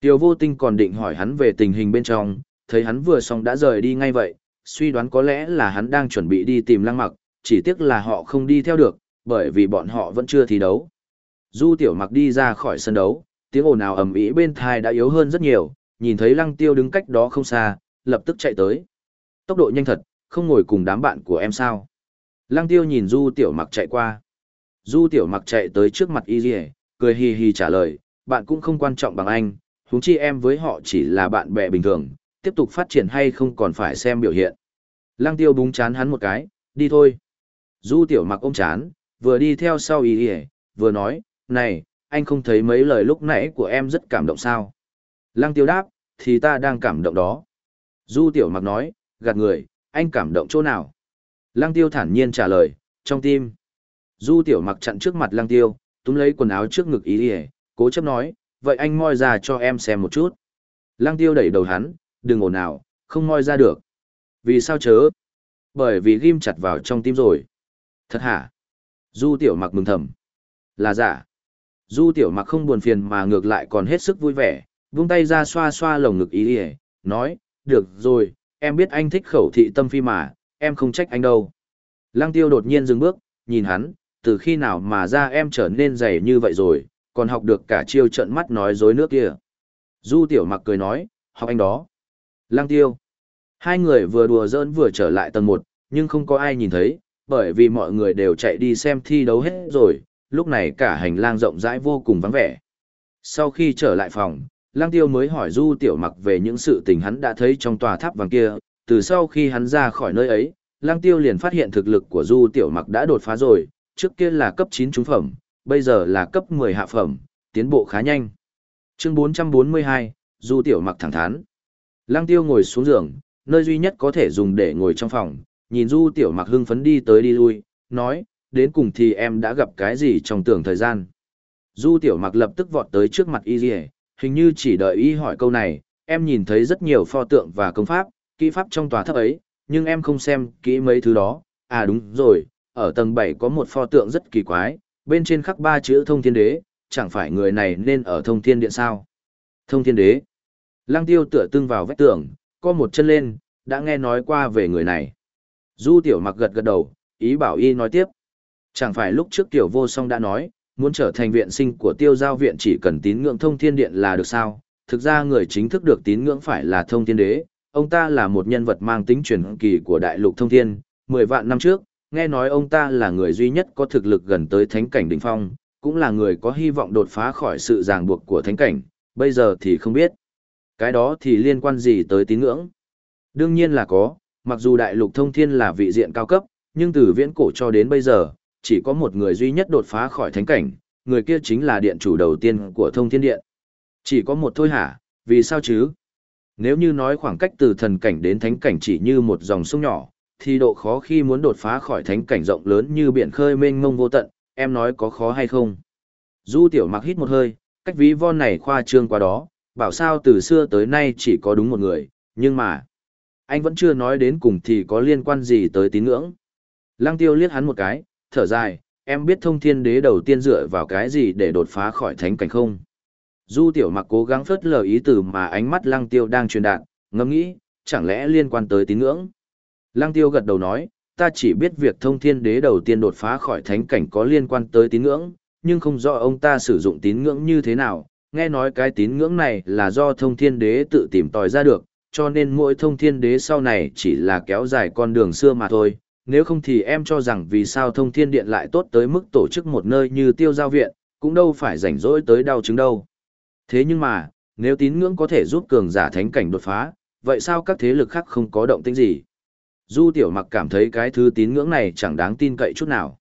Tiểu vô tinh còn định hỏi hắn về tình hình bên trong, thấy hắn vừa xong đã rời đi ngay vậy, suy đoán có lẽ là hắn đang chuẩn bị đi tìm lăng mặc, chỉ tiếc là họ không đi theo được, bởi vì bọn họ vẫn chưa thi đấu. Du Tiểu Mặc đi ra khỏi sân đấu, tiếng ồn ào ầm ĩ bên thai đã yếu hơn rất nhiều, nhìn thấy Lăng Tiêu đứng cách đó không xa, lập tức chạy tới. Tốc độ nhanh thật, không ngồi cùng đám bạn của em sao? Lăng Tiêu nhìn Du Tiểu Mặc chạy qua. Du Tiểu Mặc chạy tới trước mặt Y Lệ, cười hì hì trả lời, bạn cũng không quan trọng bằng anh, huống chi em với họ chỉ là bạn bè bình thường, tiếp tục phát triển hay không còn phải xem biểu hiện. Lăng Tiêu búng chán hắn một cái, đi thôi. Du Tiểu Mặc ôm chán, vừa đi theo sau Y Lệ, vừa nói, này, anh không thấy mấy lời lúc nãy của em rất cảm động sao? Lăng tiêu đáp, thì ta đang cảm động đó. Du tiểu mặc nói, gạt người, anh cảm động chỗ nào? Lăng tiêu thản nhiên trả lời, trong tim. Du tiểu mặc chặn trước mặt lăng tiêu, túm lấy quần áo trước ngực ý đi cố chấp nói, vậy anh moi ra cho em xem một chút. Lăng tiêu đẩy đầu hắn, đừng ồn nào, không moi ra được. Vì sao chớ? Bởi vì ghim chặt vào trong tim rồi. Thật hả? Du tiểu mặc mừng thầm. Là giả. Du tiểu mặc không buồn phiền mà ngược lại còn hết sức vui vẻ, vung tay ra xoa xoa lồng ngực ý ỉa, nói, được rồi, em biết anh thích khẩu thị tâm phi mà, em không trách anh đâu. Lăng tiêu đột nhiên dừng bước, nhìn hắn, từ khi nào mà ra em trở nên dày như vậy rồi, còn học được cả chiêu trận mắt nói dối nước kia. Du tiểu mặc cười nói, học anh đó. Lăng tiêu. Hai người vừa đùa giỡn vừa trở lại tầng 1, nhưng không có ai nhìn thấy, bởi vì mọi người đều chạy đi xem thi đấu hết rồi, lúc này cả hành lang rộng rãi vô cùng vắng vẻ. Sau khi trở lại phòng, lang Tiêu mới hỏi Du Tiểu Mặc về những sự tình hắn đã thấy trong tòa tháp vàng kia, từ sau khi hắn ra khỏi nơi ấy, lang Tiêu liền phát hiện thực lực của Du Tiểu Mặc đã đột phá rồi, trước kia là cấp 9 trung phẩm, bây giờ là cấp 10 hạ phẩm, tiến bộ khá nhanh. Chương 442, Du Tiểu Mặc thẳng thắn. lang Tiêu ngồi xuống giường, nơi duy nhất có thể dùng để ngồi trong phòng, nhìn Du Tiểu Mặc hưng phấn đi tới đi lui, nói, đến cùng thì em đã gặp cái gì trong tưởng thời gian. Du tiểu mặc lập tức vọt tới trước mặt y dì hình như chỉ đợi y hỏi câu này, em nhìn thấy rất nhiều pho tượng và công pháp, kỹ pháp trong tòa tháp ấy, nhưng em không xem kỹ mấy thứ đó, à đúng rồi, ở tầng 7 có một pho tượng rất kỳ quái, bên trên khắc ba chữ thông thiên đế, chẳng phải người này nên ở thông thiên điện sao? Thông thiên đế. Lăng tiêu tựa tương vào vách tường, co một chân lên, đã nghe nói qua về người này. Du tiểu mặc gật gật đầu, ý bảo y nói tiếp. Chẳng phải lúc trước tiểu vô song đã nói, muốn trở thành viện sinh của tiêu giao viện chỉ cần tín ngưỡng thông thiên điện là được sao? Thực ra người chính thức được tín ngưỡng phải là thông thiên đế, ông ta là một nhân vật mang tính truyền kỳ của đại lục thông thiên, 10 vạn năm trước, nghe nói ông ta là người duy nhất có thực lực gần tới thánh cảnh đỉnh phong, cũng là người có hy vọng đột phá khỏi sự ràng buộc của thánh cảnh, bây giờ thì không biết. Cái đó thì liên quan gì tới tín ngưỡng? Đương nhiên là có, mặc dù đại lục thông thiên là vị diện cao cấp, nhưng từ viễn cổ cho đến bây giờ, chỉ có một người duy nhất đột phá khỏi thánh cảnh, người kia chính là điện chủ đầu tiên của thông thiên điện. Chỉ có một thôi hả, vì sao chứ? Nếu như nói khoảng cách từ thần cảnh đến thánh cảnh chỉ như một dòng sông nhỏ, thì độ khó khi muốn đột phá khỏi thánh cảnh rộng lớn như biển khơi mênh mông vô tận, em nói có khó hay không? Du tiểu mặc hít một hơi, cách ví von này khoa trương qua đó, bảo sao từ xưa tới nay chỉ có đúng một người, nhưng mà, anh vẫn chưa nói đến cùng thì có liên quan gì tới tín ngưỡng. Lăng tiêu liếc hắn một cái, thở dài, em biết thông thiên đế đầu tiên dựa vào cái gì để đột phá khỏi thánh cảnh không? Du tiểu mặc cố gắng phớt lờ ý từ mà ánh mắt lăng tiêu đang truyền đạt, ngẫm nghĩ, chẳng lẽ liên quan tới tín ngưỡng? Lăng tiêu gật đầu nói, ta chỉ biết việc thông thiên đế đầu tiên đột phá khỏi thánh cảnh có liên quan tới tín ngưỡng, nhưng không rõ ông ta sử dụng tín ngưỡng như thế nào, nghe nói cái tín ngưỡng này là do thông thiên đế tự tìm tòi ra được, cho nên mỗi thông thiên đế sau này chỉ là kéo dài con đường xưa mà thôi. Nếu không thì em cho rằng vì sao thông thiên điện lại tốt tới mức tổ chức một nơi như tiêu giao viện, cũng đâu phải rảnh rỗi tới đau chứng đâu. Thế nhưng mà, nếu tín ngưỡng có thể giúp cường giả thánh cảnh đột phá, vậy sao các thế lực khác không có động tĩnh gì? Du tiểu mặc cảm thấy cái thứ tín ngưỡng này chẳng đáng tin cậy chút nào.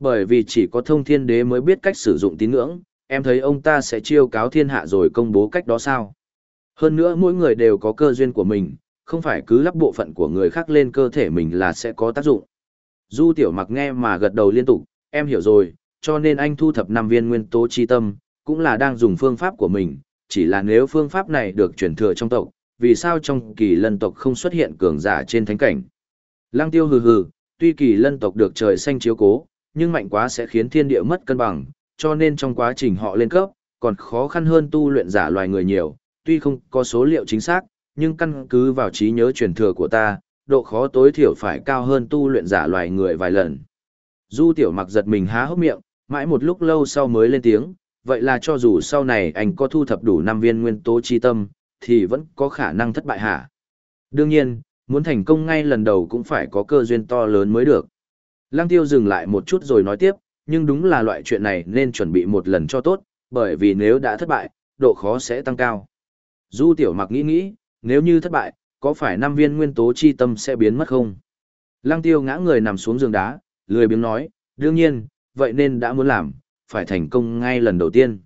Bởi vì chỉ có thông thiên đế mới biết cách sử dụng tín ngưỡng, em thấy ông ta sẽ chiêu cáo thiên hạ rồi công bố cách đó sao. Hơn nữa mỗi người đều có cơ duyên của mình, không phải cứ lắp bộ phận của người khác lên cơ thể mình là sẽ có tác dụng. Du tiểu mặc nghe mà gật đầu liên tục, em hiểu rồi, cho nên anh thu thập năm viên nguyên tố chi tâm, cũng là đang dùng phương pháp của mình, chỉ là nếu phương pháp này được truyền thừa trong tộc, vì sao trong kỳ lân tộc không xuất hiện cường giả trên thánh cảnh. Lăng tiêu hừ hừ, tuy kỳ lân tộc được trời xanh chiếu cố, nhưng mạnh quá sẽ khiến thiên địa mất cân bằng, cho nên trong quá trình họ lên cấp, còn khó khăn hơn tu luyện giả loài người nhiều, tuy không có số liệu chính xác, nhưng căn cứ vào trí nhớ truyền thừa của ta, độ khó tối thiểu phải cao hơn tu luyện giả loài người vài lần. Du tiểu mặc giật mình há hốc miệng, mãi một lúc lâu sau mới lên tiếng, vậy là cho dù sau này anh có thu thập đủ 5 viên nguyên tố chi tâm, thì vẫn có khả năng thất bại hả? Đương nhiên, muốn thành công ngay lần đầu cũng phải có cơ duyên to lớn mới được. Lăng tiêu dừng lại một chút rồi nói tiếp, nhưng đúng là loại chuyện này nên chuẩn bị một lần cho tốt, bởi vì nếu đã thất bại, độ khó sẽ tăng cao. Du tiểu mặc nghĩ nghĩ, nếu như thất bại, có phải năm viên nguyên tố chi tâm sẽ biến mất không? Lăng tiêu ngã người nằm xuống giường đá, lười biếng nói, đương nhiên, vậy nên đã muốn làm, phải thành công ngay lần đầu tiên.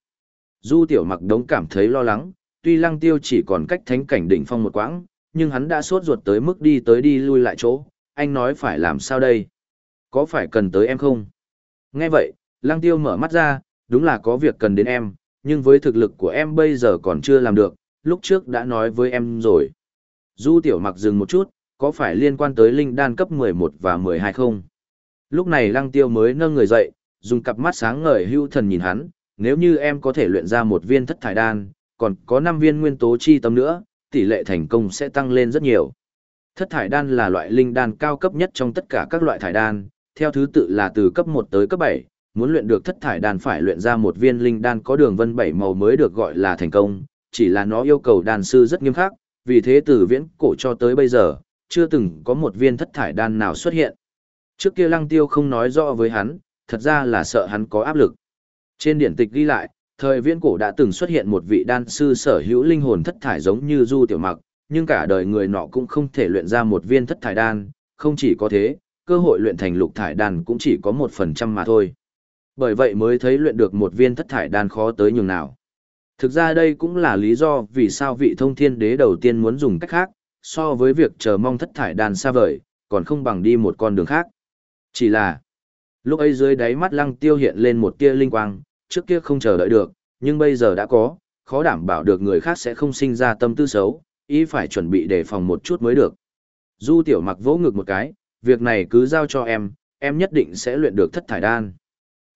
Du tiểu mặc đống cảm thấy lo lắng, tuy lăng tiêu chỉ còn cách thánh cảnh đỉnh phong một quãng, nhưng hắn đã sốt ruột tới mức đi tới đi lui lại chỗ, anh nói phải làm sao đây? Có phải cần tới em không? Nghe vậy, lăng tiêu mở mắt ra, đúng là có việc cần đến em, nhưng với thực lực của em bây giờ còn chưa làm được, lúc trước đã nói với em rồi. Du tiểu mặc dừng một chút, có phải liên quan tới linh đan cấp 11 và 12 không? Lúc này lăng tiêu mới nâng người dậy, dùng cặp mắt sáng ngời hưu thần nhìn hắn, nếu như em có thể luyện ra một viên thất thải đan, còn có 5 viên nguyên tố chi tâm nữa, tỷ lệ thành công sẽ tăng lên rất nhiều. Thất thải đan là loại linh đan cao cấp nhất trong tất cả các loại thải đan, theo thứ tự là từ cấp 1 tới cấp 7, muốn luyện được thất thải đan phải luyện ra một viên linh đan có đường vân bảy màu mới được gọi là thành công, chỉ là nó yêu cầu đan sư rất nghiêm khắc, vì thế từ viễn cổ cho tới bây giờ, chưa từng có một viên thất thải đan nào xuất hiện. Trước kia lăng tiêu không nói rõ với hắn, thật ra là sợ hắn có áp lực. Trên điển tịch ghi lại, thời viễn cổ đã từng xuất hiện một vị đan sư sở hữu linh hồn thất thải giống như Du Tiểu Mặc, nhưng cả đời người nọ cũng không thể luyện ra một viên thất thải đan, không chỉ có thế, cơ hội luyện thành lục thải đan cũng chỉ có một phần trăm mà thôi. Bởi vậy mới thấy luyện được một viên thất thải đan khó tới nhường nào. Thực ra đây cũng là lý do vì sao vị thông thiên đế đầu tiên muốn dùng cách khác, so với việc chờ mong thất thải đan xa vời, còn không bằng đi một con đường khác. Chỉ là, lúc ấy dưới đáy mắt lăng tiêu hiện lên một tia linh quang, trước kia không chờ đợi được, nhưng bây giờ đã có, khó đảm bảo được người khác sẽ không sinh ra tâm tư xấu, ý phải chuẩn bị đề phòng một chút mới được. Du tiểu mặc vỗ ngực một cái, việc này cứ giao cho em, em nhất định sẽ luyện được thất thải đan.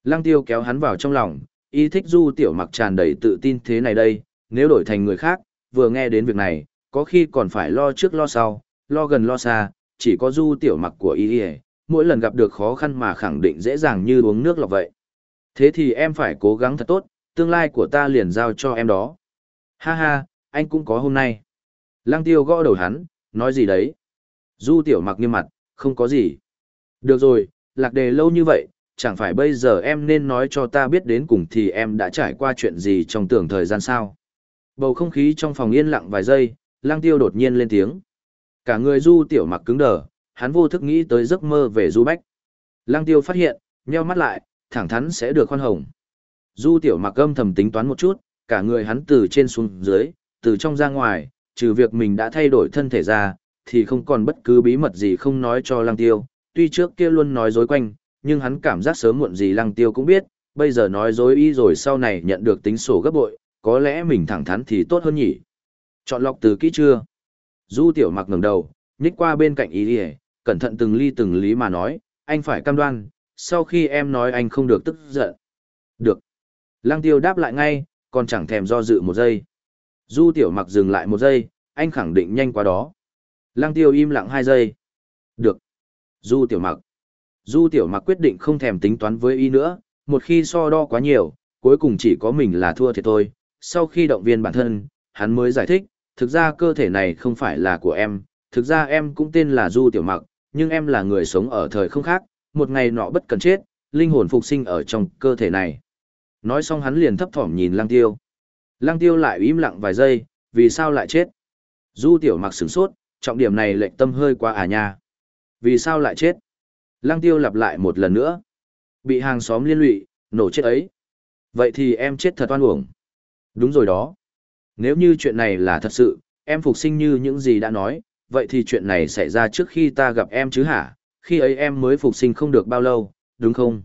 Lăng tiêu kéo hắn vào trong lòng, ý thích du tiểu mặc tràn đầy tự tin thế này đây, nếu đổi thành người khác, vừa nghe đến việc này, có khi còn phải lo trước lo sau, lo gần lo xa, chỉ có du tiểu mặc của ý mỗi lần gặp được khó khăn mà khẳng định dễ dàng như uống nước lọc vậy. Thế thì em phải cố gắng thật tốt, tương lai của ta liền giao cho em đó. Ha ha, anh cũng có hôm nay. Lăng tiêu gõ đầu hắn, nói gì đấy? Du tiểu mặc nghiêm mặt, không có gì. Được rồi, lạc đề lâu như vậy, chẳng phải bây giờ em nên nói cho ta biết đến cùng thì em đã trải qua chuyện gì trong tưởng thời gian sao. Bầu không khí trong phòng yên lặng vài giây, Lang tiêu đột nhiên lên tiếng. Cả người du tiểu mặc cứng đờ, hắn vô thức nghĩ tới giấc mơ về du bách. Lang tiêu phát hiện, nheo mắt lại, thẳng thắn sẽ được khoan hồng. Du tiểu mặc âm thầm tính toán một chút, cả người hắn từ trên xuống dưới, từ trong ra ngoài, trừ việc mình đã thay đổi thân thể ra, thì không còn bất cứ bí mật gì không nói cho Lang tiêu. Tuy trước kia luôn nói dối quanh, nhưng hắn cảm giác sớm muộn gì lăng tiêu cũng biết, bây giờ nói dối y rồi sau này nhận được tính sổ gấp bội, có lẽ mình thẳng thắn thì tốt hơn nhỉ. Chọn lọc từ kỹ chưa? Du tiểu mặc ngẩng đầu, nhích qua bên cạnh y đi cẩn thận từng ly từng lý mà nói, anh phải cam đoan, sau khi em nói anh không được tức giận. Được. Lăng tiêu đáp lại ngay, còn chẳng thèm do dự một giây. Du tiểu mặc dừng lại một giây, anh khẳng định nhanh qua đó. Lăng tiêu im lặng hai giây. Được. Du tiểu mặc. Du tiểu mặc quyết định không thèm tính toán với y nữa, một khi so đo quá nhiều, cuối cùng chỉ có mình là thua thiệt thôi. Sau khi động viên bản thân, hắn mới giải thích, thực ra cơ thể này không phải là của em, thực ra em cũng tên là Du tiểu mặc, nhưng em là người sống ở thời không khác, một ngày nọ bất cần chết, linh hồn phục sinh ở trong cơ thể này. Nói xong hắn liền thấp thỏm nhìn lăng tiêu. Lăng tiêu lại im lặng vài giây, vì sao lại chết? Du tiểu mặc sửng sốt, trọng điểm này lệnh tâm hơi quá à nha. Vì sao lại chết? Lăng tiêu lặp lại một lần nữa. Bị hàng xóm liên lụy, nổ chết ấy. Vậy thì em chết thật oan uổng. Đúng rồi đó. Nếu như chuyện này là thật sự, em phục sinh như những gì đã nói, vậy thì chuyện này xảy ra trước khi ta gặp em chứ hả? Khi ấy em mới phục sinh không được bao lâu, đúng không?